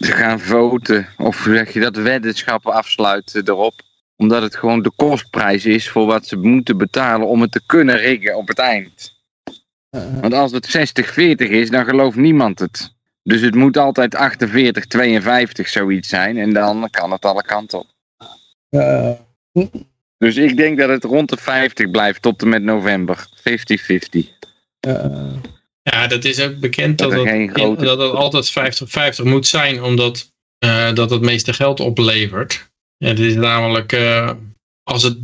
gaan voten. Of zeg je dat, weddenschappen afsluiten erop. Omdat het gewoon de kostprijs is voor wat ze moeten betalen om het te kunnen riggen op het eind. Want als het 60-40 is, dan gelooft niemand het. Dus het moet altijd 48, 52 zoiets zijn. En dan kan het alle kanten op. Ja, Dus ik denk dat het rond de 50 blijft tot en met november. 50-50. ja. Ja, dat is ook bekend dat Dat het, geen grote- dat het altijd 50-50 moet zijn, omdat eh, dat het meeste geld oplevert. Ja, het is namelijk, eh, als het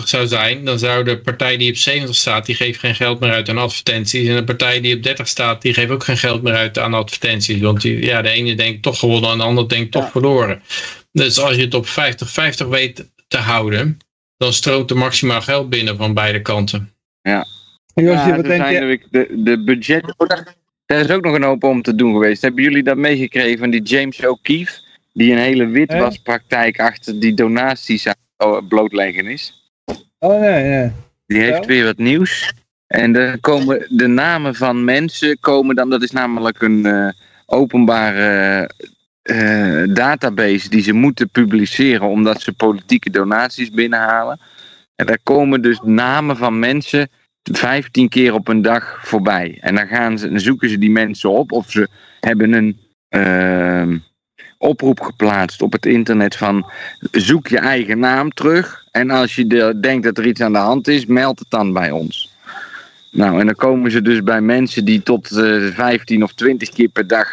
30-70 zou zijn, dan zou de partij die op 70 staat, die geeft geen geld meer uit aan advertenties. En de partij die op 30 staat, die geeft ook geen geld meer uit aan advertenties. Want die, ja, de ene denkt toch gewonnen en de ander denkt toch Ja. verloren. Dus als je het op 50-50 weet te houden, dan stroomt er maximaal geld binnen van beide kanten. Josje, Ja, wat er denk zijn je? de, de budget... Daar- is ook nog een hoop om te doen geweest. Hebben jullie dat meegekregen van die James O'Keefe? Die een hele witwaspraktijk achter die donaties aan blootleggen is. Oh nee, nee. Die heeft weer wat nieuws. En er komen de namen van mensen komen dan, dat is namelijk een eh, openbare eh, database die ze moeten publiceren omdat ze politieke donaties binnenhalen. En daar komen dus namen van mensen 15 keer op een dag voorbij. En dan, gaan ze, dan zoeken ze die mensen op of ze hebben een ehm, oproep geplaatst op het internet van zoek je eigen naam terug. En als je de- denkt dat er iets aan de hand is, meld het dan bij ons. Nou, en dan komen ze dus bij mensen die tot eh 15 of 20 keer per dag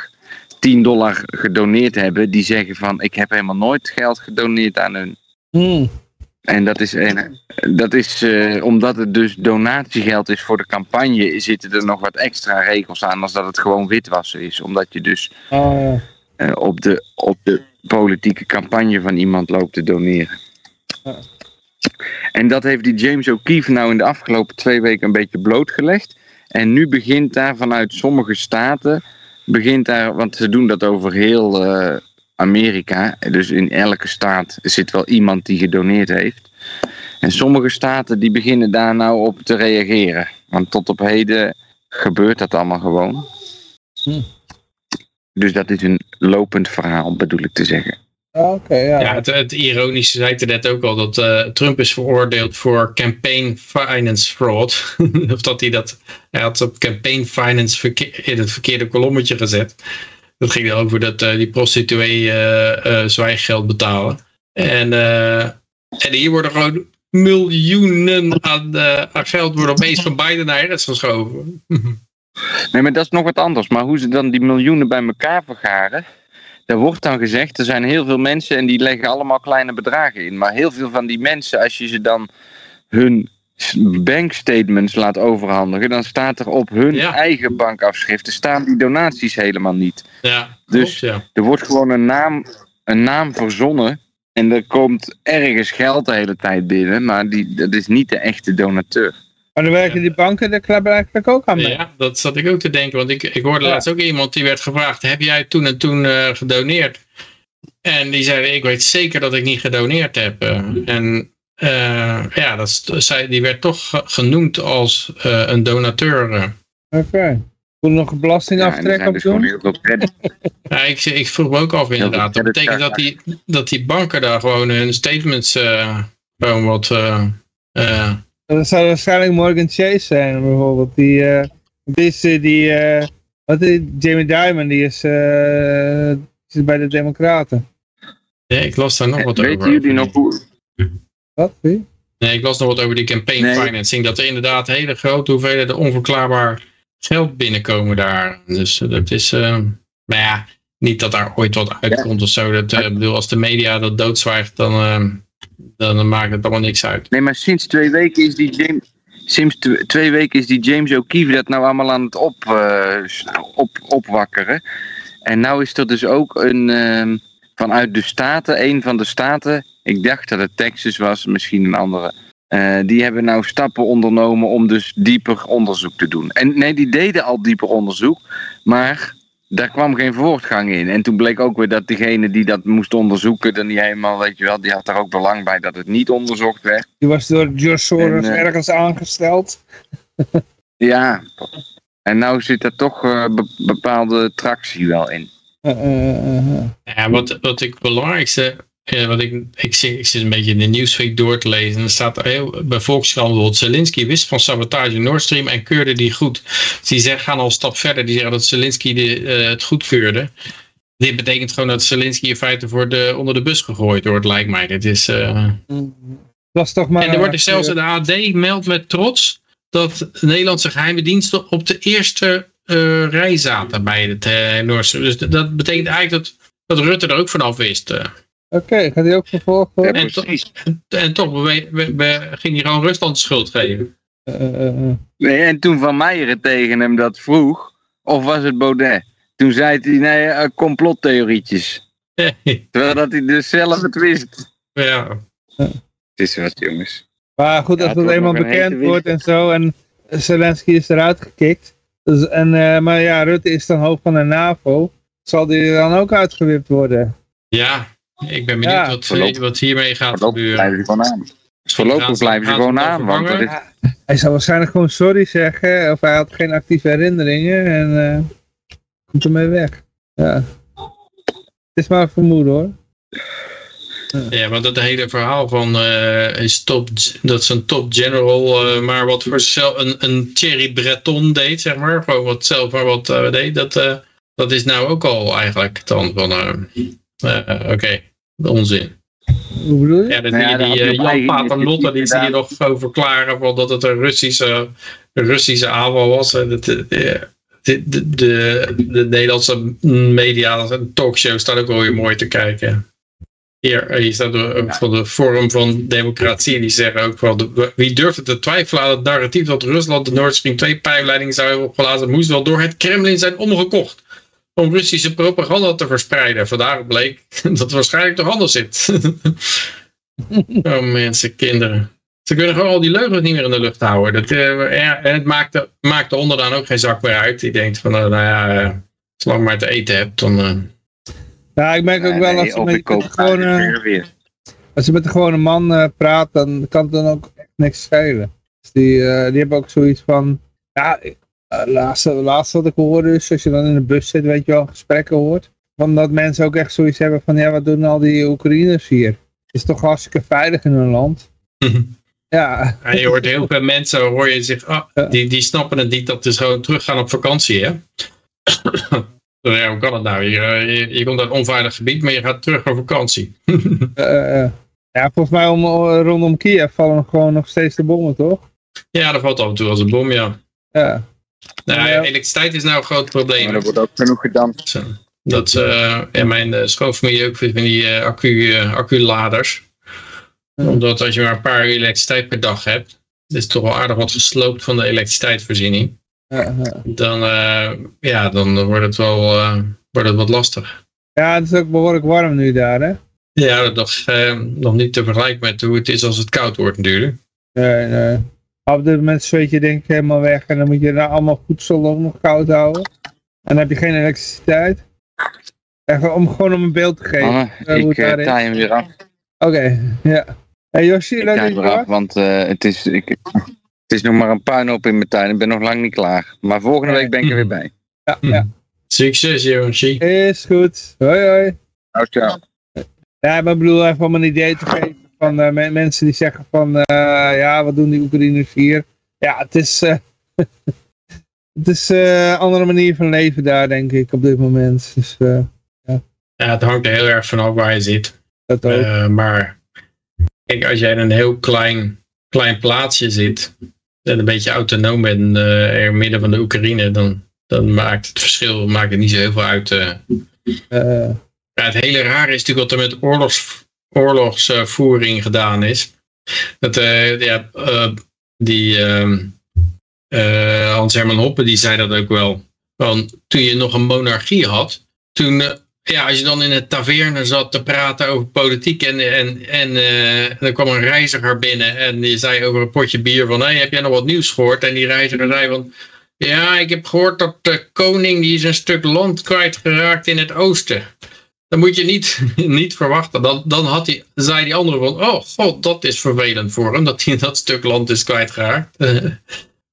10 dollar gedoneerd hebben. Die zeggen van ik heb helemaal nooit geld gedoneerd aan hun. Hmm. En dat is, en, dat is eh, omdat het dus donatiegeld is voor de campagne, zitten er nog wat extra regels aan als dat het gewoon witwassen is. Omdat je dus Oh, eh, op, de, op de politieke campagne van iemand loopt te doneren. Ja. En dat heeft die James O'Keefe nou in de afgelopen twee weken een beetje blootgelegd. En nu begint daar vanuit sommige staten, begint daar, want ze doen dat over heel eh, Amerika. Dus in elke staat zit wel iemand die gedoneerd heeft. En sommige staten die beginnen daar nou op te reageren. Want tot op heden gebeurt dat allemaal gewoon. Hm. Dus dat is een lopend verhaal, bedoel ik te zeggen. Oh, Oké, ja. Ja, het, het ironische zei ik er net ook al, dat eh, Trump is veroordeeld voor campaign finance fraud. of dat hij dat, hij had op campaign finance verkeer, in het verkeerde kolommetje gezet. Dat ging over dat eh, die prostituee eh, eh, zwijggeld betalen. En, eh, en hier worden gewoon miljoenen aan, eh, aan geld worden opeens van Biden naar rechts geschoven. Nee, maar dat is nog wat anders. Maar hoe ze dan die miljoenen bij elkaar vergaren. Er wordt dan gezegd, er zijn heel veel mensen en die leggen allemaal kleine bedragen in. Maar heel veel van die mensen, als je ze dan hun bankstatements laat overhandigen, dan staat er op hun Ja. eigen bankafschriften staan die donaties helemaal niet. ja, Dus- klopt, ja. Er wordt gewoon een naam, een naam verzonnen en er komt ergens geld de hele tijd binnen, maar die, dat is niet de echte donateur. Maar dan werken die banken er blijkbaar ook aan mee. Ja, dat zat ik ook te denken. Want ik, ik hoorde Ja. laatst ook iemand die werd gevraagd: heb jij toen en toen eh, gedoneerd? En die zei: Ik weet zeker dat ik niet gedoneerd heb. eh. en eh, ja, dat, zij, die werd toch ge- genoemd als eh, een donateur. Oké. Moet er nog een belastingaftrek op dus doen? Ja, ik, ik vroeg me ook af inderdaad. Dat betekent dat die, dat die banken daar gewoon hun statements eh, gewoon wat. Dat zou waarschijnlijk Morgan Chase zijn, bijvoorbeeld. Die, eh, die is eh, die, eh, wat is? Jamie Dimon, die is, eh, die zit bij de Democraten. ja, ik las daar nog wat Weten over. jullie nog hoe, Wat? Wie? Nee, ik las nog wat over die campaign Nee. financing. Dat er inderdaad hele grote hoeveelheden onverklaarbaar geld binnenkomen daar. Dus dat is, eh, maar ja, niet dat daar ooit wat uitkomt of zo. Dat, eh, ik bedoel, als de media dat doodzwijgt, dan, eh, dan maakt het allemaal niks uit. Nee, maar sinds twee weken is die James, sinds tw- twee weken is die James O'Keefe dat nou allemaal aan het op, eh, op, opwakkeren. En nou is er dus ook een ehm, vanuit de staten, een van de staten, ik dacht dat het Texas was, misschien een andere. eh, die hebben nou stappen ondernomen om dus dieper onderzoek te doen. En nee, die deden al dieper onderzoek, maar daar kwam geen voortgang in. En toen bleek ook weer dat degene die dat moest onderzoeken, dan niet helemaal, weet je wel, die had er ook belang bij dat het niet onderzocht werd. Die was door George Soros En, eh, ergens aangesteld. Ja. En nou zit er toch uh, be bepaalde tractie wel in. Uh, ja, wat, wat ik belangrijkste ja, wat ik, ik, zit, ik zit een beetje in de nieuwsweek door te lezen. En er staat heel, bij Volkskrant bijvoorbeeld... Zelensky wist van sabotage Nord Stream en keurde die goed. Dus die zeggen, gaan al een stap verder. Die zeggen dat Zelensky de, uh, het goedkeurde. Dit betekent gewoon dat Zelensky in feite voor de, onder de bus gegooid wordt, lijkt mij. Dit is, uh... Was toch maar en er wordt er zelfs in de AD meldt met trots... dat de Nederlandse geheime diensten op de eerste uh, rij zaten bij het Nord Stream. Dus dat betekent eigenlijk dat, dat Rutte er ook vanaf wist... Oké, okay, gaat hij ook vervolgd worden? En, to en, toch, we, we, we gingen hier gewoon Rusland de schuld geven. Uh, nee, en toen Van Meijeren tegen hem dat vroeg, of was het Baudet? Toen zei hij, nee, complottheorietjes. Terwijl dat hij dus zelf het wist. Ja. Het is wat, jongens. Maar goed, als Ja, het eenmaal een bekend wordt en zo, en Zelensky is eruit gekikt. Dus, en, uh, maar ja, Rutte is dan hoofd van de NAVO. Zal die dan ook uitgewipt worden? Ja, ik ben benieuwd Ja, wat, voorlopig- wat hiermee gaat Voorlopig gebeuren. blijven ze gewoon aan. Voorlopig blijven ze gewoon aan. Want er is, Hij zal waarschijnlijk gewoon sorry zeggen, of hij had geen actieve herinneringen en eh, komt ermee weg. Ja. Het is maar een vermoeden hoor. Ja, want dat hele verhaal van eh, is top, dat zijn top general eh, maar wat voor zelf een, een Thierry Breton deed, zeg maar. Gewoon wat zelf maar wat eh, deed. Dat, eh, dat is nou ook al eigenlijk dan van, eh, oké, onzin. Hoe bedoel je? Ja, dat Nou ja, die, die eh, bij Jan Paternotte, die je gedaan. nog over verklaren van dat het een Russische, een Russische aanval was. Dat, eh, de, de, de, de Nederlandse media en talkshows staan ook wel weer mooi te kijken. Hier, hier staat er ook van de Forum van Democratie. Die zeggen ook van de, wie durfde te twijfelen aan het narratief dat Rusland de Nord Stream 2 pijpleiding zou hebben opgeblazen, moest wel door het Kremlin zijn omgekocht. Om Russische propaganda te verspreiden. Vandaar bleek dat het waarschijnlijk toch anders zit. oh mensen, kinderen. Ze kunnen gewoon al die leugens niet meer in de lucht houden. Dat, eh, ja, en het maakt de, maakt de onderdaan ook geen zak meer uit. Die denkt van, nou, nou ja, eh, zolang je maar te eten hebt, dan... eh, Ja, ik merk ook wel nee, als ze of met, de gewone, als je met een gewone man eh, praat, dan kan het dan ook echt niks schelen. Dus die, eh, die hebben ook zoiets van, ja, ik- eh, laatste, laatste wat ik hoorde is, als je dan in de bus zit, weet je wel, gesprekken hoort. Van dat mensen ook echt zoiets hebben van, ja, wat doen al die Oekraïners hier? Het is toch hartstikke veilig in hun land? Ja, Ja, je hoort heel veel mensen, hoor je zich, ah, die, die snappen het niet dat ze gewoon teruggaan op vakantie, hè? ja, hoe kan het nou? Je, je, je komt uit een onveilig gebied, maar je gaat terug op vakantie. eh, eh, ja volgens mij om, rondom Kiev vallen gewoon nog steeds de bommen, toch? ja, dat valt af en toe als een bom, ja. Ja, Nou, Ja. elektriciteit is nou een groot probleem. Maar er wordt ook genoeg. Zo. Dat eh in mijn uh, schoonfamilie ook van die eh, accu, eh, acculaders. Ja. Omdat als je maar een paar uur elektriciteit per dag hebt, is toch wel aardig wat gesloopt van de elektriciteitsvoorziening. ja, ja. Dan, eh, ja, dan wordt het wel eh, wordt het wat lastig. ja, het is ook behoorlijk warm nu daar, hè? Ja, dat nog, eh, nog niet te vergelijken met hoe het is als het koud wordt natuurlijk. Nee, nee. Op dit moment zweet je denk ik helemaal weg en dan moet je daar allemaal voedsel nog koud houden. En dan heb je geen elektriciteit. Even om gewoon om een beeld te geven. Mannen, eh, ik uh, is. taai hem weer af. Oké, ja. Hey Yoshi, Ik taai hem weer af, want eh, het, is, ik, het is nog maar een puinhoop in mijn tuin. Ik ben nog lang niet klaar. Maar volgende week ben ik er weer bij. Ja, ja. Succes, Jonsie. Is goed. Hoi, hoi. Nou, ciao. Ja, maar ik bedoel even om een idee te geven van eh, me- mensen die zeggen van, eh, ja, wat doen die Oekraïners hier? Ja, het is, eh, het is een andere manier van leven daar, denk ik, op dit moment. Dus eh, Ja, het hangt er heel erg vanaf waar je zit. dat ook. Maar kijk, als jij in een heel klein, klein plaatsje zit en een beetje autonoom bent er midden van de Oekraïne, dan, dan maakt het verschil maakt het niet zo heel veel uit. Ja, het hele rare is natuurlijk wat er met oorlogs, oorlogsvoering gedaan is. Dat, eh, ja, eh, die ehm, eh, Hans Herman Hoppe die zei dat ook wel. Toen je nog een monarchie had, toen, ja, als je dan in het taverne zat te praten over politiek en, en, en eh, er kwam een reiziger binnen en die zei over een potje bier van, hey, heb jij nog wat nieuws gehoord? En die reiziger zei van, ja, ik heb gehoord dat de koning die is een stuk land kwijtgeraakt in het oosten. Dan moet je niet, niet verwachten. Dan, dan had hij, zei die andere van, oh god, dat is vervelend voor hem, dat hij dat stuk land is kwijtgeraakt. Eh,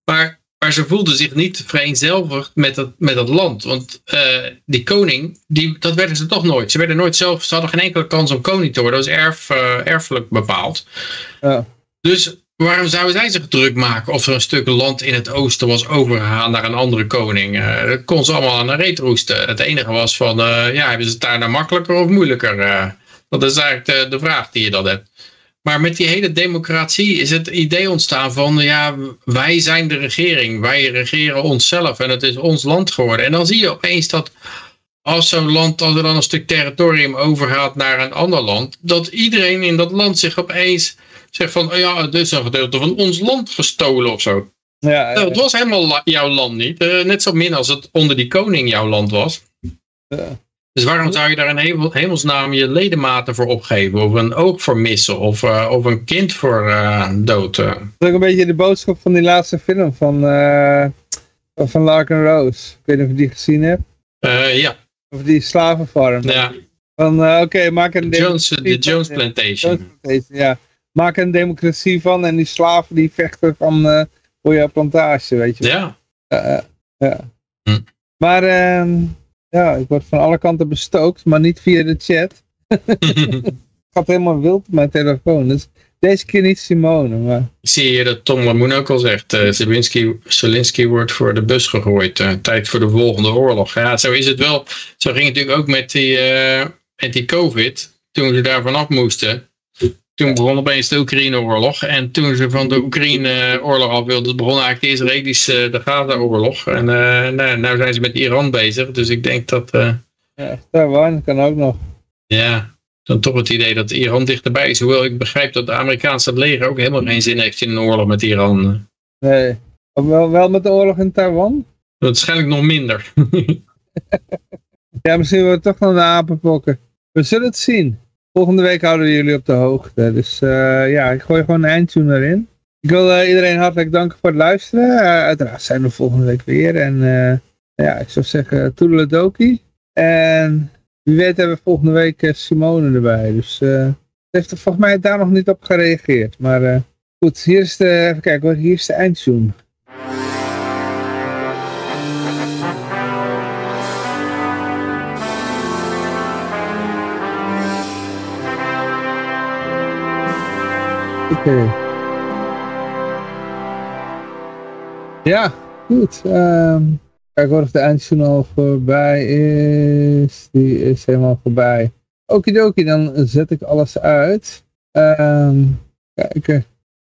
maar Maar ze voelden zich niet vereenzelvigd met dat, met dat land. Want uh, die koning, die, dat werden ze toch nooit. Ze werden nooit zelf, ze hadden geen enkele kans om koning te worden. Dat was erf, uh, erfelijk bepaald. Ja. Dus waarom zouden zij zich druk maken of er een stuk land in het oosten was overgegaan naar een andere koning? Uh, dat kon ze allemaal aan de reet roesten. Het enige was van, ja, hebben ze het daar nou makkelijker of moeilijker? dat is eigenlijk de, de vraag die je dan hebt. Maar met die hele democratie is het idee ontstaan van, ja, wij zijn de regering. Wij regeren onszelf en het is ons land geworden. En dan zie je opeens dat als zo'n land, als er dan een stuk territorium overgaat naar een ander land, dat iedereen in dat land zich opeens zegt van, oh ja, dit is een gedeelte van ons land gestolen of zo. Ja, nou, het was helemaal jouw land niet. Uh, net zo min als het onder die koning jouw land was. Ja. Dus waarom zou je daar een hemelsnaam je ledematen voor opgeven? Of een oog voor missen? Of, uh, of een kind voor uh, dood? Dat is ook een beetje de boodschap van die laatste film van, van Larkin Rose. Ik weet niet of je die gezien hebt. ja. Of die slavenfarm. Ja. Van oké, okay, maak een Jones, de Jones Plantation. Jones Plantation. Ja. Maak een democratie van en die slaven die vechten van voor jouw plantage, weet je Ja. ja. Hm. Maar... ehm ja, ik word van alle kanten bestookt, maar niet via de chat. gaat helemaal wild op mijn telefoon. Dus deze keer niet Simone, maar... Zie je dat Tom Lamoen ook al zegt, uh, Zelensky, Zelensky wordt voor de bus gegooid. Uh, tijd voor de volgende oorlog. Ja, zo is het wel. Zo ging het natuurlijk ook met die, uh, met die COVID. Toen ze daar vanaf moesten. Toen begon opeens de Oekraïne-oorlog. En toen ze van de Oekraïne-oorlog af wilden, begon eigenlijk de Israëlische de Gaza-oorlog. En uh, nou, nou zijn ze met Iran bezig. Dus ik denk dat... Uh, ja, Taiwan kan ook nog. Ja, dan toch het idee dat Iran dichterbij is. Hoewel ik begrijp dat de Amerikaanse leger ook helemaal geen zin heeft in een oorlog met Iran. Nee, wel, wel met de oorlog in Taiwan? Waarschijnlijk nog minder. ja, misschien worden we toch nog de apenpokken. We zullen het zien. Volgende week houden we jullie op de hoogte. Dus uh, ja, ik gooi gewoon een eindtune erin. Ik wil uh, iedereen hartelijk danken voor het luisteren. Uh, uiteraard zijn we volgende week weer. En ja, ik zou zeggen toedeledoki. En wie weet hebben we volgende week Simone erbij. Dus het heeft er volgens mij daar nog niet op gereageerd. Maar goed, hier is de, even kijken hier is de eindtune. Ja, goed. Um, kijk of de al voorbij is. Die is helemaal voorbij. Okidoki, dan zet ik alles uit. Um, kijken.